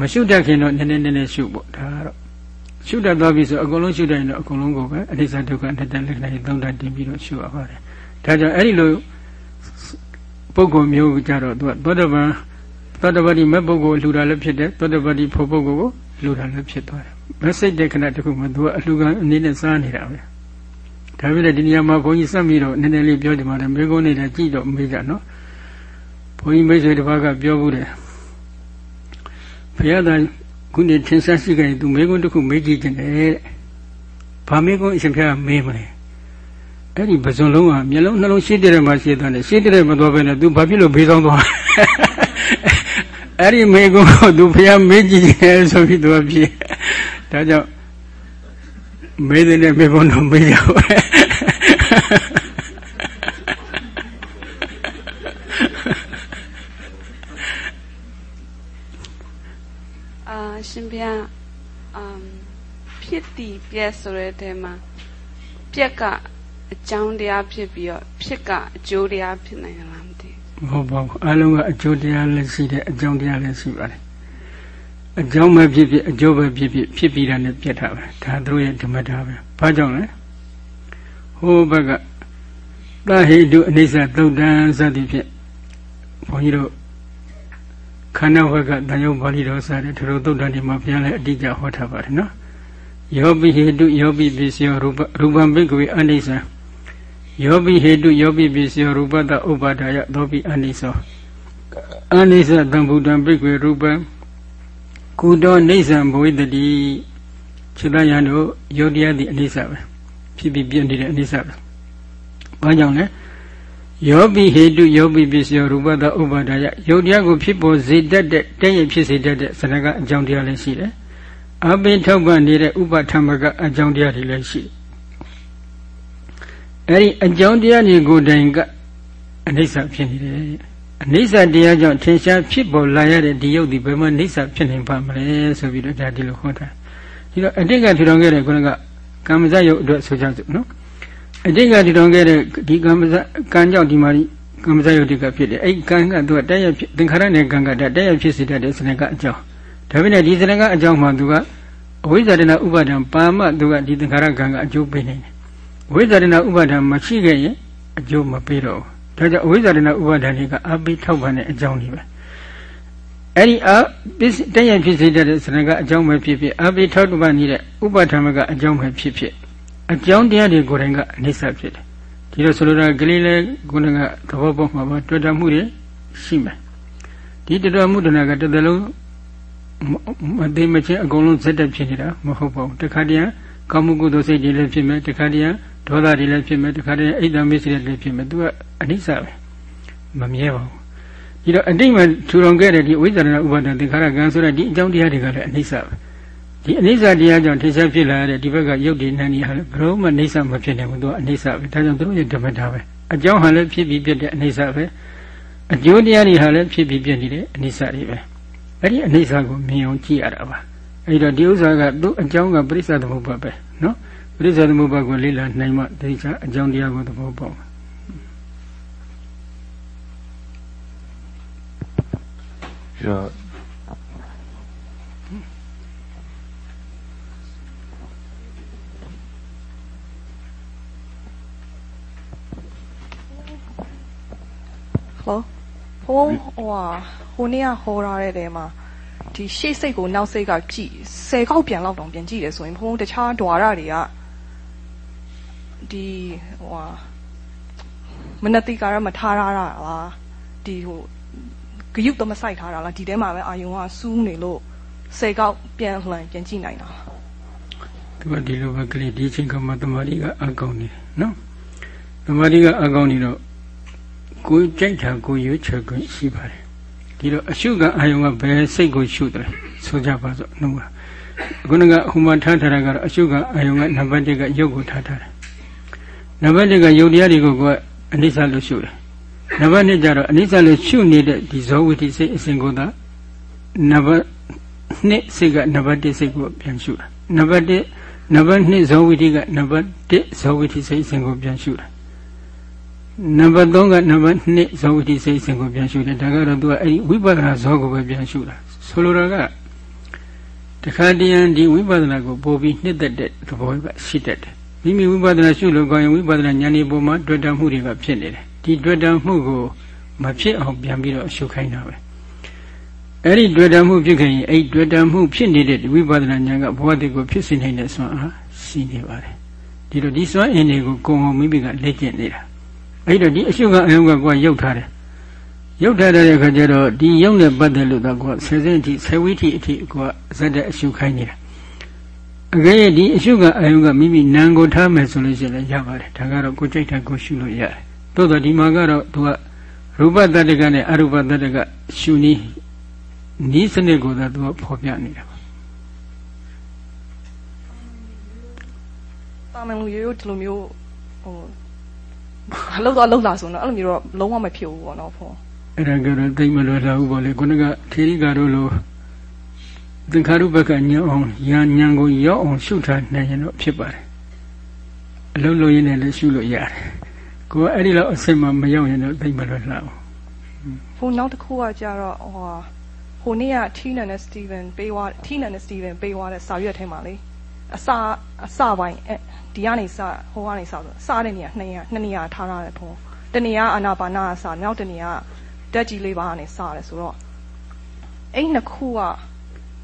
မရှုတတ်ခင်တော့နည်းနည်းနည်းနည်းရှုဖို့ဒါကတော့ရှုတတ်သွားပြီဆိုအကုန်လုံးရှုတိုင်းတော့အကုန်လုံးကိုပဲအနိစ္စဒုက္ခအနတ္တလက္ခဏာကြီးသုံးတတ်တင်ပြီးတော့ရှုရပါတယ်ဒါကြောင့်အဲ့ဒီလိုပုဂ္ဂိုလ်မျိုးကြတော့သူကသောတပန်သောတပတိမဲ့ပုဂ္ဂိုလ်လှူတာလည်းဖြစ်တယ်သောတပတိဖို့ပုဂ္ဂိုလ်ကိုလှူတာလည်းဖြစ်သွားတယ်မစိတ်တဲ့ခဏတခုမှသူကအလှူကံအနေနဲ့စားနေတာပဲ ဒါပေမဲ့ဒီနေရာမှာဘုန်းကြီးစက်ပြီးတော့နည်းနည်းလေးပြောကြပါမယ်မေကုန်းနေတာကြည့်တော့မေးကြနော်ဘုန်းကြီးမိတ်ဆွေတစ်ပါးကပြောဘူးတယ်ဘုရားသာခုနေထင်ရှားရှိကြရင်သူမေကုန်းတစ်ခုမေးကြည့်ခြင်းတယ်ဘာမေကုန်းအရှင်ဘုရားမေးမလဲအဲ့ဒီပဇွန်လုံးကမျက်လုံးနှလုံးရှိတဲ့မှာရှိတဲ့ရှိတဲ့မတော်ပဲနဲ့ तू ဘာဖြစ်လို့ဘေးဆောင်သွားအဲ့ဒီမေကုန်းကို तू ဘုရားမေးကြည့်တယ်ဆိုပြီး तू ကပြေဒါကြောင့် မေးတဲ့မေးဖို့တော့မေးကြပါအာရှင်ဗျာအမ်ဖြစ်တည်ပြက်ဆိုတဲ့တဲမှာပြက်ကအကြောင်းတရားဖြစ်ပြီးတော့ဖြစ်ကအကျိုးတရားဖြစ်နိုင်လားမသိဘူးဟုတ်ပါဘူးအလုံးကအကျိုးတရားလည်းရှိတယ်အကြောင်းတရားလည်းရှိပါတယ် အကြောင်းပဲဖြစ်ဖြစ်အကျိုးပဲဖြစ်ဖြစ်ဖြစ်ပြီးတာနဲ့ပြတ်တာပဲဒါသူတို့ရဲ့ဓမ္မတာပဲဘာကြောင့်လဲဟိုဘက်ကတဟိတုအနိစ္စသုတ်တံစသည်ဖြင့်ဘုန်းကြီးတို့ခန္ဓာဝက်ကတန်ရုပ်ပါဠိတော်စတဲ့သူတို့သုတ်တံဒီမှာပြန်လဲအတိအကျဟောထားပါတယ်နော်ယောပိဟိတုယောပိပစ္စယောရူပရူပံဘိကဝေအနိစ္စယောပိဟိတုယောပိပစ္စယောရူပတဥပါဒါယသောပိအနိစ္စအနိစ္စတံဗုဒ္ဓံဘိကဝေရူပံ ကုတောနေဆံဘဝိတတိခြေသားရန်တို့ယောတရားသည်အနိစ္စပဲဖြစ်ပြီးပြည့်နေတဲ့အနိစ္စပဲဘာကြောင့်လဲယောပိဟေတုယောပိပစ္စယောရူပတဥပါဒါယယုတ်တရားကိုဖြစ်ပေါ်စေတတ်တဲ့တည့်ရဖြစ်စေတတ်တဲ့စနကအကြောင်းတရားလည်းရှိတယ်အပိထောက်ပံ့နေတဲ့ဥပထမကအကြောင်းတရားတွေလည်းရှိတယ်အဲဒီအကြောင်းတရားတွေကိုတိုင်ကအနိစ္စဖြစ်နေတယ် အနိစ္စတရားကြောင့်ထင်ရှားဖြစ်ပေါ်လာရတဲ့ဒီယုတ်ဒီဘယ်မှာအနိစ္စဖြစ်နိုင်ပါမလဲဆိုပြီးတော့ဒါဒီလိုဟောတာဒီတော့အတိတ်ကထူထောင်ခဲ့တဲ့ခုနကကမ္မဇယုတ်အတွက်ဆိုကြစို့နော်အတိတ်ကထူထောင်ခဲ့တဲ့ဒီကမ္မဇကံကြောင့်ဒီမှာကမ္မဇယုတ်တိကဖြစ်တယ်အဲ့ကံကသူကတက်ရဖြစ်သင်္ခါရနဲ့ကံကတက်ရဖြစ်စေတတ်တဲ့စနကအကြောင်းဒါပေမဲ့ဒီစနကအကြောင်းမှသူကအဝိဇ္ဇာတနာဥပါဒံပါမသူကဒီသင်္ခါရကံကအကျိုးပေးနေတယ်ဝိဇ္ဇာတနာဥပါဒံမရှိခဲ့ရင်အကျိုးမပေးတော့ဘူး ဒါကြောင့်အဝိဇ္ဇာတနာဥပါဒဏ်တွေကအပိထောက်ပံ့တဲ့အကြောင်းတွေပဲအဲ့ဒီအပစ္စတည့်ရဖြစ်စေတဲ့စရကအကြောင်းပဲဖြစ်ဖြစ်အပိထောက်ပံ့နေတဲ့ဥပဋ္ဌာမကအကြောင်းပဲဖြစ်ဖြစ်အကြောင်းတရားတွေကိုယ်တိုင်ကအနိစ္စဖြစ်တယ်ဒီလိုဆိုလိုတာကလေးလေးခုနကသဘောပေါက်မှာပါတွေ့တာမှုတွေရှိမယ်ဒီတွေ့မှုတဏကတစ်သလုံးမသိမချင်းအကုန်လုံးဇက်တက်ဖြစ်နေတာမဟုတ်ပါဘူးတခါတည်းကောင်းမှုကုသိုလ်စိတ်တွေလည်းဖြစ်မယ်တခါတည်း ဒေါသတွေလည်းဖြစ်မယ်တခါတည်းအိတ်တမေ့စိတ်တွေလည်းဖြစ်မယ်သူကအနိစ္စပဲမမြဲပါဘူးဒီတော့အတိတ်မှာထူထောင်ခဲ့တဲ့ဒီဝိဇ္ဇာဏဥပါဒသင်္ခါရကံဆိုတဲ့ဒီအကြောင်းတရားတွေကလည်းအနိစ္စပဲဒီအနိစ္စတရားကြောင့်ထင်ရှားဖြစ်လာတဲ့ဒီဘက်ကယုတ်ဒီနန္ဒီဟာလည်းဘယ်မှအနိစ္စမဖြစ်နိုင်ဘူးသူကအနိစ္စပဲဒါကြောင့်သူတို့ရဲ့ဓမ္မတာပဲအကြောင်းဟာလည်းဖြစ်ပြီးပြတဲ့အနိစ္စပဲအကျိုးတရားတွေဟာလည်းဖြစ်ပြီးပြနေတဲ့အနိစ္စတွေပဲအဲ့ဒီအနိစ္စကိုမြင်အောင်ကြည့်ရတာပါအဲ့တော့ဒီဥစ္စာကသူ့အကြောင်းကပရိစ္ဆသမုပ္ပါပဲနော် ပရိစ္ဆသမုပ္ပါကိုလေ့လာနိုင်မှသိချာအကြောင်းတရားကိုသဘောပေါက်မှာပြီးတော့ဟောဟိုဟိုဟာဟိုနေ့ကဟောထားတဲ့တဲမှာဒီရှေ့စိတ်ကိုနောက်စိတ်ကကြည့်ဆယ်ခေါက်ပြန်လောက်တောင်ပြန်ကြည့်တယ်ဆိုရင်ဘုံတခြားဓွာရတွေက ဒီဟိုဟာမနတိကာရမထားရတာလားဒီဟိုဂယုတော့မဆိုင်ထားတာလားဒီထဲမှာပဲအာယုံကစူးနေလို့ဆယ်ခေါက်ပြန်လှန်ပြန်ကြည့်နိုင်တာသူကဒီလိုပဲကလေးဒီချိန်ကမှတမာရီကအကောင်းနေနော်တမာရီကအကောင်းနေတော့ကိုကြိုက်တာကိုရွေးချယ်ခွင့်ရှိပါတယ်ဒီတော့အရှုကအာယုံကဘယ်စိတ်ကိုရှုတယ်ဆိုကြပါစို့နှုတ်ပါခုနကဟိုမှာထားထားတာကတော့အရှုကအာယုံကနံပါတ်1ကယုတ်ကိုထားထားတယ် နံပါတ်1ကယုတ်တရားတွေကိုကအနိစ္စလို့ရှုတယ်နံပါတ်2ကျတော့အနိစ္စလို့ရှုနေတဲ့ဒီဇောဝိတိစိတ်အစဉ်ကိုသာနံပါတ်2စိတ်ကနံပါတ်1စိတ်ကိုပြန်ရှုတာနံပါတ်1နံပါတ်2ဇောဝိတိကနံပါတ်1ဇောဝိတိစိတ်အစဉ်ကိုပြန်ရှုတာနံပါတ်3ကနံပါတ်2ဇောဝိတိစိတ်စဉ်ကိုပြန်ရှုတယ်ဒါကတော့သူကအဲ့ဒီဝိပဿနာဇောကိုပဲပြန်ရှုတာဆိုလိုတာကတခါတည်းရန်ဒီဝိပဿနာကိုပို့ပြီးနှစ်သက်တဲ့သဘောကရှိတတ်တယ် မိမိဝိပဿနာရှုလို့ကောင်းရင်ဝိပဿနာဉာဏ်ဒီပုံမှာတွေ့တာမှုတွေကဖြစ်နေတယ်ဒီတွေ့တာမှုကိုမဖြစ်အောင်ပြန်ပြီးတော့ရှုခိုင်းတာပဲအဲ့ဒီတွေ့တာမှုဖြစ်ခင်အဲ့ဒီတွေ့တာမှုဖြစ်နေတဲ့ဝိပဿနာဉာဏ်ကဘဝတည်းကိုဖြစ်စေနိုင်တဲ့စွမ်းအားရှိနေပါတယ်ဒီလိုဒီစွမ်းအင်တွေကိုကိုယ်ဟောမိမိကလက်ကျင့်နေတာအဲ့တော့ဒီအရှုကအယုံကကိုယ်ရုပ်ထားတယ်ရုပ်ထားတဲ့အခါကျတော့ဒီရုပ်နဲ့ပတ်သက်လို့တော့ကိုယ်ဆယ်စင်းအထိဆယ်ဝိထိအထိကိုယ်ဇက်တဲ့အရှုခိုင်းနေတာ အကယ်၍ဒီအရှုကအယုံကမိမိနံကိုထားမယ်ဆိုလို့ရှိရင်ရပါတယ်ဒါကတော့ကိုယ်ကြိုက်တာကိုရှုလို့ရတယ်သို့တော့ဒီမှာကတော့သူကရူပတတ္တကနဲ့အရူပတတ္တကရှုနည်းဤစနစ်ကိုသာသူကဖော်ပြနေတာပါတာမန်လူရိုးရိုးဒီလိုမျိုးဟိုအလုပ်တော့အလုပ်လာဆိုတော့အဲ့လိုမျိုးတော့လုံးဝမဖြစ်ဘူးပေါ့နော်ဖောအဲ့ဒါကတော့သိမလွယ်လာဘူးပေါ့လေခုနကထေရိကာတို့လို သင်္ခါရုပ္ပကညံအောင်ညာညံကိုရောက်အောင်ရှုထားနိုင်ရင်တော့ဖြစ်ပါတယ်အလုံးလုံးရင်းနဲ့လည်းရှုလို့ရတယ်ကိုကအဲ့ဒီလောက်အစစ်မှမရောက်ရင်တော့သိမလွယ်လာဘူးဟိုနောက်တစ်ခုကကြတော့ဟိုဟာဟိုနေ့က Tina နဲ့ Steven ပေးသွား Tina နဲ့ Steven ပေးသွားတဲ့စာရွက်ထဲမှာလေအစာအစာပိုင်းအဲဒီကနေစဟိုကနေစဆိုစားတဲ့နေရာနှစ်နေရာနှစ်နေရာထားရတယ်ဖုံးတနေရာအာနာပါနာကစနောက်တနေရာတက်ကြီးလေးပါကနေစရတယ်ဆိုတော့အဲ့နှစ်ခုက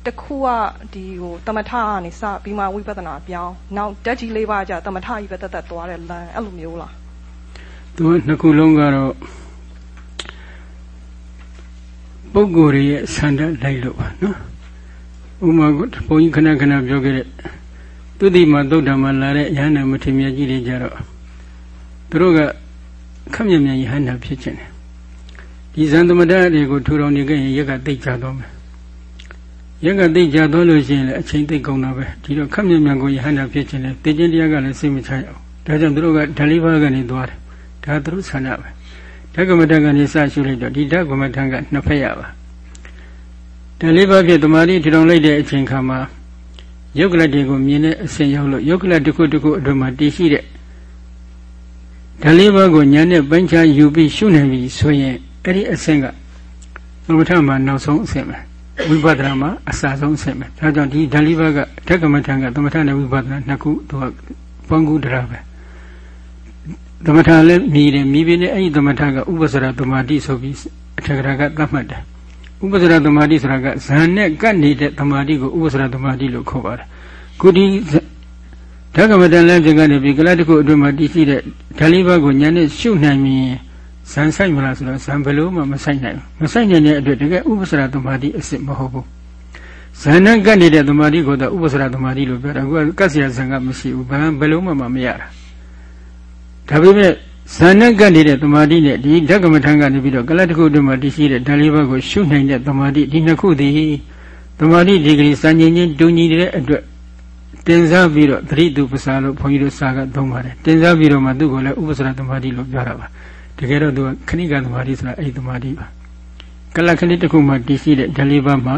တစ်ခုကဒီဟိုတမထကနေစပြီးမှဝိပဿနာပြောင်းနောက်တက်ကြီးလေးပါကကြတမထကြီးပဲတက်တက်သွားတဲ့လမ်းအဲ့လိုမျိုးလားသူကနှစ်ခုလုံးကတော့ပုဂ္ဂိုလ်ရဲ့ဆန္ဒလိုက်လို့ပါနော်ဥမာကဘုန်းကြီးခဏခဏပြောခဲ့တဲ့သူတိမသုတ်တံမှာလာတဲ့ယဟန္တာမထေရကြီးတွေကြတော့သူတို့ကခက်မြက်မြက်ယဟန္တာဖြစ်ခြင်းတယ်ဒီဇန်သမတတွေကိုထူထောင်နေခဲ့ရင်ရက်ကတိတ်ကြတော့မယ် ရက်ကတိတ်ကြတော့လို့ရှိရင်လည်းအချိန်တိတ်ကုန်တာပဲဒီတော့ခက်မြက်မြက်ကိုယဟန္တာဖြစ်ခြင်းတယ်တည်ခြင်းတရားကလည်းစိတ်မချရအောင်ဒါကြောင့်သူတို့ကဓလိဘာကနေသွားတယ်ဒါသူတို့ဆန္ဒပဲဓကမတကနေစရှုလိုက်တော့ဒီဓကမတကနှစ်ဖက်ရပါဓလိဘာဖြစ်တမာတိထူထောင်လိုက်တဲ့အချိန်ခါမှာယုတ်ကလတ်တွေကိုမြင်တဲ့အစဉ်ရောက်လို့ယုတ်ကလတ်တစ်ခုတစ်ခုအတွင်းမှာတည်ရှိတဲ့ဓလိဘာကိုညာနဲ့ပိုင်းခြားယူပြီးရှုနိုင်ပြီဆိုရင်အဲ့ဒီအစဉ်ကသမထမှာနောက်ဆုံးအစဉ်ပဲ ဝိပဿနာမှာအစဆုံးအစဉ်ပဲဒါကြောင့်ဒီဓလိဘာကဓကမထကသမထနဲ့ဝိပဿနာနှစ်ခုသူကပေါင်းကူးတရားပဲသမထလည်းမြည်တယ်မြည်ပြီးနဲ့အဲ့ဒီသမထကဥပ္ပစရသမာတိဆိုပြီးအထက်ကရာကသတ်မှတ်တယ်ဥပ္ပစရသမာတိဆိုတာကဇန်နဲ့ကပ်နေတဲ့သမာတိကိုဥပ္ပစရသမာတိလို့ခေါ်ပါတယ်ခုဒီဓကမတန်လည်းပြင်ကနေပြီးကလတ်တစ်ခုအတွင်းမှာတည်ရှိတဲ့ဓာလိဘကိုညာနဲ့ရှုနိုင်ရင် ဇန်ဆိုင်မလားဆိုတော့ဇန်ဘလို့မှမဆိုင်နိုင်ဘူးမဆိုင်နိုင်တဲ့အတွက်တကယ်ဥပ္ပစရသမာဓိအစစ်မဟုတ်ဘူးဇန်နဲ့ကပ်နေတဲ့သမာဓိကိုတော့ဥပ္ပစရသမာဓိလို့ပြောတာကကပ်စရာဇန်ကမရှိဘူးဘာဘလို့မှမရတာဒါပေမဲ့ဇန်နဲ့ကပ်နေတဲ့သမာဓိနဲ့ဒီဓကမထံကနေပြီးတော့ကလတ်တစ်ခုတည်းမှာတရှိတဲ့ဓာလေးဘက်ကိုရှုနိုင်တဲ့သမာဓိဒီနှစ်ခုသည်သမာဓိဒီဂရီစံချင်းချင်းတူညီတဲ့အတွက်တင်စားပြီးတော့သတိသူပစာလို့ဘုန်းကြီးတို့စာကသုံးပါတယ်တင်စားပြီးတော့မှသူ့ကိုလည်းဥပ္ပစရသမာဓိလို့ပြောတာပါ တကယ်တော့သူကခဏိကသမာဓိဆိုတာအဲ့ဒီသမာဓိပါကလတ်ခဏိတစ်ခုမှတည်ရှိတဲ့ဓာလေးဘက်မှာ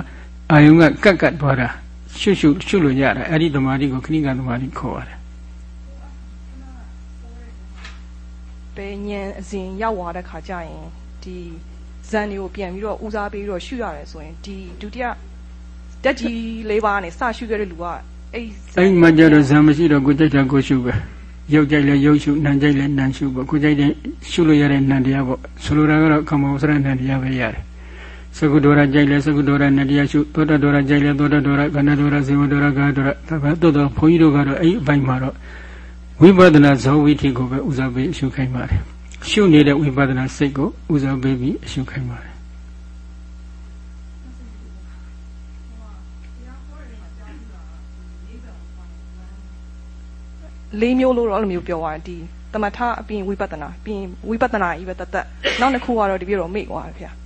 အာယုံကကတ်ကတ်သွားတာရှုရှုရှုလို့ရတာအဲ့ဒီသမာဓိကိုခဏိကသမာဓိခေါ်ပါတယ်ပဲညံအစဉ်ရောက်သွားတဲ့ခါကျရင်ဒီဇန်တွေကိုပြန်ပြီးတော့ဦးစားပေးပြီးတော့ရှုရတယ်ဆိုရင်ဒီဒုတိယတက်ကြီးလေးပါးနဲ့စရှုခဲ့တဲ့လူကအဲ့ဇန်အဲ့ဒီမှာကြတော့ဇံမရှိတော့ကိုကြိုက်တာကိုရှုပဲ ရုပ်ကြိုက်လဲရုပ်ရှုနာမ်ကြိုက်လဲနာမ်ရှုပေါ့ကိုကြိုက်တဲ့ရှုလို့ရတဲ့နာမ်တရားပေါ့ဆိုလိုတာကတော့ကမ္မဝဆရနာမ်တရားပဲရတယ်သကုဒေါရကြိုက်လဲသကုဒေါရနာမ်တရားရှုသောတဒေါရကြိုက်လဲသောတဒေါရကဏဒေါရဇေဝဒေါရဂါဒေါရဒါပဲတိုးတော့ဘုန်းကြီးတို့ကတော့အဲ့ဒီအပိုင်းမှာတော့ဝိပဿနာဇောဝိထိကိုပဲဦးစားပေးအရှုခိုင်းပါတယ်ရှုနေတဲ့ဝိပဿနာစိတ်ကိုဦးစားပေးပြီးအရှုခိုင်းပါတယ် လေးမျိုးလို့တော့အဲ့လိုမျိုးပြောသွားတယ်ဒီတမထအပြင်ဝိပဿနာပြီးရင်ဝိပဿနာကြီးပဲတသက်နောက်တစ်ခုကတော့ဒီပြတော့မေ့သွားတယ်ဖေ။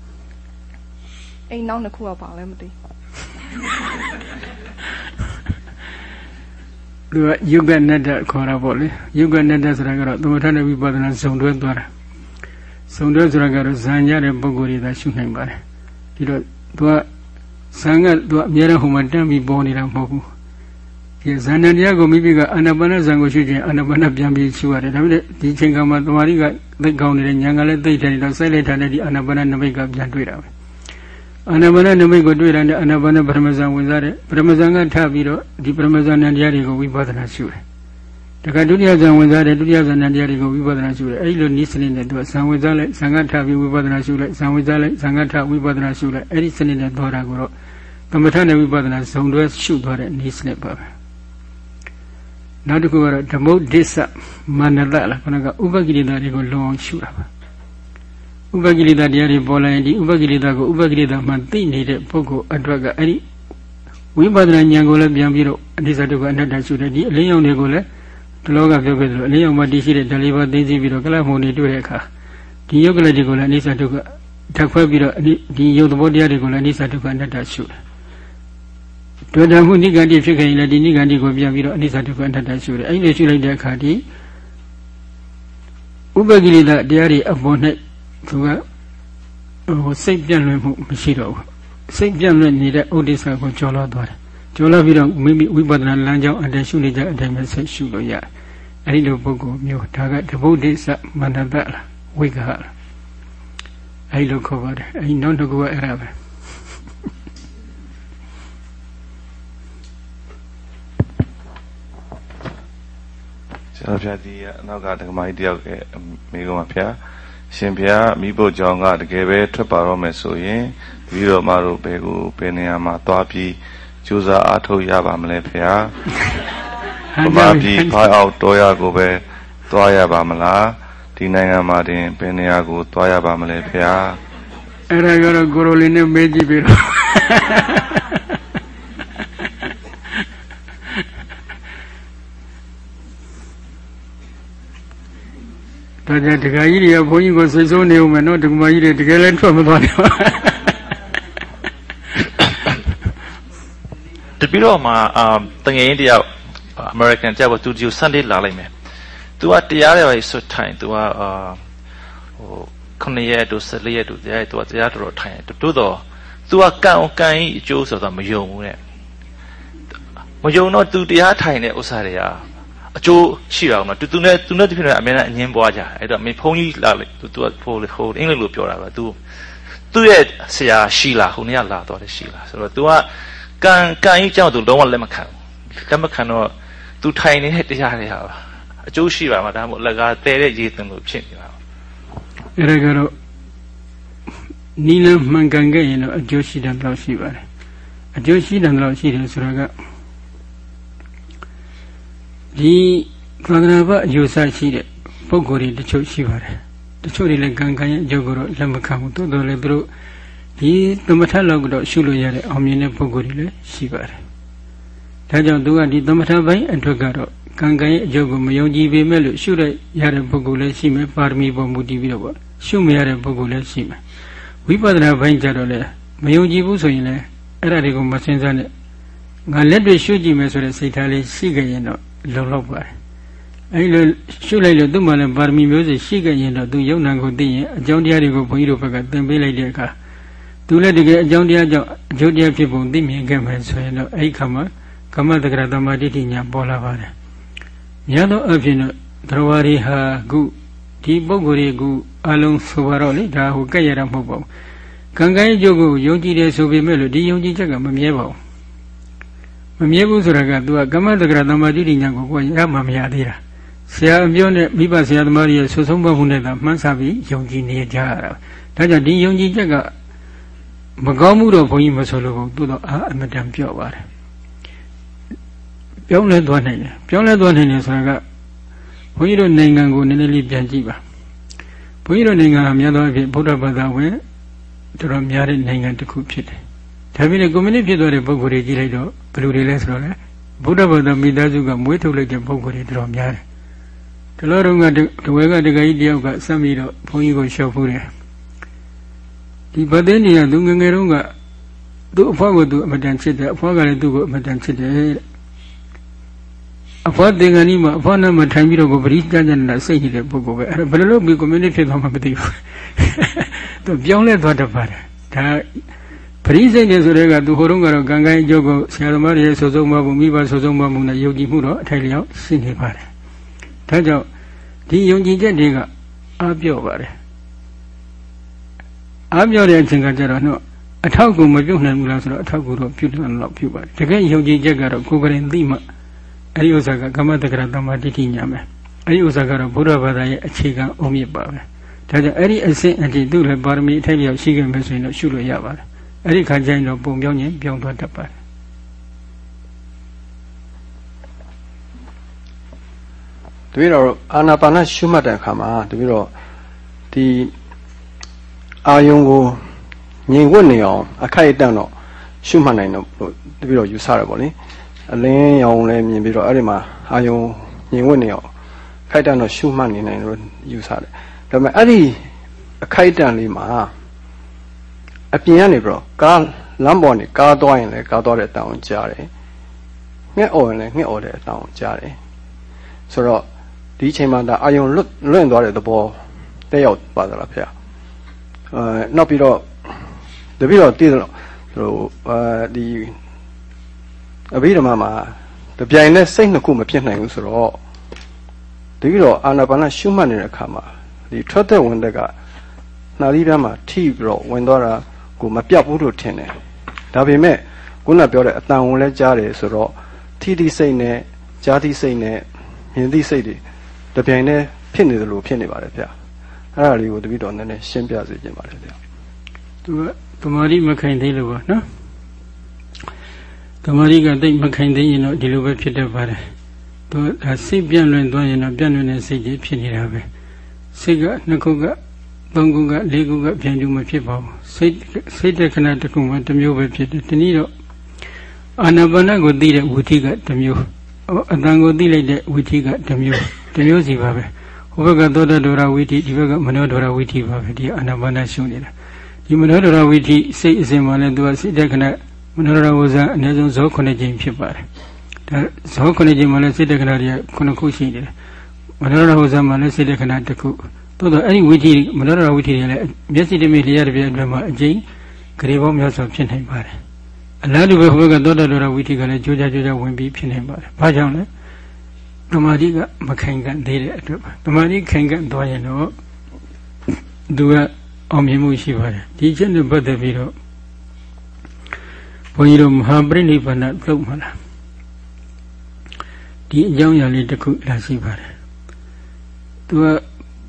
အဲ့နောက်တစ်ခုကဘာလဲမသိသူကယုဂနတ္တခေါ်တာပေါ့လေယုဂနတ္တဆိုတာကတော့သမထနဲ့ဝိပဿနာဇုံတွဲသွားတာဇုံတွဲဆိုတာကတော့ဇံရတဲ့ပုဂ္ဂိုလ်တွေသာရှုနိုင်ပါတယ်ဒီတော့သူကဇံကသူကအများအားဟိုမှာတန်းပြီးပေါ်နေတာမဟုတ်ဘူး ဒီဇန်နတရားကိုမိမိကအာနာပါနဇံကိုရှုခြင်းအာနာပါနပြန်ပြီးရှုရတယ်ဒါပေမဲ့ဒီချိန်ကမှတမာရီကသိကောင်းနေတဲ့ညာကလည်းသိတယ်တော့စိုက်လိုက်တာနဲ့ဒီအာနာပါနနမိတ်ကပြန်တွေ့တာပဲအာနာပါနနမိတ်ကိုတွေ့တာနဲ့အာနာပါနပရမဇံဝင်စားတယ်ပရမဇံကထပြီးတော့ဒီပရမဇံနတရားတွေကိုဝိပဿနာရှုတယ်တခါဒုတိယဇံဝင်စားတယ်ဒုတိယဇံနတရားတွေကိုဝိပဿနာရှုတယ်အဲဒီလိုနည်းစနစ်နဲ့သူကဇံဝင်စားလိုက်ဇံကထပြီးဝိပဿနာရှုလိုက်ဇံဝင်စားလိုက်ဇံကထဝိပဿနာရှုလိုက်အဲဒီစနစ်နဲ့သွားတာကိုတော့သမထနဲ့ဝိပဿနာဇုံတွဲရှုသွားတဲ့နည်းစနစ်ပါပဲ နောက်တစ်ခုကတော့ဓမ္မုဒ္ဒစ္စမာနတလားခဏကဥပကိရိတာတွေကိုလုံအောင်ရှုတာပါဥပကိရိတာတရားတွေပေါ်လာရင်ဒီဥပကိရိတာကိုဥပကိရိတာမှသိနေတဲ့ပုဂ္ဂိုလ်အတွက်ကအဲ့ဒီဝိပဿနာဉာဏ်ကိုလည်းပြန်ပြီးတော့အနိစ္စဒုက္ခအနတ္တရှုတယ်ဒီအလင်းရောင်တွေကိုလည်းဒီလောကပြောခဲ့သလိုအလင်းရောင်မှာတည်ရှိတဲ့ဓာလေးပါသိသိပြီးတော့ကလပ်မှုန်တွေတွေ့တဲ့အခါဒီယုတ်ကလပ်တွေကိုလည်းအနိစ္စဒုက္ခဓာတ်ခွဲပြီးတော့ဒီယုတ်သဘောတရားတွေကိုလည်းအနိစ္စဒုက္ခအနတ္တရှုတယ် တွေ့တာမှုနိဂန္တိဖြစ်ခဲ့ရင်လည်းဒီနိဂန္တိကိုပြန်ပြီးတော့အနိစ္စဒုက္ခအနတ္တရှုတယ်အဲ့ဒီရှုလိုက်တဲ့အခါဒီဥပကိလေသာတရားတွေအပေါ်၌သူကဟိုစိတ်ပြန့်လွင့်မှုမရှိတော့ဘူးစိတ်ပြန့်လွင့်နေတဲ့ဥဒိစ္စကိုကျော်လွှားသွားတယ်ကျော်လွှားပြီးတော့မိမိဝိပဿနာလမ်းကြောင်းအတည်းရှုနေကြအတိုင်းပဲဆက်ရှုလို့ရတယ်အဲ့ဒီလိုပုဂ္ဂိုလ်မျိုးဒါကတဗုဒ္ဓိစ္စမန္တတလားဝိကဟလားအဲ့လိုခေါ်ပါတယ်အဲ့နောက်တစ်ခုကအဲ့ဒါပဲ ကျွန်တော်ဖျားဒီအနောက်ကဒကမာကြီးတယောက်ကမိကုံးပါဖျားရှင်ဖျားမိဖို့ကြောင့်ကတကယ်ပဲထွက်ပါတော့မယ်ဆိုရင်ပြီးတော့မတို့ဘယ်ကိုဘယ်နေရာမှာသွားပြီးကြိုးစားအားထုတ်ရပါမလဲဖျားဗမာပြည်ဖိုင်အောင်တော်ရကိုပဲသွားရပါမလားဒီနိုင်ငံမှာတင်ဘယ်နေရာကိုသွားရပါမလဲဖျားအဲ့ဒါကတော့ကိုရိုလင်းနဲ့မေးကြည့်ပြီးတော့ ဒါကြဒကာကြီးတွေကဘုန်းကြီးကိုစိတ်ဆိုးနေဦးမယ်နော်ဒကမကြီးတွေတကယ်လည်းထွက်မသွားနဲ့တပြီးတော့မှအာတငယ်ရင်တယောက် American တယောက်သူဒီ Sunday လာလိုက်မယ်။ तू ကတရားတွေပဲဆွထိုင် तू ကအာဟိုခုနှစ်ရက်တို့14ရက်တို့တရား तू ကတရားတော်တော်ထိုင်တယ်တိုးတော့ तू ကကံကံကြီးအကျိုးဆိုတော့မယုံဘူးတဲ့မယုံတော့ तू တရားထိုင်တဲ့ဥစ္စာတွေက အကျိုးရှိအောင်တော့ तू သူနဲ့ तू နဲ့တဖြစ်နေအမြဲတမ်းအငင်းပွားကြတယ်အဲ့တော့မင်းဖုန်းကြီးလာလေ तू तू ကဖိုးလေဟိုအင်္ဂလိပ်လိုပြောတာပါ तू သူ့ရဲ့ဆရာရှိလာဟိုနေ့ကလာတော့တယ်ရှိလာဆိုတော့ तू ကကံကံကြီးကြောင့် तू လုံးဝလက်မခံဘူးလက်မခံတော့ तू ထိုင်နေတဲ့တရားတွေဟာအကျိုးရှိပါမှာဒါမှမဟုတ်အလကားတဲတဲ့ရည်သွင်းလို့ဖြစ်နေတာအဲ့ဒါကတော့နီလမှန်ကန်ခဲ့ရင်တော့အကျိုးရှိတယ်လို့ရှိပါတယ်အကျိုးရှိတယ်လို့ရှိတယ်ဆိုတာက ဒီသာသနာ့ဘအယူဆရှိတဲ့ပုဂ္ဂိုလ်တွေတချို့ရှိပါတယ်တချို့တွေလည်းကံကံရဲ့အကျိုးကိုတော့လက်မခံဘူးတိုးတော်လည်းသူတို့ဒီသမထလောက်တော့ရှုလို့ရတဲ့အောင်မြင်တဲ့ပုဂ္ဂိုလ်တွေလည်းရှိပါတယ်ဒါကြောင့်သူကဒီသမထပိုင်းအတွက်ကတော့ကံကံရဲ့အကျိုးကိုမယုံကြည်ပေမဲ့လို့ရှုရရတဲ့ပုဂ္ဂိုလ်လည်းရှိမယ်ပါရမီပေါ်မူတည်ပြီးတော့ပေါ့ရှုမရတဲ့ပုဂ္ဂိုလ်လည်းရှိမယ်ဝိပဿနာပိုင်းကျတော့လေမယုံကြည်ဘူးဆိုရင်လည်းအဲ့ဒါတွေကိုမစင်စားနဲ့ငါလက်တွေရှုကြည့်မယ်ဆိုတဲ့စိတ်ထားလေးရှိကြရင်တော့ လုံလောက်ပါတယ်အဲဒီလိုရှုလိုက်လို့သူ့မှာလည်းပါရမီမျိုးစုရှိကြရင်တော့သူယုံနာကိုသိရင်အကြောင်းတရားတွေကိုဘုန်းကြီးတို့ဘက်ကသင်ပေးလိုက်တဲ့အခါသူလည်းတကယ်အကြောင်းတရားကြောင့်အကျိုးတရားဖြစ်ပုံသိမြင်ခဲ့မယ်ဆိုရင်တော့အဲဒီခါမှာကမ္မတက္ကရာတမတိတိညာပေါ်လာပါတယ်။များသောအားဖြင့်တော့သရဝရီဟာခုဒီပုဂ္ဂိုလ်တွေကအလုံးဆိုပါတော့လေဒါဟိုကဲ့ရတာမဟုတ်ပါဘူး။ကံကံအကျိုးကိုယုံကြည်တယ်ဆိုပေမဲ့လို့ဒီယုံကြည်ချက်ကမမြဲပါဘူး။ မမြဲဘူးဆိုတာက तू ကကမ္မတက္ကရာတမတိတိညာကိုကိုယ်ရမှမရသေးတာ။ဆရာအပြောနဲ့မိဘဆရာသမားတွေရဲ့ဆွဆုံးမှုနဲ့သာမှန်းဆပြီးယုံကြည်နေကြရတာ။ဒါကြောင့်ဒီယုံကြည်ချက်ကမကောင်းမှုတော့ဘုန်းကြီးမဆိုလို့ဘူးသို့တော့အာအမတန်ပြော့ပါတယ်ပြောင်းလဲသွားနိုင်တယ်ပြောင်းလဲသွားနိုင်တယ်ဆိုတာကဘုန်းကြီးတို့နိုင်ငံကိုနည်းနည်းလေးပြန်ကြည့်ပါဘုန်းကြီးတို့နိုင်ငံဟာများသောအားဖြင့်ဗုဒ္ဓဘာသာဝင်တော်တော်များတဲ့နိုင်ငံတစ်ခုဖြစ်တယ် ဒါပေမဲ့ကွန်မြူနစ်ဖြစ်သွားတဲ့ပုဂ္ဂိုလ်တွေကြည့်လိုက်တော့ဘယ်လိုတွေလဲဆိုတော့လေဗုဒ္ဓဘာသာမိသားစုကမွေးထုတ်လိုက်တဲ့ပုဂ္ဂိုလ်တွေတော်တော်များတယ်ဒီလိုတော့ကတဝဲကတကကြီးတယောက်ကစမ်းပြီးတော့ဘုန်းကြီးကိုရှောက်ဖူးတယ်ဒီဗသိနေရသူငငယ်တုန်းကသူ့အဖွားကိုသူအမတန်ချစ်တယ်အဖွားကလည်းသူ့ကိုအမတန်ချစ်တယ်တဲ့အဖွားသင်္ကန်းကြီးမှာအဖွားနဲ့မှထိုင်ပြီးတော့ကိုပရိသတ်ကြနေတာစိတ်နေတဲ့ပုဂ္ဂိုလ်ပဲအဲ့ဒါဘယ်လိုလုပ်ပြီးကွန်မြူနတီဖြစ်သွားမှမသိဘူးသူပြောင်းလဲသွားတတ်ပါတယ်ဒါ ပရိစိတ်နေဆိုတဲ့ကသူဟိုတုန်းကတော့ကံကံအကျိုးကိုဆရာသမားတွေရဲ့ဆိုဆုံးမမှုမိဘဆိုဆုံးမမှုနဲ့ယုံကြည်မှုတော့အထိုက်လျောက်ရှိနေပါတယ်ဒါကြောင့်ဒီယုံကြည်ချက်တွေကအားပြော့ပါတယ်အားပြောတဲ့အချိန်ကကျတော့တော့အထောက်ကူမပြုတ်နိုင်ဘူးလားဆိုတော့အထောက်ကူတော့ပြုတ်တယ်လို့ပြုတ်ပါတယ်တကယ်ယုံကြည်ချက်ကတော့ကိုယ်ကရင်သိမှအဲ့ဒီဥစ္စာကကမ္မတက္ကရာတမ္မာတိဋ္ဌိညာမယ်အဲ့ဒီဥစ္စာကတော့ဘုရားဘာသာရဲ့အခြေခံအုံမြစ်ပါပဲဒါကြောင့်အဲ့ဒီအဆင့်အထိသူ့လည်းပါရမီအထိုက်လျောက်ရှိခဲ့မယ်ဆိုရင်တော့ရှုလို့ရပါတယ် အဲ့ဒီခါကျရင်တော့ပုံပြောင်းရင်ပြောင်းသွားတတ်ပါတယ်တပည့်တော်အာနာပါနရှုမှတ်တဲ့အခါမှာတပည့်တော်ဒီအာယုံကိုငြိမ်ဝတ်နေအောင်အခိုက်အတန့်တော့ရှုမှတ်နိုင်တော့လို့တပည့်တော်ယူဆရပါလေအလင်းရောင်လည်းမြင်ပြီးတော့အဲ့ဒီမှာအာယုံငြိမ်ဝတ်နေအောင်ခိုက်တန့်တော့ရှုမှတ်နေနိုင်လို့ယူဆတယ်ဒါပေမဲ့အဲ့ဒီအခိုက်အတန့်လေးမှာ အပြင်ကနေပြီးတော့ကားလမ်းပေါ်နေကားသွားရင်လည်းကားသွားတဲ့အတန်ကိုကြားတယ်ငှက်អော်ရင်လည်းငှက်អော်တဲ့အတန်ကိုကြားတယ်ဆိုတော့ဒီအချိန်မှာဒါအာယုံလွတ်လွင့်သွားတဲ့သဘောတက်ရောက်ပါသလားဖေ။အဲနောက်ပြီးတော့တပည့်တော်တည်တယ်လို့ဟိုအဲဒီအဘိဓမ္မာမှာတပြိုင်နဲ့စိတ်နှစ်ခုမဖြစ်နိုင်ဘူးဆိုတော့တပည့်တော်အာနာပါနရှုမှတ်နေတဲ့အခါမှာဒီထွက်တဲ့ဝင်တဲ့ကနှာသီးတန်းမှာထိပြီးတော့ဝင်သွားတာ ကိုမပြောက်ဘူးလို့ထင်တယ်ဒါပေမဲ့ခုနပြောတဲ့အတန်ဝင်လဲကြားတယ်ဆိုတော့ထိတိစိတ်နဲ့ကြားတိစိတ်နဲ့မြင်တိစိတ်တွေတပြိုင်တည်းဖြစ်နေတယ်လို့ဖြစ်နေပါတယ်ဗျအဲ့ဒါလေးကိုတပည့်တော်နည်းနည်းရှင်းပြစေချင်ပါတယ်ဗျသူကသမာဓိမခိုင်သေးလို့ပါနော်သမာဓိကတိတ်မခိုင်သေးရင်တော့ဒီလိုပဲဖြစ်တတ်ပါတယ်သူကစိတ်ပြန့်လွင်သွားရင်တော့ပြန့်လွင်တဲ့စိတ်ကြီးဖြစ်နေတာပဲစိတ်ကနှစ်ခုက သုံးခုကလေးခုကပြန်ကျူမဖြစ်ပါဘူးစိတ်စိတ်တခဏတစ်ခုမှတစ်မျိုးပဲဖြစ်တယ်ဒီနည်းတော့အာနာပါနကိုသိတဲ့ဝိသီကတစ်မျိုးအတန်ကိုသိလိုက်တဲ့ဝိသီကတစ်မျိုးတစ်မျိုးစီပါပဲဟိုဘက်ကသောတဒုရဝိသီဒီဘက်ကမနောဒုရဝိသီပါပဲဒီအာနာပါနရှုနေတာဒီမနောဒုရဝိသီစိတ်အစဉ်မှလည်းသူကစိတ်တခဏမနောဒုရဝဇ္ဇအနည်းဆုံးဇော9ကြိမ်ဖြစ်ပါတယ်ဒါဇော9ကြိမ်မှလည်းစိတ်တခဏတွေက9ခုရှိနေတယ်မနောဒုရဝဇ္ဇမှာလည်းစိတ်တခဏတစ်ခု သို့တော့အဲ့ဒီဝိသီမနောဒုရဝိသီတွေလည်းမျက်စိတမိလျှက်တပြည့်အတွင်းမှာအကျိန်ဂရေပေါင်းများစွာဖြစ်နိုင်ပါတယ်အလားတူပဲဟိုဘက်ကသောတတော်ဝိသီကလည်းကြိုးကြကြိုးကြဝင်ပြီးဖြစ်နေပါတယ်။ဘာကြောင့်လဲ။သမာဓိကမခိုင်ကန်သေးတဲ့အတွက်ပါ။သမာဓိခိုင်ကန်သွားရင်တော့သူကအောင်မြင်မှုရှိပါတယ်။ဒီချက်နဲ့ပတ်သက်ပြီးတော့ဘုန်းကြီးတို့မဟာပရိနိဗ္ဗာန်ပြုတ်မှာလား။ဒီအကြောင်းအရာလေးတစ်ခုလာရှိပါတယ်။သူက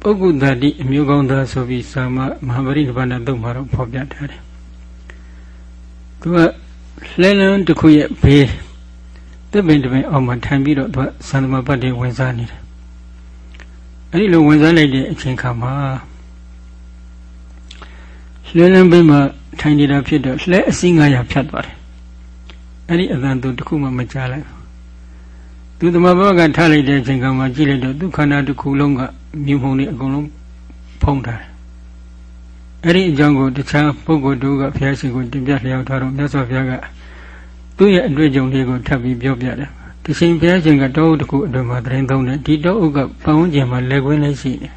ပုဂ္ဂုတတိအမျိုးကောင်းသားဆိုပြီးသာမမဟာပရိနိဗ္ဗာန်တုတ်မှာတော့ဖော်ပြထားတယ်။သူကလဲလန်းတစ်ခုရဲ့ဘေးတစ်ပင်တစ်ပင်အောက်မှာထိုင်ပြီးတော့သူကသံသမပတ်တွေဝင်စားနေတယ်အဲ့ဒီလိုဝင်စားလိုက်တဲ့အချိန်ခါမှာလဲလန်းဘေးမှာထိုင်နေတာဖြစ်တော့လဲအစီ900ဖြတ်သွားတယ်အဲ့ဒီအသံသူတစ်ခုမှမကြားလိုက်သူသမဘကထားလိုက်တဲ့အချိန်ကမှကြည့်လိုက်တော့သူခန္ဓာတစ်ခုလုံးက မြူမှုန်တွေအကုန်လုံးဖုံးထားတယ်အဲ့ဒီအကြောင်းကိုတခြားပုဂ္ဂိုလ်တို့ကဘုရားရှင်ကိုတင်ပြလျောက်ထားတော့မြတ်စွာဘုရားကသူ့ရဲ့အတွေ့အကြုံလေးကိုထပ်ပြီးပြောပြတယ်။ဒီချိန်ဘုရားရှင်ကတောအုပ်တစ်ခုအတွင်းမှာတရင်သုံးတယ်ဒီတောအုပ်ကပတ်ဝန်းကျင်မှာလက်ကွင်းလေးရှိတယ်။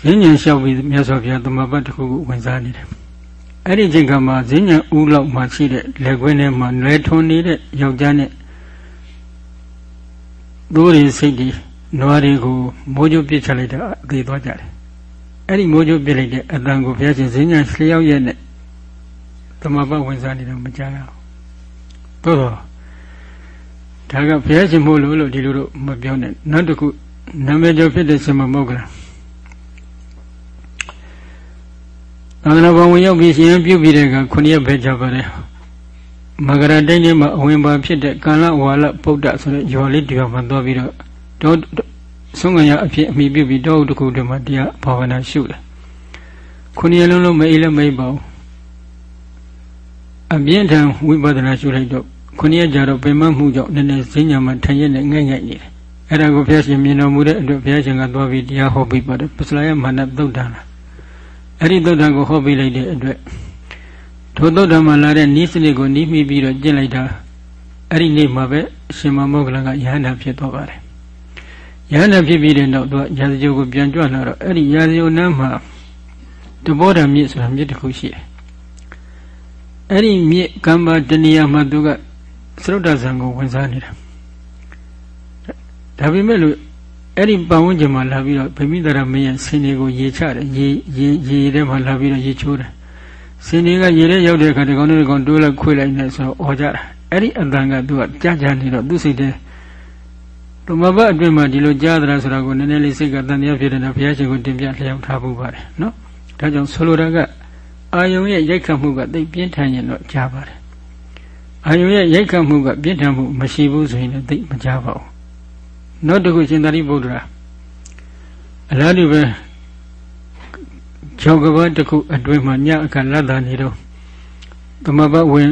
ဈဉ္ဉံလျှောက်ပြီးမြတ်စွာဘုရားသမဘတ်တစ်ခုကိုဝင်စားနေတယ်။အဲ့ဒီချိန်ကမှဈဉ္ဉံဦးလောက်မှရှိတဲ့လက်ကွင်းထဲမှာလွယ်ထွန်နေတဲ့ယောက်ျားနဲ့ဒိုးရီစိတ်ဒီ နွားတွေကိုမိုးကြိုးပစ်ချလိုက်တာအသေးသွားကြတယ်။အဲ့ဒီမိုးကြိုးပစ်လိုက်တဲ့အတန်ကိုဘုရားရှင်ဈဉ္ဉံလျှောက်ရဲ့နဲ့သမဘဝင်စားနေတာမကြားရဘူးသို့တော့ဒါကဘုရားရှင်မို့လို့လို့ဒီလိုတော့မပြောနဲ့နောက်တစ်ခုနာမည်ကျော်ဖြစ်တဲ့ရှင်မမောက္ကလသာသနာ့ဘဝဝင်ရောက်ပြီးရှင်ပြုပြီးတဲ့ကခုနှစ်ရက်ပဲကြာပါတယ်မဂရတိုင်းထဲမှာအဝင်ပါဖြစ်တဲ့ကာလဝါလပုဒ္ဒဆိုတဲ့ရွာလေးတရွာမှာသွားပြီးတော့ တော့ဆုံးခံရအဖြစ်အမိပြုပြီးတောအုပ်တစ်ခုတည်းမှာတရားဘာဝနာရှုတယ်ခုနှစ်ရက်လုံးလုံးမအေးလည်းမအေးပါဘူးအပြင်းထန်ဝိပဿနာရှုလိုက်တော့ခုနှစ်ရက်ကြာတော့ပင်မမှုကြောင့်နည်းနည်းဈဉ္ညာမှာထိုင်ရနဲ့ငဲ့ငဲ့နေတယ်အဲ့ဒါကိုဘုရားရှင်မြင်တော်မူတဲ့အတွက်ဘုရားရှင်ကသွားပြီးတရားဟောပြီးပါတယ်ပစလာယမာနသုတ်တံလားအဲ့ဒီသုတ်တံကိုဟောပြီးလိုက်တဲ့အတွက်ထိုသုတ်တံမှာလာတဲ့နိစ္စလေးကိုနိမိပြီးတော့ကျင့်လိုက်တာအဲ့ဒီနေ့မှာပဲရှင်မမောဂလကယဟန္တာဖြစ်သွားပါတယ် ယဟန္တာဖြစ်ပြီးတဲ့နောက်သူကရာဇဂိုကိုပြန်ကြွလာတော့အဲ့ဒီရာဇဂိုနားမှာတဘောဓမြစ်ဆိုတာမြစ်တစ်ခုရှိတယ်အဲ့ဒီမြစ်ကမ္ဘာတဏီယာမှာသူကသရုတ်တဇံကိုဝင်စားနေတာဒါပေမဲ့လို့အဲ့ဒီပတ်ဝန်းကျင်မှာလာပြီးတော့ဗမိတရမင်းရဲ့ဆင်းတွေကိုရေချတယ်ရေရေရေထဲမှာလာပြီးတော့ရေချိုးတယ်ဆင်းတွေကရေထဲရောက်တဲ့အခါဒီကောင်တွေကောင်တိုးလိုက်ခွေးလိုက်နေဆိုတော့អော်ကြတာအဲ့ဒီအတန်ကသူကကြားကြားနေတော့သူ့စိတ်ထဲ ဓမ္မဘတ်အတွင်းမှာဒီလိုကြားသလားဆိုတာကိုနည်းနည်းလေးစိတ်ကတန်တရားဖြစ်တယ်တော့ဘုရားရှင်ကိုတင်ပြလျှောက်ထားဖို့ပါတယ်နော်ဒါကြောင့်ဆိုလိုတာကအာယုံရဲ့ရိုက်ခတ်မှုကသိပြင်းထန်ရင်တော့ကြားပါတယ်အာယုံရဲ့ရိုက်ခတ်မှုကပြင်းထန်မှုမရှိဘူးဆိုရင်လည်းသိမကြားပါဘူးနောက်တစ်ခုရှင်သာရိပုတ္တရာအလားတူပဲကျောက်ကဘာတစ်ခုအတွင်းမှာညအခါလတ်တာနေတော့သမဘဝင်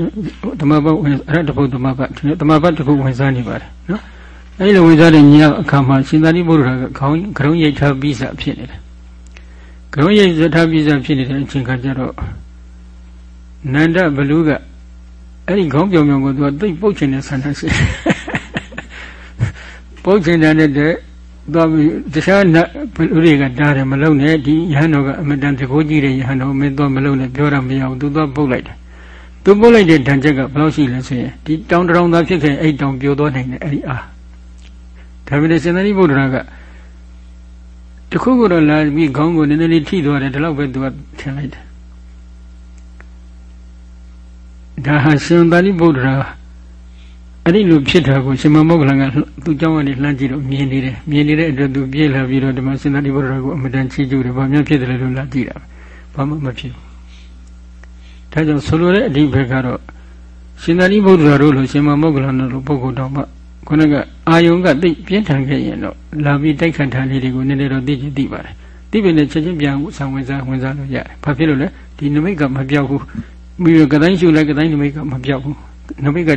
သမဘဝင်အဲ့ဒါတပုတ်သမဘသမဘတစ်ခုဝင်စားနေပါတယ်နော် အဲ့လိုဝင်စားတဲ့ညအခါမှာရှင်သာရိပုတ္တရာကခေါင်းကရုံးရိတ်ထားပြီးစဖြစ်နေတယ်ကရုံးရိပ်ဇထားပြည့်စုံဖြစ်နေတဲ့အချိန်ခါကျတော့နန္ဒဘလူကအဲ့ဒီခေါင်းပြောင်ပြောင်ကိုသူကသိပ်ပုတ်ချင်တဲ့ဆန္ဒရှိပုတ်ချင်တဲ့တဲ့သွားပြီးတခြားဘလူတွေကတားတယ်မလုံနဲ့ဒီယဟန်တော်ကအမတန်တကိုးကြီးတဲ့ယဟန်တော်မင်းသွားမလုံနဲ့ပြောတာမရဘူးသူသွားပုတ်လိုက်တယ်သူပုတ်လိုက်တဲ့ဓာတ်ချက်ကဘယ်လောက်ရှိလဲဆိုရင်ဒီတောင်တောင်သားဖြစ်ခဲ့အဲ့တောင်ပြိုသွားနိုင်တယ်အဲ့ဒီအား ဒါပေမဲ့ရှင်သာရိပုတ္တရာကတခုခုတော့လာပြီးခေါင်းကိုနည်းနည်းလေးထိသွားတယ်ဒါတော့ပဲသူကထင်လိုက်တယ်ဒါဟာရှင်သာရိပုတ္တရာအဲ့ဒီလိုဖြစ်တာကိုရှင်မမောဂလန်ကသူ့เจ้าကနေလှမ်းကြည့်တော့မြင်နေတယ်မြင်နေတဲ့အတွက်သူပြေးလာပြီးတော့ဒီမှာရှင်သာရိပုတ္တရာကိုအမတန်ချီးကျူးတယ်ဘာမှဖြစ်တယ်လို့လာကြည့်တာဘာမှမဖြစ်ဘူးဒါကြောင့်ဆိုလိုတဲ့အဓိပ္ပာယ်ကတော့ရှင်သာရိပုတ္တရာတို့လိုရှင်မမောဂလန်တို့လိုပုဂ္ဂိုလ်တော်မှ ခုနကအာယုံကသိပြင်းထန်ခဲ့ရင်တော့လာပြီးတိုက်ခတ်ထားလေးတွေကိုနည်းနည်းတော့သိချင်သိပါတယ်သိပြီနဲ့ချက်ချင်းပြန်ဆောင်ဝင်စားဝင်စားလို့ရတယ်ဘာဖြစ်လို့လဲဒီနမိတ်ကမပြောက်ဘူးပြီးတော့ကတိုင်းရှုလိုက်ကတိုင်းနမိတ်ကမပြောက်ဘူးနမိတ်က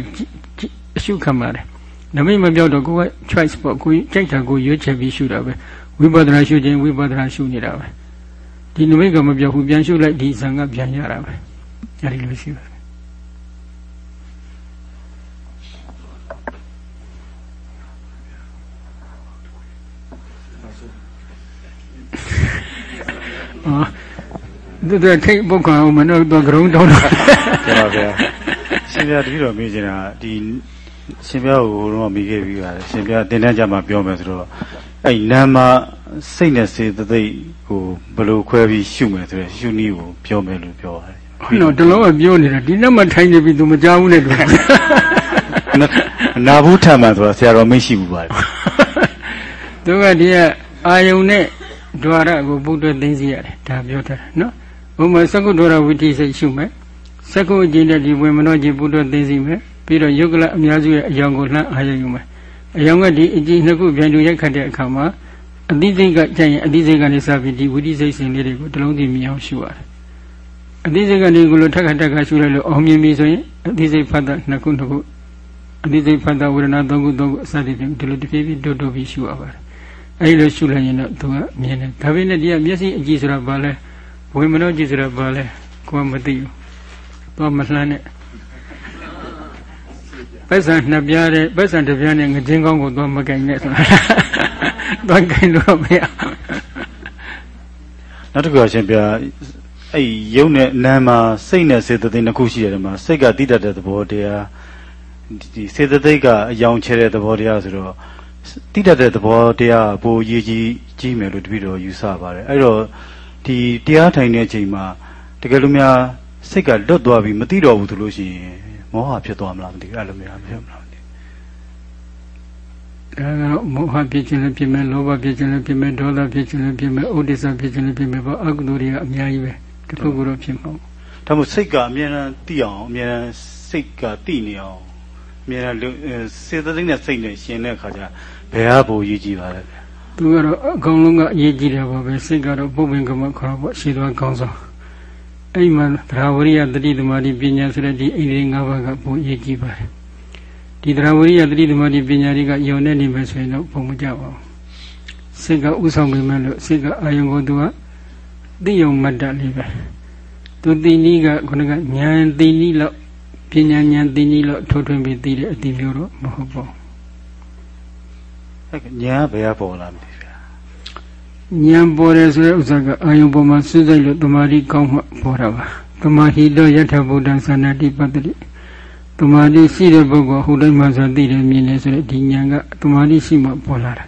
အရှုခံပါတယ်နမိတ်မပြောက်တော့ကိုယ်က choice ပေါ့ကိုယ်ကြိုက်တာကိုရွေးချယ်ပြီးရှုတာပဲဝိပဿနာရှုခြင်းဝိပဿနာရှုနေတာပဲဒီနမိတ်ကမပြောက်ဘူးပြန်ရှုလိုက်ဒီဇံကပြန်ရတာပဲအဲဒီလိုရှိပါတယ် သူတို့ထိတ်ပုတ်ခွန်အောင်မနှုတ်တော့ကြုံတောင်းတော့ကျပါဗျာရှင်ပြတတိတော်မေးချင်တာဒီရှင်ပြကိုတော့မိခဲ့ပြီးပါတယ်ရှင်ပြတင်တန်းကြမှာပြောမယ်ဆိုတော့အဲ့နာမစိတ်နဲ့စေတသိက်ကိုဘယ်လိုခွဲပြီးရှုမယ်ဆိုရယ်ရှုနည်းကိုပြောမယ်လို့ပြောပါတယ်ဟုတ်တော့တလုံးကပြောနေတာဒီနေ့မှထိုင်နေပြီသူမကြောက်ဘူးနဲ့တူနာဘူးထမှန်ဆိုတာဆရာတော်မရှိဘူးပါတယ်သူကဒီကအာယုံနဲ့ ဒွါရကိုပုဒ်တွဲသိသိရတယ်ဒါပြောတာနော်ဥပမာသကုဒွါရဝိတိစိတ်ရှုမယ်သကုအကျင့်တဲ့ဒီဝင်မနောจิตပုဒ်တွဲသိသိမယ်ပြီးတော့ယုတ်ကလအများစုရဲ့အယောင်ကိုလှမ်းအားရယူမယ်အယောင်ကဒီအကျင့်နှစ်ခုပြန်တူရိုက်ခတ်တဲ့အခါမှာအတိစိတ်ကကြရင်အတိစိတ်ကနေစပြီးဒီဝိတိစိတ်စဉ်လေးတွေကိုတလုံးစီမြင်အောင်ရှုရတယ်အတိစိတ်ကနေကိုလိုထက်ခါထက်ခါရှုလိုက်လို့အောင်မြင်ပြီဆိုရင်အတိစိတ်ဖတ်တာနှစ်ခုနှစ်ခုအတိစိတ်ဖတ်တာဝေဒနာသုံးခုသုံးခုအစတည်းဒီလိုတဖြည်းဖြည်းတိုးတိုးပြီးရှုရပါတယ် အဲဒီလိုရှုလိုက်ရင်တော့သူကမြင်တယ်ဒါပေမဲ့ဒီကမျက်စိအကြည့်ဆိုတာဘာလဲဝေမနောကြည့်ဆိုတာဘာလဲကိုယ်မသိဘူးတော့မလှမ်းနဲ့ပတ်စံနှစ်ပြားတဲ့ပတ်စံတစ်ပြားနဲ့ငချင်းကောင်းကိုတော့မကင်နဲ့ဆိုတာတော့ကင်လို့မရနောက်တစ်ခုအရှင်ပြအဲ့ရုပ်နဲ့နာမ်မှာစိတ်နဲ့စေတသိက်နှစ်ခုရှိတယ်မှာစိတ်ကတိတတ်တဲ့သဘောတရားဒီစေတသိက်ကအယောင်ချဲတဲ့သဘောတရားဆိုတော့ တိတတ်တဲ့သဘောတရားပိုရေးကြီးကြီးမယ်လို့တပည့်တော်ယူဆပါတယ်အဲ့တော့ဒီတရားထိုင်တဲ့အချိန်မှာတကယ်လို့များစိတ်ကလွတ်သွားပြီးမသိတော့ဘူးဆိုလို့ရှိရင်မောဟဖြစ်သွားမလားမသိဘူးအဲ့လိုမျိုးဖြစ်မလားမသိဘူးဒါကတော့မောဟဖြစ်ခြင်းလည်းဖြစ်မယ်လောဘဖြစ်ခြင်းလည်းဖြစ်မယ်ဒေါသဖြစ်ခြင်းလည်းဖြစ်မယ်ဥဒိစ္စဖြစ်ခြင်းလည်းဖြစ်မယ်ပေါ့အကုသိုလ်တွေကအများကြီးပဲတခုခုတော့ဖြစ်မှာပေါ့ဒါမှစိတ်ကအမြဲတမ်းသိအောင်အမြဲတမ်းစိတ်ကသိနေအောင်အမြဲတမ်းစေတသိက်နဲ့စိတ်နဲ့ရှင်တဲ့အခါကျ ဘယ်ဟာပိုရည်ကြည်ပါလဲသူကတော့အကောင်လုံးကအရေးကြီးတယ်ပေါ့ပဲစိတ်ကတော့ပုပ္ပင်ကမခေါ်ပေါ့ရှိသွားကောင်းဆောင်အဲ့မှာသရဝရိယတတိသမารိပညာဆိုတဲ့ဒီအိန္ဒိ၅ပါးကပိုအရေးကြီးပါတယ်ဒီသရဝရိယတတိသမารိပညာတွေကယုံနေနေမယ်ဆိုရင်တော့ပုံမကြပါဘူးစိတ်ကဥဆောင်ပေမဲ့လို့စိတ်ကအာယုံကိုသူကသိယုံမတ္တလေးပဲသူသိနည်းကခုနကဉာဏ်သိနည်းလောက်ပညာဉာဏ်သိနည်းလောက်ထိုးထွင်းပြီးသိတဲ့အတိမျိုးတော့မဟုတ်ပါဘူး ညာဘယ်ကပေါ်လာမလဲဗျာညာပေါ်တယ်ဆိုတဲ့ဥစ္စာကအာယုံပေါ်မှာစွစိတ်လို့တမာတိကောင်းမှပေါ်တာပါတမာဟိတောယထဗုဒ္ဓသန္တိပတ္တိတမာတိရှိတဲ့ပုဂ္ဂိုလ်ဟိုတိုင်းမှာဆိုသိတယ်မြင်တယ်ဆိုတဲ့ဒီညာကတမာတိရှိမှပေါ်လာတာ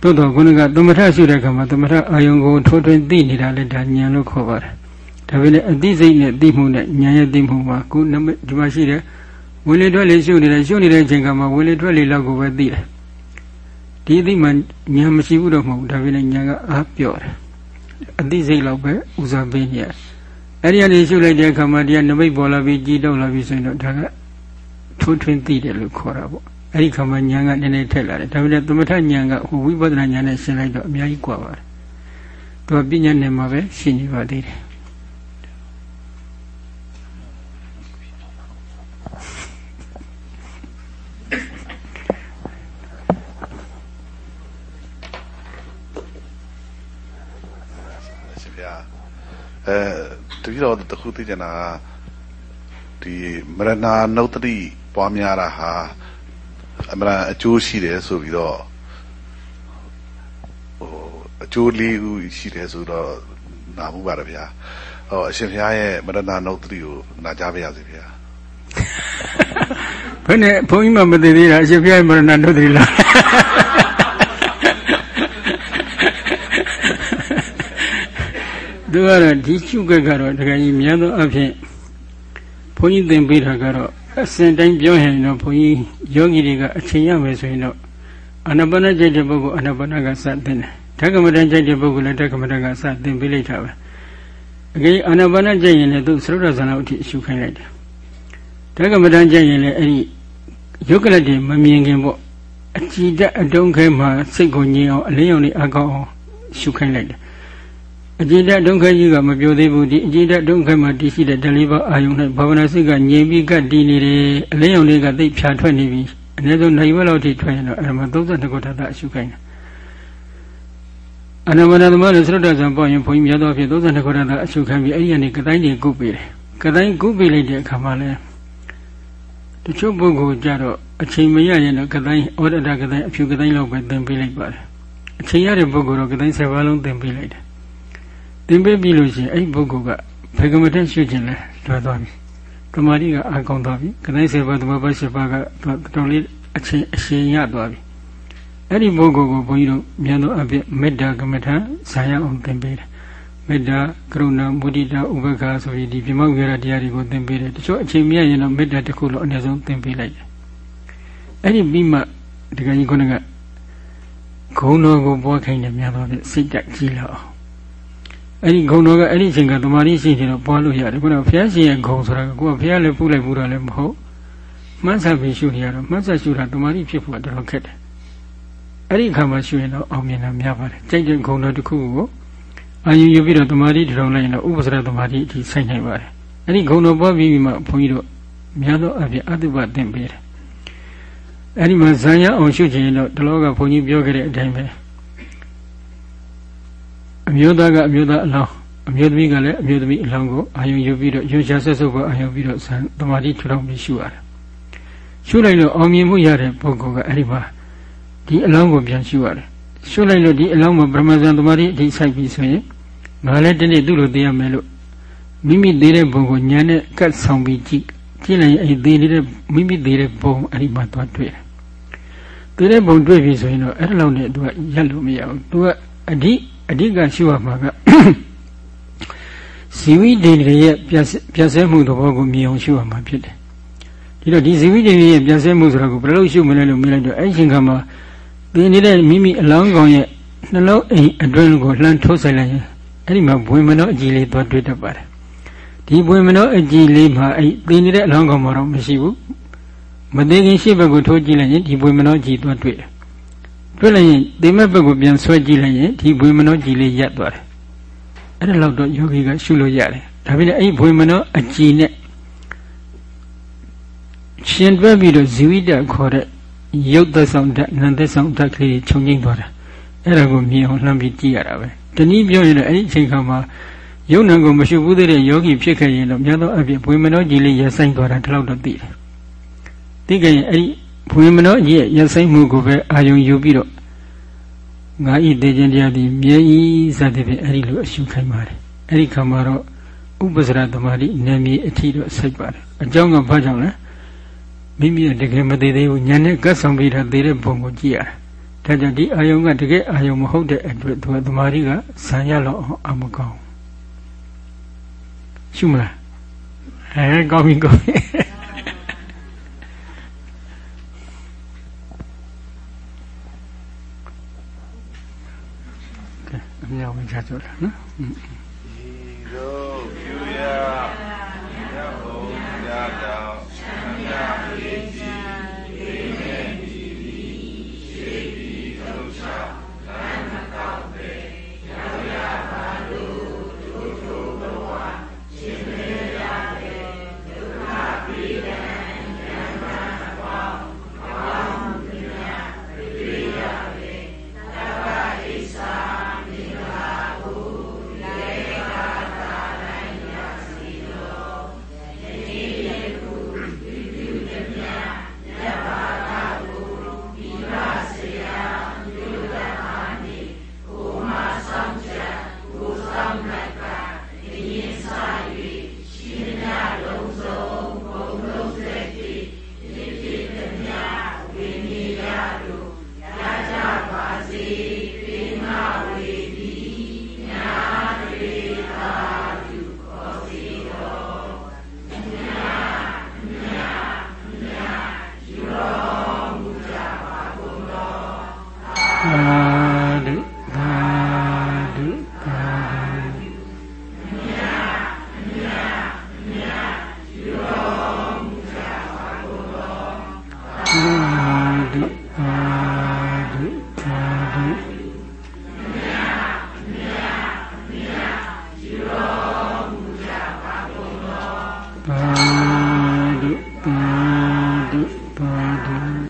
သို့တော်ခုနကသမထရှိတဲ့အခါမှာသမထအာယုံကိုထိုးထွင်းသိနေတာလည်းဒါညာလို့ခေါ်ပါတယ်ဒါပေမဲ့အသိစိတ်နဲ့သိမှုနဲ့ညာရဲ့သိမှုမှာခုဒီမှာရှိတဲ့ဝင်လေထွက်လေရှုနေတယ်ရှုနေတဲ့အချိန်ကမှဝင်လေထွက်လေလောက်ကိုပဲသိတယ် ဒီအသိမှညာမရှိဘူးတော့မဟုတ်ဒါပေမဲ့ညာကအားပြော့တယ်အသိစိတ်လောက်ပဲဦးစားပေးနေရအဲ့ဒီကနေရှုလိုက်တဲ့အခါမှာတရားနမိတ်ပေါ်လာပြီးကြီးတော့လာပြီးဆိုရင်တော့ဒါကထိုးထွင်းသိတယ်လို့ခေါ်တာပေါ့အဲ့ဒီခါမှာညာကနည်းနည်းထက်လာတယ်ဒါပေမဲ့သမထညာကဟိုဝိပဿနာညာနဲ့ရှင်းလိုက်တော့အများကြီးကွာပါတယ်သူကပညာနဲ့မှပဲရှင်းနေပါသေးတယ် အဲတတိတော်တခုသိကြတာဒီမရဏနုတ်တိပွားများတာဟာအမှန်အကျိုးရှိတယ်ဆိုပြီးတော့ဟိုအကျိုးလေးခုရှိတယ်ဆိုတော့နာမှုပါတယ်ဗျာဟောအရှင်ဘုရားရဲ့မရဏနုတ်တိကိုနာကြားပါရစေဗျာဘယ်နဲ့ဘုန်းကြီးမှမသိသေးတာအရှင်ဘုရားရဲ့မရဏနုတ်တိလား သူကတော့ဒီချုပ်ကကတော့တကယ်ကြီးများသောအဖြစ်ဘုန်းကြီးသင်ပေးတာကတော့အစဉ်တိုင်းပြောရင်တော့ဘုန်းကြီးယောဂီတွေကအချိန်ရမယ်ဆိုရင်တော့အနာပါနကြိတ်တဲ့ပုဂ္ဂိုလ်အနာပါနကစသင်တယ်ဓကမတန်ကြိတ်တဲ့ပုဂ္ဂိုလ်လည်းဓကမတန်ကစသင်ပေးလိုက်တာပဲအကြီးအနာပါနကြိတ်ရင်လည်းသူသရုပ်ရဇနာဥထိအရှုခိုင်းလိုက်တယ်ဓကမတန်ကြိတ်ရင်လည်းအဲ့ဒီယုတ်ကလတ်တွေမမြင်ခင်ပေါ့အကြည်တက်အတုံးခဲမှာစိတ်ကိုငြိမ်အောင်အလင်းရောင်လေးအကောက်အောင်ရှုခိုင်းလိုက်တယ် အကြည်တက်ဒုက္ခကြီးကမပြောသေးဘူးဒီအကြည်တက်ဒုက္ခမှာတည်ရှိတဲ့ဓလေးပါအာယုန်၌ဘာဝနာစိတ်ကငြိမ်ပြီးကတည်နေတယ်အလင်းရောင်လေးကသိဖြာထွက်နေပြီအနည်းဆုံးနိုင်ဝက်လောက်ထိထွက်ရင်တော့အဲ့မှာ32ခုထပ်တာအရှုခိုင်းတယ်အနမနသမနဲ့သရတ္တဇံပေါ့ရင်ဘုန်းကြီးများသောအဖြစ်32ခုထပ်တာအရှုခိုင်းပြီးအဲ့ဒီကနေကတိုင်းတွေကုပေးတယ်ကတိုင်းကုပေးလိုက်တဲ့အခါမှာလဲတချို့ပုဂ္ဂိုလ်ကြတော့အချိန်မရရင်တော့ကတိုင်းဩဒတကတိုင်းအဖြူကတိုင်းလောက်ပဲသင်ပေးလိုက်ပါတယ်အချိန်ရတဲ့ပုဂ္ဂိုလ်တော့ကတိုင်း7ပါးလုံးသင်ပေးလိုက်တယ် သင်ပေးပြီလို့ရှိရင်အဲ့ဒီပုဂ္ဂိုလ်ကဖေကမတက်ရှုခြင်းလဲလွယ်သွားပြီတမာတိကအာကောင်းသွားပြီကတိုင်း7ပါးသမဘာ7ပါးကတော်လေးအချိန်အရှင်ရသွားပြီအဲ့ဒီပုဂ္ဂိုလ်ကိုဘုန်းကြီးတို့မြန်သောအဖြစ်မေတ္တာကမ္မထဇာယအောင်သင်ပေးတယ်မေတ္တာကရုဏာမုဒိတာဥပ္ပခါဆိုပြီးဒီပြမောက်ရတရားတွေကိုသင်ပေးတယ်တချို့အချိန်မရရင်တော့မေတ္တာတစ်ခုလို့အနည်းဆုံးသင်ပေးလိုက်တယ်အဲ့ဒီပြီးမှဒီကကြီးခုနကဂုံတော်ကိုပွားခိုင်းတယ်များတော့စိတ်တက်ကြီးလောက် အောင်အဲ့ဒီဂုံတော်ကအဲ့ဒီအချိန်ကတမာရီရှိနေတော့ပွားလို့ရတယ်ခုနကဘုရားရှင်ရဲ့ဂုံဆိုတာကကိုကဘုရားလည်းပူလိုက်ပူတာလည်းမဟုတ်မှတ်ဆက်ပြီးရှုနေရတော့မှတ်ဆက်ရှုတာတမာရီဖြစ်ဖို့တော်တော်ခက်တယ်အဲ့ဒီအခါမှာရှုရင်တော့အောင်မြင်တာများပါတယ်ကြိုက်တဲ့ဂုံတော်တစ်ခုကိုအာယုယူပြီးတော့တမာတိထောင်လိုက်ရင်တော့ဥပ္ပစရတမာတိအထိဆိုင်နိုင်ပါတယ်အဲ့ဒီဂုံတော်ပွားပြီးမှဘုန်းကြီးတို့များသောအဖြစ်အတုပသင်ပေးတယ်အဲ့ဒီမှာဇာယအောင်ရှုခြင်းတော့တလောကဘုန်းကြီးပြောခဲ့တဲ့အတိုင်းပဲ အမျိုးသားကအမျိုးသားအလောင်းအမျိုးသမီးကလည်းအမျိုးသမီးအလောင်းကိုအာယုယူပြီးတော့ရွှေချဆက်ဆုပ်ကိုအာယုပြီးတော့ဇန်တမာတိထောင်ပြီးရှုရတယ်ရှုလိုက်လို့အောင်မြင်မှုရတဲ့ပုဂ္ဂိုလ်ကအဲ့ဒီမှာဒီအလောင်းကိုပြန်ရှုရတယ်ရှုလိုက်လို့ဒီအလောင်းမှာပရမဇန်တမာတိအထိဆိုင်ပြီးဆိုရင်ငါလည်းဒီနေ့သူ့လိုသိရမယ်လို့မိမိသေးတဲ့ဘုံကိုညာနဲ့ကတ်ဆောင်ပြီးကြည့်ကြည့်လိုက်အဲ့သေးနေတဲ့မိမိသေးတဲ့ဘုံအဲ့ဒီမှာသွားတွေ့တယ်သေးတဲ့ဘုံတွေ့ပြီဆိုရင်တော့အဲ့ဒါလောက်နဲ့သူကရက်လို့မရဘူးသူကအဓိ အဓိကရှုရမှာကဇီဝိဒေတွေရဲ့ပြည့်စဲမှုသဘောကိုမြင်အောင်ရှုရမှာဖြစ်တယ်ဒီတော့ဒီဇီဝိဒေတွေရဲ့ပြည့်စဲမှုဆိုတာကိုဘယ်လိုရှုမလဲလို့မြင်လိုက်တော့အဲ့ဒီအချိန်ခါမှာသင်နေတဲ့မိမိအလောင်းကောင်ရဲ့နှလုံးအိမ်အတွင်းကိုလှမ်းထိုးဆိုင်လိုက်ရင်အဲ့ဒီမှာဘွေမနောအကြည်လေးသွားတွေ့တတ်ပါတယ်ဒီဘွေမနောအကြည်လေးမှာအဲ့သင်နေတဲ့အလောင်းကောင်မှာတော့မရှိဘူးမသေးခင်ရှေ့ဘက်ကိုထိုးကြည့်လိုက်ရင်ဒီဘွေမနောအကြည်သွားတွေ့တယ် တွေ့လိုက်ရင်သေမဲ့ဘက်ကိုပြန်ဆွဲကြည့်လိုက်ရင်ဒီဘွေမနောကြည်လေးရပ်သွားတယ်အဲ့ဒါလောက်တော့ယောဂီကရှုလို့ရတယ်ဒါပေမဲ့အဲ့ဒီဘွေမနောအကြည်နဲ့ရှင်တွဲပြီးတော့ဇီဝိတခေါ်တဲ့ရုပ်သက်ဆောင်ဓာတ်နာမ်သက်ဆောင်ဓာတ်ကလေးခြုံငိမ့်သွားတာအဲ့ဒါကိုမြင်အောင်လှမ်းပြီးကြည့်ရတာပဲတနည်းပြောရင်လည်းအဲ့ဒီအချိန်ခါမှာယုံနံကိုမရှိဘူးသေးတဲ့ယောဂီဖြစ်ခဲ့ရင်တော့မြတ်သောအဖြစ်ဘွေမနောကြီးလေးရဆိုင်သွားတာဒီလောက်တော့သိတယ်သိကြရင်အဲ့ဒီ ဘွေမနောကြီးရဲ့ရဆိုင်မှုကိုပဲအာယုံယူပြီးတော့ငါဤတေခြင်းတရားသည်မြဲဤစသဖြင့်အဲ့ဒီလိုအရှုခိုင်းပါတယ်အဲ့ဒီခါမှာတော့ဥပ္ပစရသမารိနေမီအထီတော့စိုက်ပါတယ်အကြောင်းကဘာကြောင့်လဲမိမိတကယ်မသေးသေးဘူးညာနဲ့ကတ်ဆောင်ပြီးတာသေးတဲ့ဘုံကိုကြည့်ရတယ်ဒါကြောင့်ဒီအာယုံကတကယ်အာယုံမဟုတ်တဲ့အတွက်သူကသမာဓိကဇံရလောက်အောင်အမကောင်းရှုမလားအဲကောင်းပြီကောင်းပြီအ မြောက်ဝင်ချကြတာနော်ဒီလိုပြုရရ